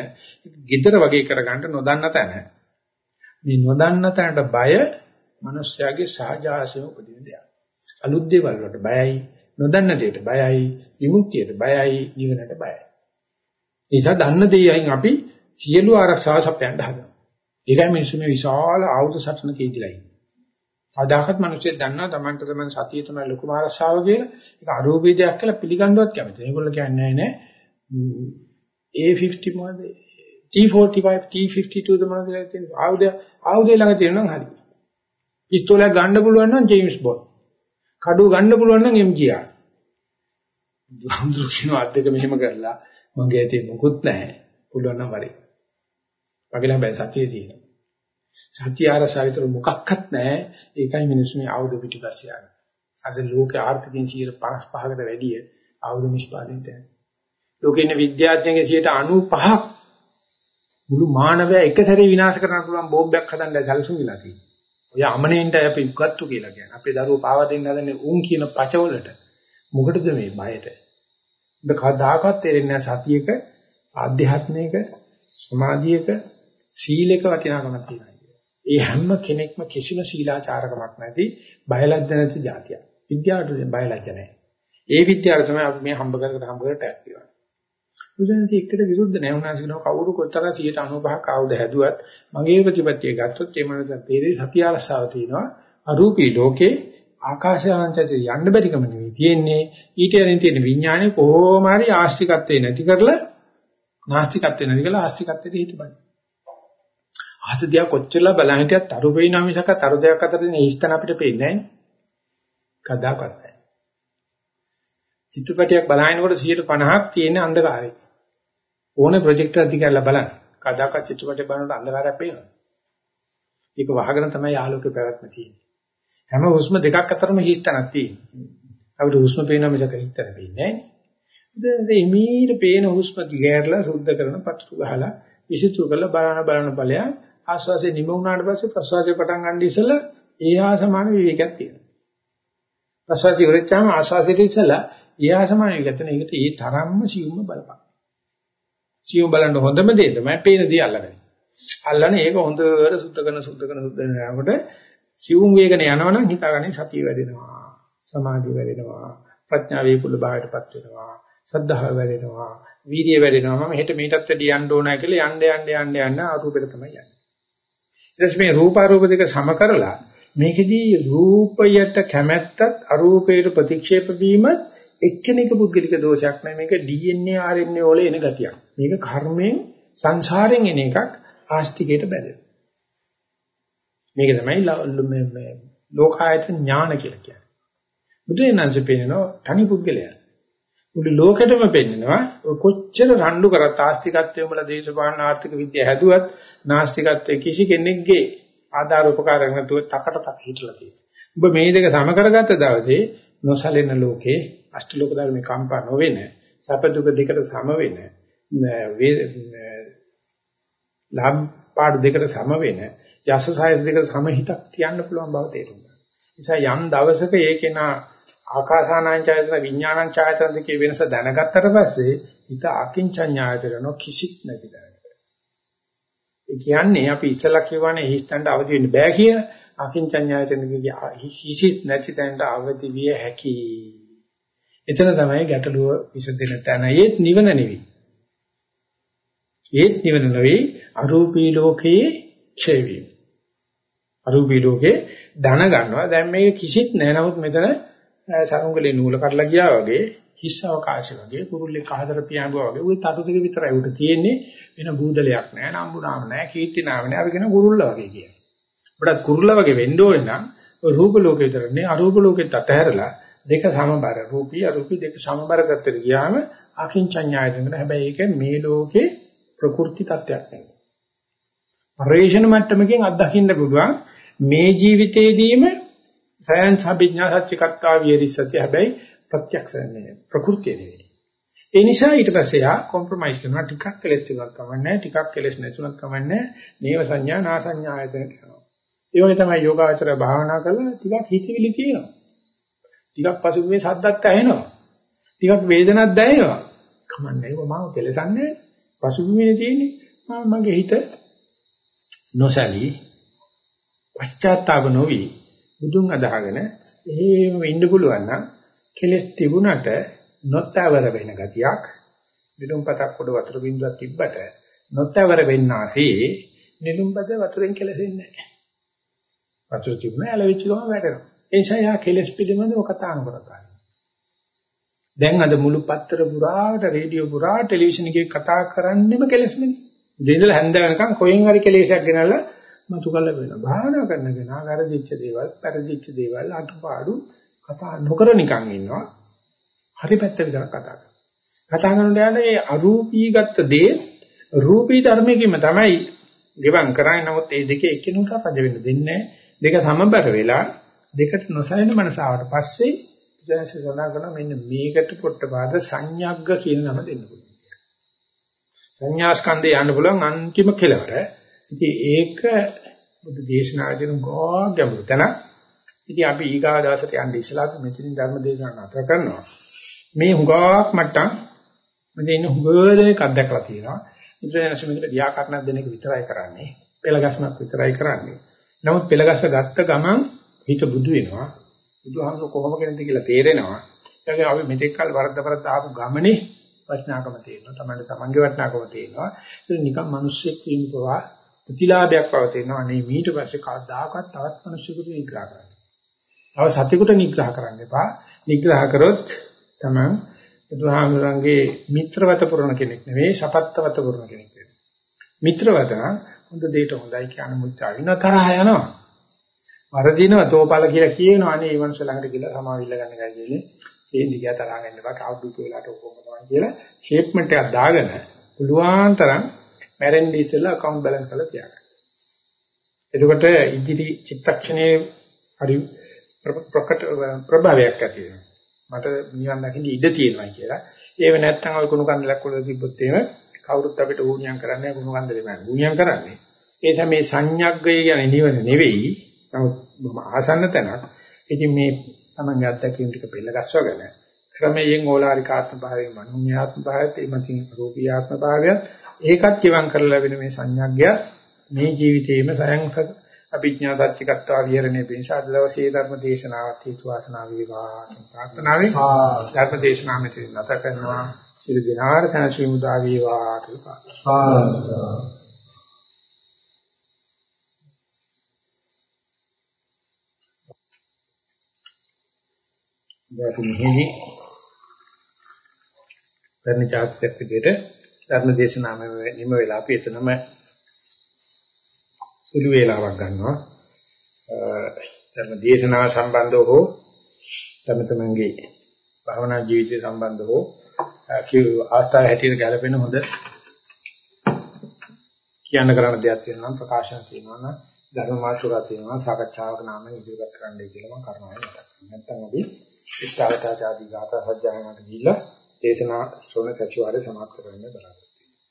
gedara වගේ කරගන්න නොදන්න තැන මේ නොදන්න තැනට බය මිනිස්යාගේ සහජාසය උපදින දෙයක්. අලුත් දේවල් වලට බයයි, නොදන්න දේට බයයි, විමුක්තියට බයයි, නිවනට බයයි. ඒ නිසා දන්න දේයන් අපි සියලු ආරක්ෂාව සපයන්න හදනවා. ඒකයි මිනිස්සු මේ විශාල ආයුධ සටනක ඉඳලා ඉන්නේ. අදාහත් මිනිස්සු දන්නා Tamanට තමයි සතිය තමයි ලොකුම ආරක්ෂාව කියලා. ඒක අරූපී දෙයක් කියලා පිළිගන්නවත් කැමති. ඒගොල්ලෝ කියන්නේ නෑ A50 මොකද? T45 T52 ද මොනවද කියලා තියෙන ආයුධ ආයුධය ළඟ තියෙනවා නම් හරි. පිස්තෝලයක් ගන්න පුළුවන් නම් ජේම්ස් බොන්ඩ්. කඩුව ගන්න පුළුවන් නම් MGR. බුදුහාමුදුරු කියන අද්දක මෙහෙම කරලා මගේ ඇතේ මොකුත් නැහැ. පුළුවන් නම් වරේ. මගේ ළඟ බෑ සතියේ තියෙනවා. සත්‍ය ආරසාවිතර මොකක්වත් නැහැ. ඒකයි මිනිස්සු මේ ආයුධ පිටිපස්සේ යන්නේ. අද ලෝක ආර්ථිකයෙන් 55කට වැඩිය ආයුධ නිෂ්පාදනයට යනවා. ලෝකේ ඉන්න විද්‍යාඥයන්ගේ 95ක් මුළු මානවයා එක සැරේ විනාශ කරන්න පුළුවන් බෝම්බයක් හදන්න සැලසුම් වෙලා තියෙනවා. ඔය අමනෙන්ට අපි උගත්තු කියලා කියන්නේ. අපේ දරුවෝ පාවා දෙන්න හදන්නේ උන් කියන පචවලට. මොකටද මේ බයට? ඔබ කවදාකවත් තේරෙන්නේ නැහැ සතියක ආධ්‍යාත්මික සමාධියක සීලක වටිනාකමක් තියෙනවා. ඒ හැම කෙනෙක්ම කිසිම සීලාචාරකමක් නැති බයලජ්ජ නැති જાතියක්. විද්‍යාවට බයලජ්ජ නැහැ. ඒ විද්‍යාව තමයි අපි මේ හම්බ කරකට හම්බ කරට ඇක්ටිවන්නේ. බුදුන්සේ එකට විරුද්ධ නැහැ උනාස කියනවා කවුරු කොතර 95ක් ආවුද හැදුවත් මගේ ප්‍රතිපත්තිය ගත්තොත් ඒ මනස තේරේ සතිය අරසාව තියෙනවා අරූපී ලෝකේ ආකාශාංශයට යන්න බැරිකම නෙවෙයි තියෙන්නේ ඊට යරින් තියෙන විඥානේ කොහොම හරි ආස්තිකත්වේ නැති කරලා නාස්තිකත්වේ නැති කරලා ආස්තිකත්වයට හිටපන් ආසදියා කොච්චරලා බලන් හිටියත් තරු පේනවා මිසක තරු දෙයක් අතර තියෙන හිස්තන අපිට පේන්නේ නැහැ කදාකත් නැහැ චිත්‍රපටයක් බලනකොට 150ක් තියෙන අන්ධකාරය ඕනේ ප්‍රොජෙක්ටර් දිග කරලා බලන්න. කදාකත් චිත්‍රපටය බලනකොට අන්ධකාරයක් පේනවා. ඒක වහගෙන තමයි ආලෝකය පැවැත්ම තියෙන්නේ. හැම හුස්ම දෙකක් අතරම හිස්තනක් තියෙන්නේ. අපිට හුස්ම පේනවා මිසක හිස්තන පේන්නේ නැහැ. දැන් මේ පේන හුස්ම දිගහැරලා සුද්ධ කරන පටු ගහලා විසිතු කරලා බලන බලන ඵලය ආස්වාසේ නිම වුණාට පස්සේ ප්‍රසවාසය පටන් ගන්න ඉස්සෙල්ලා ඒ හා සමාන විවේකයක් තියෙනවා. ප්‍රසවාසය ඉවරච්චාම ආස්වාසයට ඉස්සෙල්ලා ඒ හා සමාන විවේකයෙන් ඒකට ඒ තරම්ම සියුම්ම බලපං. සියුම් බලන්න හොඳම දේ තමයි පේන දේ අල්ලගන්න. අල්ලන්නේ ඒක හොඳට සුද්ධ කරන සුද්ධ කරන සුද්ධ කරනකොට සියුම් වේගන යනවනම් හිතාගන්නේ සතිය වැඩෙනවා. සමාධිය වැඩෙනවා. ප්‍රඥාවේ කුල භාවයටපත් වෙනවා. සද්ධාව වැඩෙනවා. වීර්යය වැඩෙනවා. මම හෙට මේකටත් වැඩි යන්න ඕනයි කියලා යන්න යන්න යන්න යන්න අරූපෙට තමයි යන්නේ. ඊට පස්සේ මේ රූපාරූප දෙක සම කරලා මේකෙදී රූපයට කැමැත්තත් අරූපයට ප්‍රතික්ෂේප වීමත් එක්කෙනෙක් පුද්ගලික දෝෂයක් නෑ මේක DNA RNA වල එන ගතියක්. මේක කර්මයෙන් සංසාරයෙන් එන එකක් ආස්තිකයට බැඳෙන. මේක තමයි මේ ලෝකායත ඥාන කියලා කියන්නේ. බුදුරජාණන්සේ පෙන්නනවා තනි පුද්ගලයා. මුළු ලෝකෙටම පෙන්නනවා කොච්චර රණ්ඩු කරත් ආස්තිකත්වයේ වල දේශපාලන ආර්ථික විද්‍යාව හැදුවත් නාස්තිකත්වයේ කිසි කෙනෙක්ගේ ආධාර උපකාරයක් නැතුව තකට තක හිටලා තියෙනවා. ඔබ මේ දෙක සම කරගත්ත දවසේ නොසලෙන ලෝකේ අෂ්ටලෝක ධර්මේ කම්පා නොවෙන සැප දුක දෙකට සම වෙන ලාභ පාඩු දෙකට සම වෙන යස සායස දෙකට සම හිතක් තියන්න පුළුවන් බව තේරුම් ගන්න. නිසා යම් දවසක ඒකේන ආකාසානංචයතන විඥානංචයතන දෙකේ වෙනස දැනගත්තට පස්සේ හිත අකින්චඤ්ඤායතන කිසිත් නැති දැනගන්න. ඒ කියන්නේ අපි ඉස්සලා කියවනේ හිස්තන්ට අවදි වෙන්න බෑ කියන අකින්චඤ්ඤායතන කිසිත් නැති තැනට අවදි විය හැකියි. එතන තමයි ගැටලුව විසඳෙන තැන. ඒත් නිවන නෙවෙයි. ඒත් නිවන නෙවෙයි අරූපී ලෝකයේ ක්ෂය වීම. අරූපී ලෝකේ ධන ගන්නවා. දැන් මේක කිසිත් නැහැ. නමුත් මෙතන සරුංගලේ නූල කඩලා ගියා වගේ හිස් අවකාශය වගේ කුරුල්ලෙක් අහසට පියාඹුවා වගේ ওই තටු දෙක විතරයි උට තියෙන්නේ වෙන බූදලයක් නැහැ නම්බුනාම නැහැ කීර්ති නාම නැහැ අපි කියන කුරුල්ල වගේ කියන්නේ. අපිට කුරුල්ල වගේ වෙන්න ඕනේ නම් රූප ලෝකේ විතරනේ අරූප ලෝකෙත් අතහැරලා දෙක සමබර රූපී අරූපී දෙක සමබර කරතර ගියාම අකින්චඤ්ඤායතන හැබැයි ඒක මේ ලෝකේ ප්‍රකෘති තත්ත්වයක් නෙවෙයි. පරිේශන මට්ටමකින් අත්දකින්න පුළුවන් මේ ජීවිතේදීම සයන්ස් අභිඥා සත්‍යකත්තා විරිසති හැබැයි ප්‍රත්‍යක්ෂ නෙවෙයි ප්‍රകൃතිය නෙවෙයි. ඒ නිසා ඊට පස්සේ යා කොම්ප්‍රොමයිස් කරනවා ටිකක් කෙලස් තිබුණත් කමන්නේ ටිකක් කෙලස් නැතුණත් කමන්නේ නේව සංඥා නා සංඥා ආයතන කරනවා. ඒ වගේ තමයි යෝගාචර භාවනා කරලා ටිකක් හිතවිලි තියෙනවා. ටිකක් පසුබිමේ සද්දත් ඇහෙනවා. ටිකක් වේදනක් දැනෙනවා. කමන්නේ ඒක මම කෙලසන්නේ පසුබිමේ තියෙන්නේ මගේ හිත නොසලී පශ්චාත්තාප නොවි බුදුන් අදහගෙන එහෙම ඉන්න පුළුවන් නම් කෙලස් තිබුණට නොතවර වෙන ගතියක් නිලුම්පතක් පොඩ වතුර බින්දුවක් තිබ්බට නොතවර වෙන්නාසේ නිලුම්පත වතුරෙන් කෙලසෙන්නේ නැහැ. වතුර තිබුණා ඇලවිච්ච ගමන් වැටෙනවා. ඒ නිසා යා කෙලස් පිළිබඳව කතා නොකරතා. දැන් අද මුළු පත්තර පුරාට රේඩියෝ පුරා ටෙලිවිෂන් එකේ කතා කරන්නෙම කෙලස්මනේ. දෙඳල හැන්ද වෙනකන් කොහෙන් හරි කෙලෙසක් ගෙනල්ලා මතු කළ වෙනවා. භාවනා කරන කෙනා වැරදිච්ච දේවල්, පෙරදිච්ච දේවල් අටපාඩු කතා නොකර නිකන් ඉන්නවා. හරි පැත්ත විතරක් කතා කරනවා. කතා කරනකොට යන මේ අරූපී ගත්ත දේ රූපී ධර්මයකින්ම තමයි ගෙවම් කරන්නේ. නමුත් මේ දෙකේ එකිනෙකට රජ වෙන්න දෙන්නේ දෙක සමබර වෙලා දෙකට නොසැලෙන මනසාවට පස්සේ ජනස සඳහන් කරන මෙන්න මේකට පොට්ටපාද සංඥග්ග කියන නම දෙන්න පුළුවන්. සංඥා ස්කන්ධය යන්න පුළුවන් අන්තිම කෙලවර. ඉතින් ඒක බුදු දේශනාවේදී ගෝ ගැඹුරු තැන. ඉතින් අපි ඊගා දවසට යන්න ඉස්සලා මෙතනින් ධර්ම දේශනාව නතර කරනවා. මේ හුඟක් මට්ටම් මම ඉන්න හුඟදෙනෙක් අත්දැකලා තියෙනවා. ඉතින් මෙතන ව්‍යාකරණ දෙන එක විතරයි කරන්නේ. පෙළගස්මක් විතරයි කරන්නේ. නමුත් පෙළගස්ස ගත්ත ගමන් හිත බුදු වෙනවා. බුදුහාමුදුර කොහොම කෙනෙක්ද කියලා තේරෙනවා. ඒකෙන් අපි මෙතෙක් කල වරද්ද වරද්ද ආපු ගමනේ වටිනාකම තියෙනවා. තමයි තමන්ගේ වටිනාකම තියෙනවා. ඒක නිකන් මිනිස්සෙක් වීම පවා ප්‍රතිලාභයක් බව තියෙනවා. අනේ ඊට පස්සේ කවදාකවත් තවත් මිනිස්සුෙකුට නිග්‍රහ කරන්න. තව සත්‍යකට නිග්‍රහ කරන්න එපා. නිග්‍රහ කරොත් තමන් බුදුහාමුදුරන්ගේ මිත්‍රවත පුරණ කෙනෙක් නෙවෙයි, සපත්තවත පුරණ කෙනෙක් වෙනවා. මිත්‍රවත හොඳ දෙයට හොඳයි කියන මුචා වින තරහ යනවා. වරදිනව තෝපල කියලා කියනවා. අනේ මේ මනුස්ස ළඟට ගිහලා සමාවිල්ල ගන්න එකයි කියන්නේ. ඒ දිගට තරහ ගන්න එපා. කවුරුත් වෙලාට ඔක්කොම තමයි කියලා ෂේප්මන්ට් එකක් දාගෙන පුළුවන් තරම් මැරෙන්නේ ඉස්සෙල්ලා account balance කරලා තියාගන්න. එතකොට ඉදිරි චිත්තක්ෂණයේ හරි ප්‍රකට ප්‍රභාවයක් ඇති වෙනවා. මට නිවන් දකින්න ඉඩ තියෙනවා කියලා. ඒව නැත්තම් ඔය කුණු කන්දලක් වල තිබ්බොත් එහෙම කවුරුත් අපිට ඌණියම් කරන්නේ කුණු කන්දලේ නෑ. ඌණියම් කරන්නේ. ඒ තමයි සංඥග්ගය කියන්නේ නිවන නෙවෙයි. නමුත් බොහොම ආසන්න තැනක්. ඉතින් මේ තමන්ගේ අත්දැකීම් ටික පෙළ ගස්වගෙන ක්‍රමයෙන් ඕලාරික ආත්ම භාවයෙන් මනෝමය ආත්ම භාවයට එමකින් රූපී ආත්ම භාවයත් ඒකත් කිවං කරලා වෙන මේ සංඥාග්ගය. මේ ජීවිතේම සයන්ස අභිඥා සත්‍චිකත්වා විහරණය පිණිස අද දවසේ ධර්ම දේශනාවත් හේතු වාසනා වේවා කියන ප්‍රාර්ථනාවෙන් ධර්ම දේශනාව මෙතන නැත කරනවා. සියලු දෙනාට තනසි මුදා වේවා කියලා. දැන් මෙහි ධර්ම චාරිත්‍රයකට ධර්ම දේශනාව නිම වෙලා අපි එතනම සුළු වේලාවක් ගන්නවා. ධර්ම දේශනාව සම්බන්ධව හෝ තම තමන්ගේ භවනා ජීවිතය සම්බන්ධව හෝ කිව් ආස්ථාව හැටියට ගැලපෙන හොඳ කියන්න කරන්න දෙයක් තියෙනවා නම් ප්‍රකාශන තියෙනවා නම් ධර්ම මාතෘකා තියෙනවා සාකච්ඡාවක නාමයෙන් ඉදිරිපත් කරන්නයි කියලා මම කරනවා. නැත්නම් අපි ඉස්තාවතාචාදී ගාථා සජ්ජායනට ගිහිල්ලා දේශනා ශ්‍රවණ සතිವಾರය සමාප්ත කරන්න බලාපොරොත්තු වෙනවා.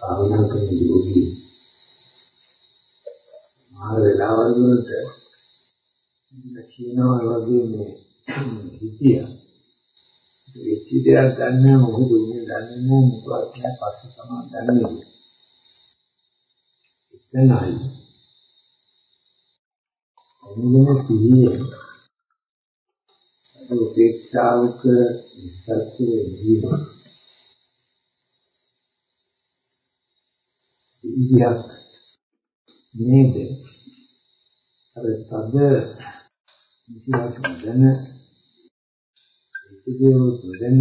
ආවනා කරන යෝගී මාර වේලාවල් වලට කියනවා වගේ මේ හිතිය වෙච්ච දෙයක් දන්නේ මොකද උනේ දන්නේ මොකක්ද පස්සේ තමයි දන්නේ. එතනයි අනුගම සිහිය අද උපේක්ෂාවක සත්‍ය ජීවන ඉන්දියක් නේද? අර තද ඉතිහාස දැන ඉතිදේව දැන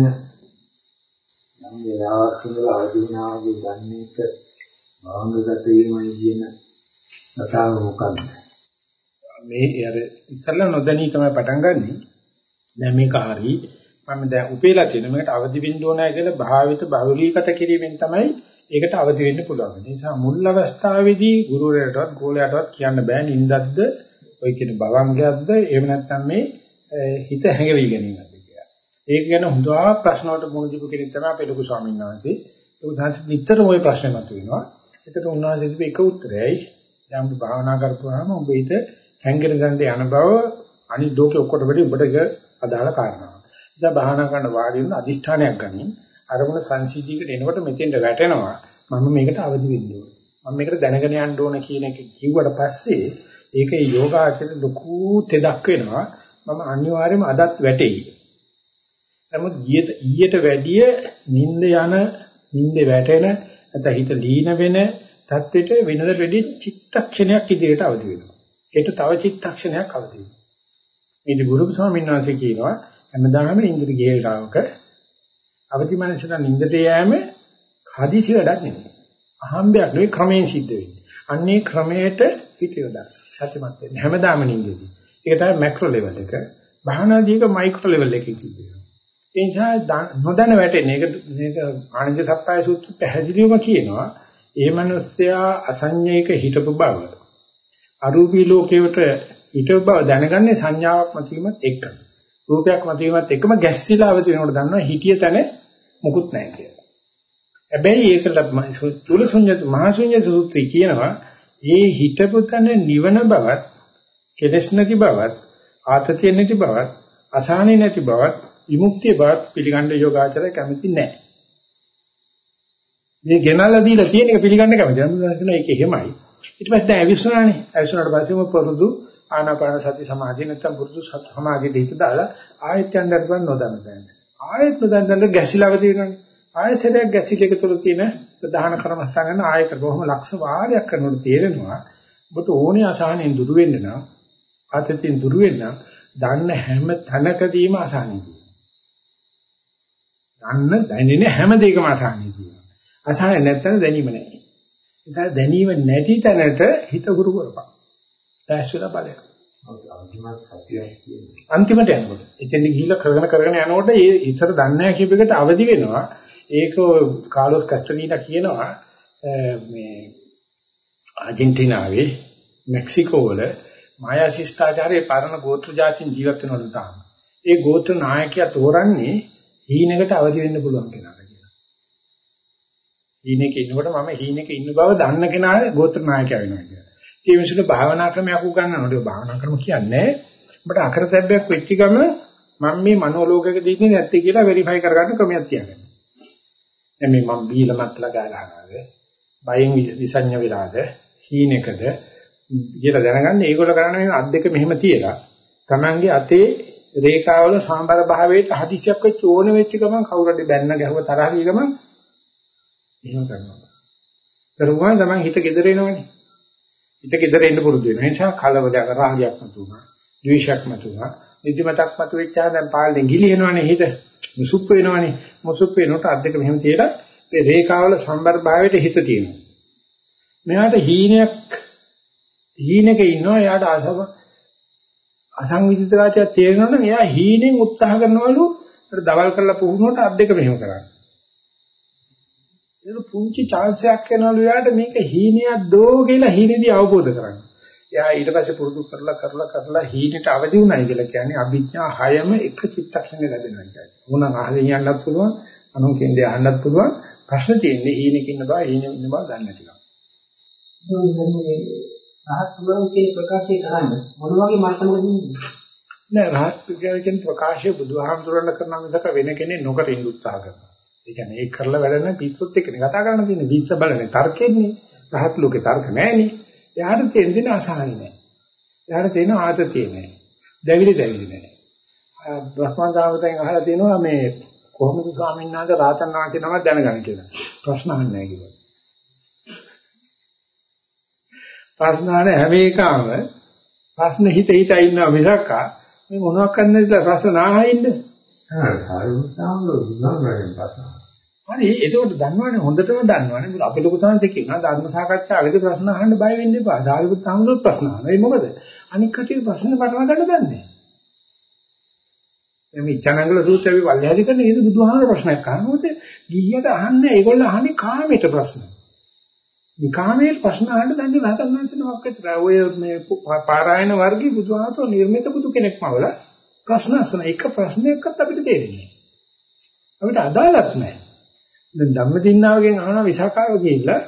නම් වෙලාවක් ඉඳලා ආධුනාගේ ගන්න එක භාංගගත වීමයි කියන කතාව මොකක්ද? මේ අර ඉස්සල්ලා නොදැනී තමයි පටන් ගන්නෙ. දැන් මේක හරි මම දැන් උපේලා තියෙන මේකට අවදි වෙන්න ඕනයි කියලා භාවිත බහුලීගත කිරීමෙන් තමයි ඒකට අවදි වෙන්න පුළුවන්. ඒ නිසා මුල් අවස්ථාවේදී ගුරුවරයාටවත් ගෝලයාටවත් කියන්න බෑ නින්දක්ද ඔය කියන භවංගයක්ද එහෙම නැත්නම් මේ හිත හැඟවි ගැනීමක්ද කියලා. ඒක ගැන හොඳා ප්‍රශ්න වලට මුහුණ දීපු කෙනෙක් තමයි අපේ ලොකු ස්වාමීන් වහන්සේ. ඒක දැන් නිතරම ওই ප්‍රශ්නේ මතුවෙනවා. ඒකට උන්වහන්සේ දීපු එක උත්තරයයි යම් භාවනා කරපුවාම ඔබ හිත හැංගෙන ගන්න යන බව අනිත් ලෝකෙ ඔක්කොට වැඩි ඔබට අදාළ කාරණාවක්. ඉතින් භාවනා කරන වාඩි වෙන අදිෂ්ඨානයක් ගනින් අරමුණ සංසිද්ධියකට එනකොට මෙතෙන්ට වැටෙනවා මම මේකට අවදි වෙන්න ඕනේ. මම මේකට දැනගෙන යන්න ඕන කියන එක කිව්වට පස්සේ ඒකේ යෝගාචරයට ලොකු තෙදක් වෙනවා. මම අනිවාර්යයෙන්ම අදත් වැටෙයි. නමුත් ඊට වැඩිය නිින්ද යන නිින්ද වැටෙන නැත්නම් හිත ලීන වෙන தත්වෙට වෙනද වැඩි චිත්තක්ෂණයක් ඉදිරියට අවදි වෙනවා. ඒකට තව චිත්තක්ෂණයක් අවදි වෙනවා. මේ ගුරු ස්වාමීන් වහන්සේ කියනවා හැමදාම ඉන්ද්‍රිය ගේලාවක අවදි මනසට නිින්දට යෑම හදිසි වැඩක් නෙමෙයි. අහම්බයක් නෙවෙයි ක්‍රමයෙන් සිද්ධ වෙන්නේ. අන්නේ ක්‍රමයට පිට යොදා සත්‍යමත් වෙන්නේ හැමදාම නිින්දෙදී. ඒක තමයි මැක්‍රෝ ලෙවල් එක. භාවනාදීක මයික්‍රෝ ලෙවල් එකකින් සිද්ධ වෙනවා. ඒ නිසා නොදැන වැටෙන්නේ. ඒක මේක ආනන්ද සප්පාය සූත්‍ර පැහැදිලිවම කියනවා. ඒ මිනිස්සයා අසඤ්ඤයක හිටපු බව. අරූපී ලෝකයට හිටපු බව දැනගන්නේ සංඥාවක් මතීමත් එක්ක. රූපයක් මතීමත් එක්කම ගැස්සිලා අවදි වෙනකොට දන්නවා හිතිය තැන මුකුත් නැහැ කියලා. හැබැයි ඒකට තුලසුඤ්ඤ මහසුඤ්ඤ සූත්‍රය කියනවා ඒ හිතපු තැන නිවන බවත් කෙලස් නැති බවත් ආතතිය නැති බවත් අසහනෙ නැති බවත් විමුක්තිය බවත් පිළිගන්න යෝගාචරය කැමති නැහැ. මේ ගෙනල්ලා දීලා තියෙන එක පිළිගන්න කැමති. නම් ඒක එහෙමයි. ඊට පස්සේ දැන් අවිස්සනානේ. අවිස්සනාට පස්සේ පුරුදු ආනාපාන සති සමාධිය නැත්තම් පුරුදු සති සමාධියේ දෙහිත දාලා ආයත් යන්න බෑ නොදන්න බෑ. ආයත් නොදන්න ගැසිලාව තියෙනනේ. ආයත් සැරයක් ගැසිලක තුල තියෙන ප්‍රධාන කර්මස්ථාන ගන්න ආයත කොහොම ලක්ෂ වාරයක් කරනකොට තේරෙනවා. ඔබට ඕනේ අසහනෙන් දුරු වෙන්න නම් ආතතියෙන් දුරු වෙන්න දන්න හැම තැනකදීම අසහනෙ දන්න දැනෙන හැම දෙයකම අසහනෙ තියෙනවා. අසහනෙ නැත්නම් දැනීම නැහැ. නිසා දැනීම නැති තැනට හිත හුරු කරපන්. දැස්වල බලය. අන්තිමට යනකොට. එතෙන් ගිහිල්ලා කරගෙන කරගෙන යනකොට ඒ ඉතර දන්නේ නැහැ කියප එකට අවදි වෙනවා. ඒක කාලොස් කස්ටලීනා කියනවා මේ ආජන්ටිනාවේ මෙක්සිකෝ වල මායා ශිෂ්ටාචාරයේ පරණ ගෝත්‍ර ජාතින් ජීවත් වෙනවලු තාම. ඒ ගෝත්‍ර නායකයා තෝරන්නේ හීනකට අවදි වෙන්න පුළුවන් කෙනාට කියලා. හීනෙක ඉන්නකොට මම හීනෙක ඉන්න බව දන්න කෙනා ගෝත්‍ර නායකයා වෙනවා කියලා. ඒ මිනිස්සුන්ට භාවනා ක්‍රමයක් උගන්වනකොට භාවනා ක්‍රම කියන්නේ ඔබට අකරතැබ්බයක් වෙච්ච ගම මම මේ මනෝලෝකයක දීන්නේ නැත්තේ කියලා වෙරිෆයි කරගන්න ක්‍රමයක් තියාගන්න. දැන් මේ මම බීලමත්ලා ගාලානවාද? බයෙන් විසඤ්ඤ විරාද? හීනෙකද? කියලා දැනගන්න ඒගොල්ලෝ කරන්නේ අත් දෙක මෙහෙම තියලා Tamange අතේ රේඛාවල සාම්බර භාවයට හදිසියක් වෙච්ච ඕන වෙච්ච ගමන් කවුරුහරි බැන්න ගැහුව තරහ ගිය ගමන් එහෙම කරනවා. කරුවා තමයි හිත gedere එනවනේ. හිත gedere එන්න පුරුදු වෙනවා. ඒ නිසා කලබලයක් රාගයක් මතුණා, ද්වේෂයක් මතුණා, නිදිමතක් මතුවෙච්චා දැන් පාළෙන් ගිලිනවනේ හිත. මුසුප් වෙනවනේ. මුසුප් වෙනකොට අත් දෙක මෙහෙම තියලා ඒ රේඛාවල සම්බර භාවයට හිත තියෙනවා. මෙයාට හීනයක් හීනෙක ඉන්නවා එයාට අසව අසංවිධිතතාවය තේරෙනවනම් එයා හීනෙන් උත්සාහ කරනවලු අර දවල් කරලා පුහුණුවට අත් දෙක මෙහෙම කරන්නේ. ඒක පුංචි chance එකක් වෙනවලු එයාට මේක හීනයක් දෝ කියලා හීනේදී අවබෝධ කරගන්න. එයා ඊට පස්සේ පුරුදු කරලා කරලා කරලා හීනෙට අවදි වුණයි කියලා කියන්නේ අභිඥා හයම එක චිත්තක්ෂණේ ලැබෙනවා කියන්නේ. මොනවා අහලින් යන්නත් පුළුවන්, අනුන් කියන්නේ අහන්නත් පුළුවන්. ප්‍රශ්න තියෙන්නේ හීනෙක ඉන්න බව, හීනෙක ඉන්න බව දන්නේ නැතිකම. රහත් බුදුන් කියන ප්‍රකාශය කරන්න මොන වගේ මට්ටමකද? නෑ රහත් කියන ප්‍රකාශය බුදුහාමුදුරන් කරන මිසක වෙන කෙනෙක් නොකර ඉන්න උත්සාහ කරනවා. ඒ කියන්නේ ඒක කරලා වැඩ නැහැ පිස්සුත් එක්කනේ කතා කරන්න තියෙන්නේ. විස්ස බලන්නේ තර්කෙන්නේ. රහත් ලෝකේ තර්ක නැහැනේ. එයාට තේරෙන්නේ අසහනෙ නෑ. එයාට තේරෙන ආතතිය නෑ. දැවිලි දැවිලි නෑ. බ්‍රහ්මදාවතෙන් අහලා තිනවා මේ කොහොමද ස්වාමීන් වහන්සේ රාතන් වහන්සේ නමක් දැනගන්න කියලා. ප්‍රශ්න අහන්නේ නැහැ කියලා. ප්‍රශ්න අහන හැම එකම ප්‍රශ්න හිත හිත ඉන්නවා මිසක් මේ මොනවක් කරන්නද කියලා ප්‍රශ්න ආහින්ද හරි ඒකෝට දන්නවනේ හොඳටම දන්නවනේ අපේ ලොකු සංසය කියනවා ධර්ම සාකච්ඡාවේදී ප්‍රශ්න අහන්න බය වෙන්න එපා. ධාරිකුත් සම්මුත් ප්‍රශ්න අහනවා. ඒ මොකද? අනික් කටිය ප්‍රශ්නේ පටව ගන්න දන්නේ. මේ චනංගල සූත්‍රය අපි වල්හැලි කරන ඒක බුදුහාමර ප්‍රශ්නයක් අහනකොට ගිහියට අහන්නේ ඒගොල්ලෝ අහන්නේ කාමයට ප්‍රශ්න. මේ කාමයේ ප්‍රශ්න අහන්න දන්නේ රහතන් වහන්සේ නමක් විතර. ඔය මේ පාරායන වර්ගයේ බුදුහාමර නිර්මිත බුදු කෙනෙක්ම වල ප්‍රශ්න අසන එක ප්‍රශ්නයක්වත් අපිට තේරෙන්නේ නැහැ. අපිට අදාළක් නැහැ. දැන් ධම්මදින්නාවගෙන් අහන විසාකාව ගිහිල්ලා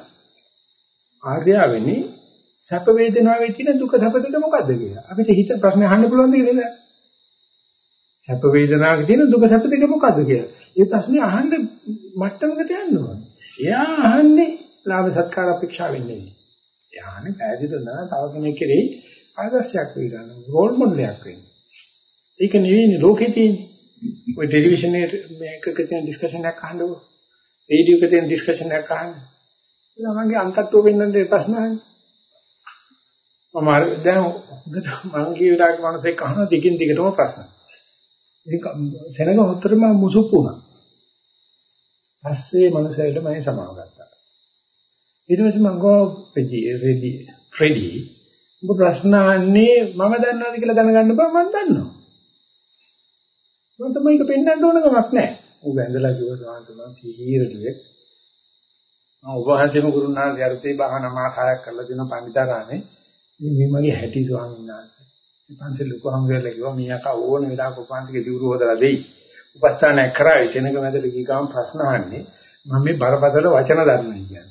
ආර්යාවෙනි සැප වේදනාවේ තියෙන දුක සැප දෙක මොකද්ද කියලා. අපිට හිත ප්‍රශ්න අහන්න පුළුවන්ද කියලා. සැප වේදනාවේ තියෙන දුක සැප දෙක මොකද්ද කියලා. ඒ ප්‍රශ්නේ අහන්න මට්ටමකට යන්න ඕනේ. එයා අහන්නේ ලාභ සත්කාර අපේක්ෂාවෙන් නෙවෙයි. එයා අහන්නේ පැහැදිලිව නෑ තව කෙනෙක් කෙරෙහි ආදර්ශයක් වෙන්න රෝල් මොඩලයක් වෙන්න. ඒක නෙවෙයි ලෝකේ තියෙන්නේ. ඔය ටෙලිවිෂන් එකක තියෙන ඩිස්කෂන් එකක් අහන්නකො. රේඩියෝ එකක තියෙන ඩිස්කෂන් එකක් අහන්න. ළමංගේ අන්තත්ව වෙන්නද ප්‍රශ්න අහන්නේ. මම දැන් මම කියලාක මනසේ කහන දිගින් දිගටම ප්‍රශ්න. ඒක සෙනග හොතරම මුසුප් වුණා. පස්සේ මනසයිල මම සමාව ගත්තා. ඊට පස්සේ මම ගෝ රෙදි රෙදි රෙදි ඔබ ප්‍රශ්න අහන්නේ මම දන්නවද කියලා දැනගන්න බෑ මම දන්නවා. මම තමයි ඒක පෙන්වන්න ඕන කමක් නැහැ. ඌ වැඳලා කිව්වා සාන්තම සීහිරදුවේ. මම ඔබ වහන්සේම ගුරුනාථ යර්තේ බහන මාසයක් කරලා දෙන පණිතරානේ මේ මගේ හැටි ස්වාමීන් වහන්සේ. මේ පන්සල් ලොකු හම්බෙලා කිව්වා මීයක ඕන වෙලාවක උපන්තික දිවුරු හොදලා දෙයි. උපස්ථානයක් කරાવી සෙනඟ මැදට ගිහ ගමන් ප්‍රශ්න අහන්නේ මම මේ බරපතල වචන දන්නවා කියන්නේ.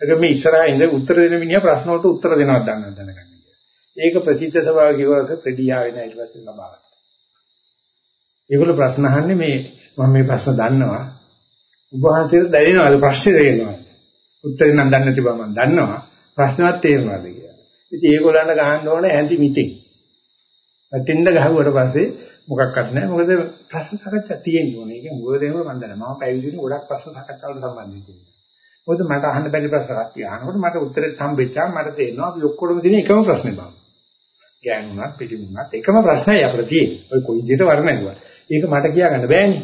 ඒක මේ ඉස්සරහා ඉඳ උත්තර දෙන මිනිහා ප්‍රශ්න වලට උත්තර දෙනවද දන්නවද දැනගන්න කියලා. ඒක ප්‍රසිද්ධ සභාව කිව්වොත් ප්‍රෙඩියා වෙන ඊට පස්සේ ලබා ගන්න. ඒගොල්ලෝ ප්‍රශ්න අහන්නේ මේ මම මේ ප්‍රශ්න දන්නවා. ඔබ වහන්සේට දැනෙනවද ප්‍රශ්නේ දැනෙනවද? උත්තරේ නම් දන්නේ නැති බව මම දන්නවා. ප්‍රශ්නවත් තේරෙනවද කියලා. ඉතින් ඒගොල්ලන්ට ගහන්න ඕනේ ඇඳි මිටින්. අතින්ද ගහුවට පස්සේ මොකක්වත් නැහැ. මොකද ප්‍රශ්න සාකච්ඡා තියෙන්න ඕනේ. ඒක මොකදේම මම දන්නවා. මම පැවිදිනේ ගොඩක් ප්‍රශ්න සාකච්ඡාවලට සම්බන්ධ වෙන්නේ. මොකද මට අහන්න බැරි ප්‍රශ්න කට්ටිය අහනකොට මට උත්තරේ හම්බෙච්චා මට තේරෙනවා අපි ඔක්කොම තියෙන එකම ප්‍රශ්නේ බං. ගෑනුණත් පිටිමුණත් එකම ප්‍රශ්නයි අපිට තියෙන්නේ. ඔය කොයි විදිහට වර්ණයුවා. ඒක මට කියාගන්න බෑනේ.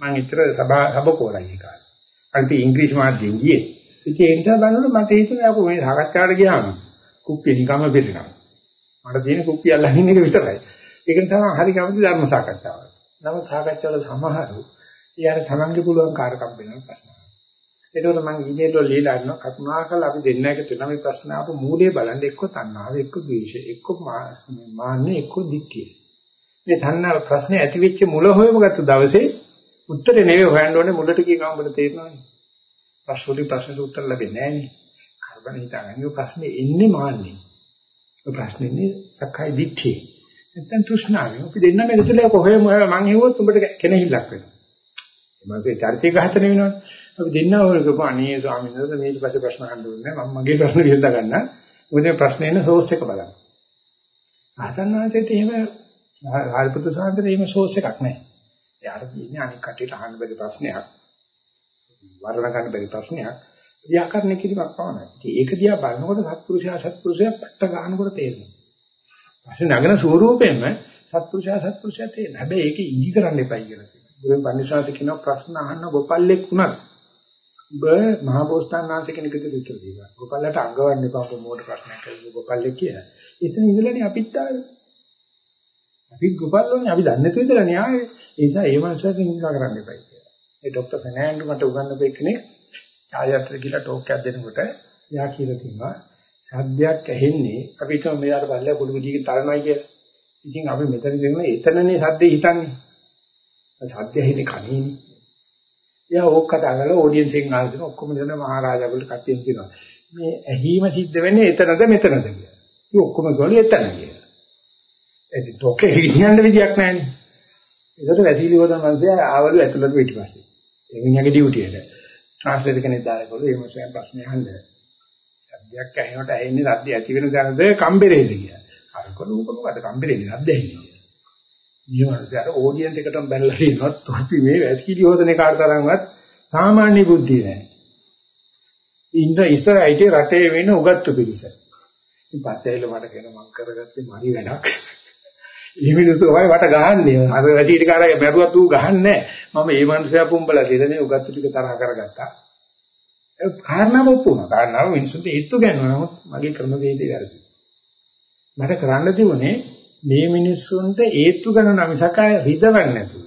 මම ඉතර සභා සබකෝලයි ඒ කාලේ. අන්ති ඉංග්‍රීසි මාධ්‍යෙන් ගියේ. ඉතින් ඒ නිසා බලනකොට මට හිතුණා අපෝ මේ සාකච්ඡාවට ගියාම කුප්පිය නිකම්ම පිළිගන්න. මට තියෙන කුප්පිය අල්ලහින්න එක විතරයි. ඒක තමයි හරි කැමති ධර්ම සාකච්ඡාවක්. නමුත් සාකච්ඡාවල සමහරු ඊයර තමන්ගේ පුළුවන් කාර්කම් වෙන ප්‍රශ්න. ඒකවල මම ඊමේල් වල ලියලා අරනවා කරුණාකර අපි දෙන්න එක තුන මේ ප්‍රශ්න ආපු මූලයේ බලන්න එක්ක තණ්හාව එක්ක ද්වේෂය එක්ක මාන්නේ එක්ක දික්කිය. මේ තණ්හාව ප්‍රශ්නේ ඇති වෙච්ච මුල හොයමු ගත්ත දවසේ උත්තරේ නෙවෙයි හොයන්න ඕනේ මුලට ගිය ගමන් ඔබට තේරෙනවනේ. ප්‍රශ්නවලින් ප්‍රශ්නට උත්තර ලැබෙන්නේ නැහැ නේ. කරබන හිතාගන්නේ ප්‍රශ්නේ එන්නේ මාන්නේ. ඔය ප්‍රශ්නේ ඉන්නේ සක්කාය දිට්ඨිය. නැත්නම් තෘෂ්ණාවෙන්. අපි දෙන්න මෙතන කොහෙම මං හෙව්වොත් උඹට කෙනෙහිල්ලක් වෙනවා. එමන්සේ චරිතය ඝාතන වෙනවනේ. අපි දෙන්න ඕනේ කපා අනේ ස්වාමීන් වහන්සේ මේ ඊපස්සේ ප්‍රශ්න අහන්න ඕනේ මම මගේ ප්‍රශ්න විසඳ ගන්න. මොකද මේ ප්‍රශ්නේ ඉන්න සෝස් එක බලන්න. ආතන්නාන්සේට එහෙම ආල්පත සාන්දරේ එහෙම සෝස් එකක් නැහැ. එයාට තියෙන්නේ අනික් කටියට අහන්න බැරි ප්‍රශ්නයක්. වර්ණ ගන්න බැරි ප්‍රශ්නයක්. ව්‍යාකරණ කිරීමක් පවණයි. ඉතින් ඒක දිහා බලනකොට සත්පුරුෂයා සත්පුරුෂයා පැත්ත ගන්නකොට තේරෙනවා. පස්සේ නගන ස්වරූපයෙන්ම සත්පුරුෂයා සත්පුරුෂයා තේරෙනවා. හැබැයි ඒක ඉඟි කරන්න එපයි කියලා කියනවා. බුදුන් පන්සිවාස කියනවා ප්‍රශ්න අහන්න ගොපල්ලෙක් වුණත් ඔබ මහා බෝසතාණන් වහන්සේ කෙනෙකුට විතර දීලා. ගොපල්ලට අඟවන්න එපා මොකට ප්‍රශ්නයක් කරලා ගොපල්ලෙක් කියලා. එතන ඉඳලානේ අපිත් ආවේ. අපි ගොපල්ලෝනේ අපි දන්නේ නැතුව ඉඳලා න්යාය. ඒ නිසා ඒ මනසට නිඳා කරන්න එපයි කියලා. ඒ ડોક્ટર ෆර්නෑන්ඩෝ මට උගන්වපු කෙනෙක් ආයතන කියලා ටෝක් එකක් දෙනකොට එයා කියලා තිනවා සද්දයක් ඇහෙන්නේ අපි හිතමු මෙයාට බල්ලයා කුළු ගෙඩියකින් තරනයි කියලා. ඉතින් අපි මෙතන දෙන්නේ එතනනේ සද්දේ හිතන්නේ. සද්ද ඇහෙන්නේ කණේනේ. එයා ඕක කතා කරලා ඔඩියන්ස් එකෙන් ආගෙන ඔක්කොම දෙන මහරජාගල කට්ටියන් කියනවා. මේ ඇහිම සිද්ධ වෙන්නේ එතනද මෙතනද කියලා. ඉතින් ඔක්කොම ගොළු එතන කියලා. ඒ ටෝකේ හිියන්න විදියක් නැහැනේ. ඒකට වැසීලි හොදන මනුස්සයා ආවලු ඇතුළට පිටිපස්සේ. ඒ මිනිහාගේ ඩියුටියට. ට්‍රාන්ස්ලේටර් කෙනෙක් දාලා කොළු ඒ මොකද ප්‍රශ්නේ අහන්නේ. සද්දයක් ඇහෙනකොට ඇහෙන්නේ සද්ද ඇති වෙන දැනද කම්බරේද කියලා. අර කොළු මොකද කම්බරේනේ සද්ද ඇහෙන්නේ. ඊමණට අර ඔඩියන්ස් එකටම බැලලා ඉන්නවත් අපි මේ වැස්කිලි හොදනේ කාට තරම්වත් සාමාන්‍ය බුද්ධිය නැහැ. ඉන්න ඉස්සරහිට රටේ වෙන උගත්තු පිළිස. ඉතින් පස්සෙයිල මට කියන මං කරගත්තේ මරි වැඩක්. මේ මිනිස්සු ඔය වට ගහන්නේ. අර වැසීටි කාරගේ බැරුවත් ඌ ගහන්නේ නැහැ. මම මේ මනුස්සයා පුම්බලා දෙලනේ උගත්තු ටික තරහ කරගත්තා. ඒ කාරණාව ඔප්පු වුණා. කාරණාව මිනිස්සුන්ට හේතු ගන්නවා. නමුත් මගේ ක්‍රම වේදේ වැරදි. මට කරන්න තිබුණේ මේ මිනිස්සුන්ට ඒත්තු ගන්න මිසක රිදවන්නේ නැතුව.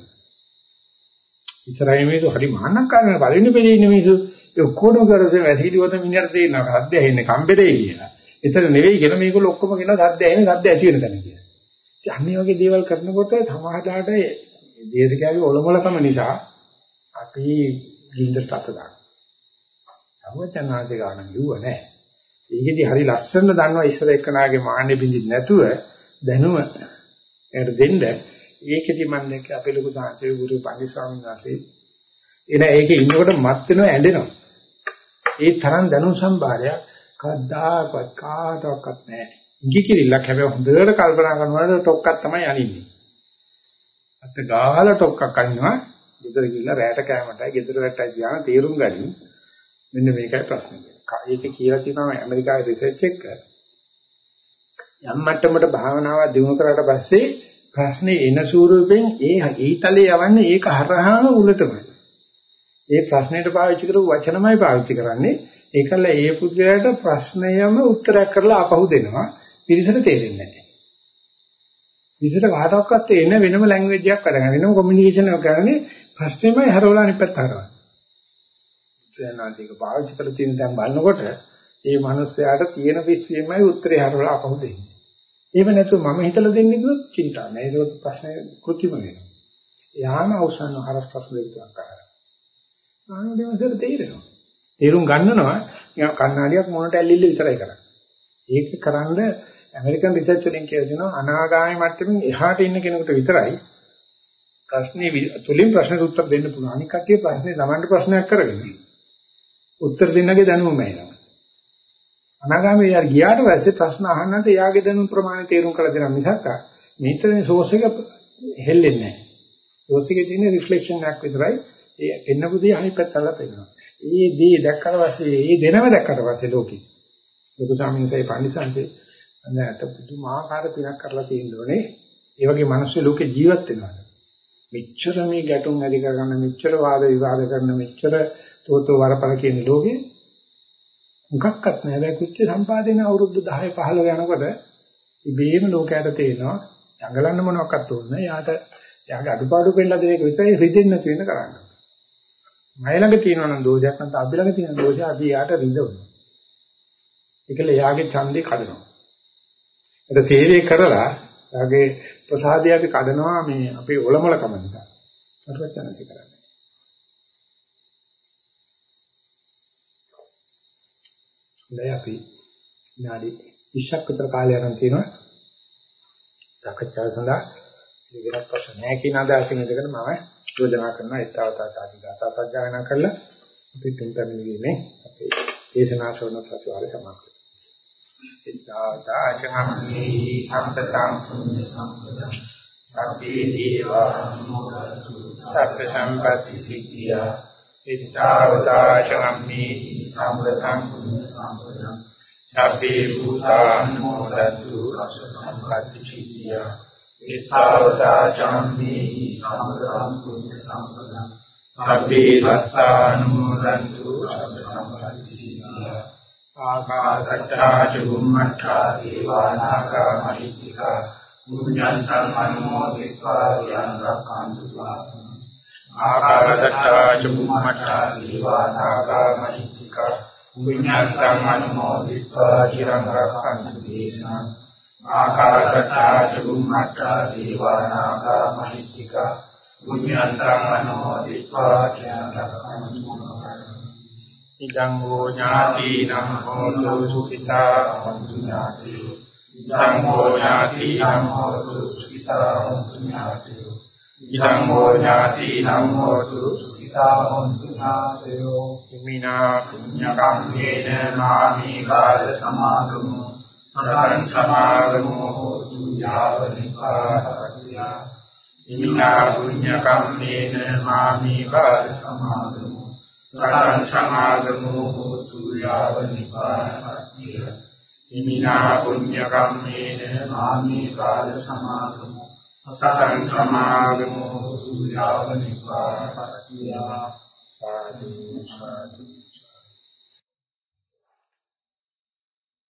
ඉස්සරහින් මිනිස්සු හරි මහානක් කරන පළවෙනි පෙළේ ඉන්න මිනිස්සු ඒ ඔක්කොම කරසේ වැසිලිවත මිනිහට තේරෙනවා සද්ද ඇහෙන්නේ කම්බෙරේ කියලා. එතන නෙවෙයි කියන මේගොල්ලෝ ඔක්කොම කියන සද්ද ඇහෙන්නේ සද්ද ඇති වෙන තැන කියලා. ඉතින් අන්නේ වගේ දේවල් කරනකොට සමාජාට දේශකයාගේ ඔලොමලකම නිසා අපි ගින්දරට අත දානවා. සර්වඥාන්සේ ගන්න කිව්ව නෑ. ඒකෙදි හරි ලස්සන දන්නවා ඉස්සර එක්කනාගේ මාන්නේ බින්දින් නැතුව දැනුම එයාට දෙන්න ඒකෙදි මම දැක්ක අපේ ලොකු සාංශේ ගුරු පන්දි ස්වාමීන් වහන්සේ එන ඒකේ ඉන්නකොට මත් වෙනවා ඇඬෙනවා. ඒ තරම් දැනුම් සම්භාරය කද්දාකවත් කාටවත් නැහැ. ඉඟි කිරිල්ලක් හැබැයි හොඳට කල්පනා කරනකොට ටොක්ක්ක් තමයි අනින්නේ. අත ගාලා ටොක්ක්ක් අනිනවා. ගෙදර ගිහලා රැට කෑමටයි ගෙදර වැටයි කියන තීරුම් ගනිමු. මෙන්න මේකයි ප්‍රශ්නේ. ඒකේ කියලා තියෙනවා ඇමරිකාවේ රිසර්ච් එක. යම් මට්ටමකට භාවනාව දිනු කරාට පස්සේ ප්‍රශ්නේ එන ස්වරූපෙන් ඒ ඊතලේ යවන්නේ ඒක හරහාම උලටමයි. ඒ ප්‍රශ්නෙට පාවිච්චි කරපු වචනමයි පාවිච්චි කරන්නේ. ඒකල ඒ පුද්ගලයාට ප්‍රශ්නයම උත්තරයක් කරලා ආපහු දෙනවා. පිරිසට තේරෙන්නේ නැහැ. පිරිසට කාටවත් තේරෙන වෙනම ලැන්ග්වේජ් එකක් වැඩ කරන වෙනම කොමියුනිකේෂන් එකක් කරන්නේ ප්‍රශ්නෙමයි හරවලා අනිත් පැත්ත හරවන්නේ. ත්‍යානාතික පාවිච්චි කරලා තියෙන දැන් බලනකොට මේ මිනිස්යාට තියෙන පිස්සෙමයි උත්තරේ හරවලා අපහු දෙන්නේ. එහෙම නැතුව මම හිතලා දෙන්නේ කිව්වොත් චින්තා නෑ. ඒක ප්‍රශ්නේ කෘත්‍රිම වෙනවා. යාම අවසන් හරස් ප්‍රශ්න දෙකක් කරා. ආනෝදේවසර තේරෙනවා. තේරුම් ගන්නනවා නිකන් කණ්ණාඩියක් මොනට ඇල්ලිල්ල විතරයි කරන්නේ. ඒක කරන්ද ඇමරිකන් රිසර්ච් වලින් කියලා දෙනවා අනාගාමී මට්ටමින් එහාට ඉන්න කෙනෙකුට විතරයි ප්‍රශ්නේ තුලින් ප්‍රශ්නෙට උත්තර දෙන්න පුළුවන්. අනික කටිය ප්‍රශ්නේ Tamanට ප්‍රශ්නයක් කරගෙන උත්තර දෙන්නගේ දැනුම එනවා. අනාගාමී යාර ගියාට පස්සේ ප්‍රශ්න අහන්නට එයාගේ දැනුම් ප්‍රමාණය තේරුම් කරලා දෙනවා මිසක් මේතරේ සෝස් එක හෙල්ලෙන්නේ නැහැ. සෝස් එකේ තියෙන රිෆ්ලෙක්ෂන් එකක් විතරයි ඒ එන්නපු දේ අනිත් පැත්තට පෙන්නනවා. ඒ දේ දැක්කට පස්සේ ඒ දෙනම දැක්කට පස්සේ ලෝකෙ ලොකු සාමිනසයි පඬිසන්සේ නැත පුදුමාකාර පිනක් කරලා තියෙනෝනේ. ඒ වගේ මිනිස්සු ලෝකේ ජීවත් වෙනවා. මෙච්චර මේ ගැටුම් ඇති කරගන්න මෙච්චර වාද විවාද කරන මෙච්චර තෝතෝ වරපල කියන ලෝකේ මොකක්වත් නැහැ. හැබැයි කුච්ච සම්පාදනය අවුරුදු 10 15 යනකොට ඉබේම ලෝකයට තේනවා ජංගලන්න මොනවක්වත් ඕනේ. යාට යාගේ අඩුපාඩු පෙන්නලා දෙන එක විතරයි රිදෙන්න නැති වෙන කරන්නේ. මයි ළඟ තියෙනවා නම් දෝෂයක් නැත්නම් අපි ළඟ තියෙන දෝෂය අපි යාට රිදවනවා. ඒකල යාගේ ඡන්දේ කඩනවා. ඒක සේවය කරලා යාගේ ප්‍රසාදය අපි කඩනවා මේ අපේ ඔලොමලකම නිසා. සර්වඥාන්සේ කරන්නේ. දැන් අපි නාඩි 20ක් විතර කාලය අරන් තිනවා. සාකච්ඡා සඳහා ඉගෙන ප්‍රශ්න නැහැ කියන අදහසින් ඉඳගෙන මම යෝජනා කරනවා ඒතාවතා ආදී ගාථා සජ්ජායනා කරලා අපි තුන් පැමිණීමේ අපේ දේශනා ශ්‍රවණ ප්‍රතිවාරය සමාප්ත ඒතාවතා චම්මේ සම්පතං පුඤ්ඤ සම්පතං. සබ්බේ දේවා මොග්ගතු සබ්බ සම්පති සිද්ධියා. ඒතාවතා චම්මේ සම්පතං පුඤ්ඤ සම්පතං. සබ්බේ භූතානුමෝදතු සබ්බ සම්පති සිද්ධියා. ඒතාවතා චම්මේ සම්පතං පුඤ්ඤ සම්පතං. සබ්බේ සත්තානුමෝදන්තු සබ්බ සම්පatti සිද්ධා ආකාසත්තා චුම්මත්තා දීවානාකා මහිත්‍තිකා පුඤ්ඤන්තං අනුමෝදිत्वा චිරන් රක්ඛන්තු වාසං ආකාසත්තා චුම්මත්තා දීවානාකා මහිත්‍තිකා පුඤ්ඤන්තං අනුමෝදිत्वा චිරන් රක්ඛන්තු දේශනං ආකාසත්තා චුම්මත්තා දීවානාකා මහිත්‍තිකා පුඤ්ඤන්තං අනුමෝදිत्वा චිරන් රක්ඛන්තු ඉදං හෝ ඥාතිනං හෝතු සුඛිතා හොන්තු ඥාති ඉදං හෝ ඥාතිනං හෝතු සුඛිතා හොන්තු ඥාති ඉදං හෝ ඥාතිනං හෝතු සුඛිතා හොන්තු ඥාතයෝ. හිමිනා පුඤ්ඤ කම්මේන මාමි කාල සමාගමු. සතරං සමාගමෝ හෝතු යාව නිපාතය ඉමිනා පුඤ්ඤ කම්මේන මාමි කාල සමාගමු. සතරං සමාගමෝ හෝතු යාව නිපාතය ඉමිනා පුඤ්ඤ කම්මේන මාමි කාල සමාගමු. සතරං සමාගමෝ හෝතු යාව නිපාතය සාදු සාදු.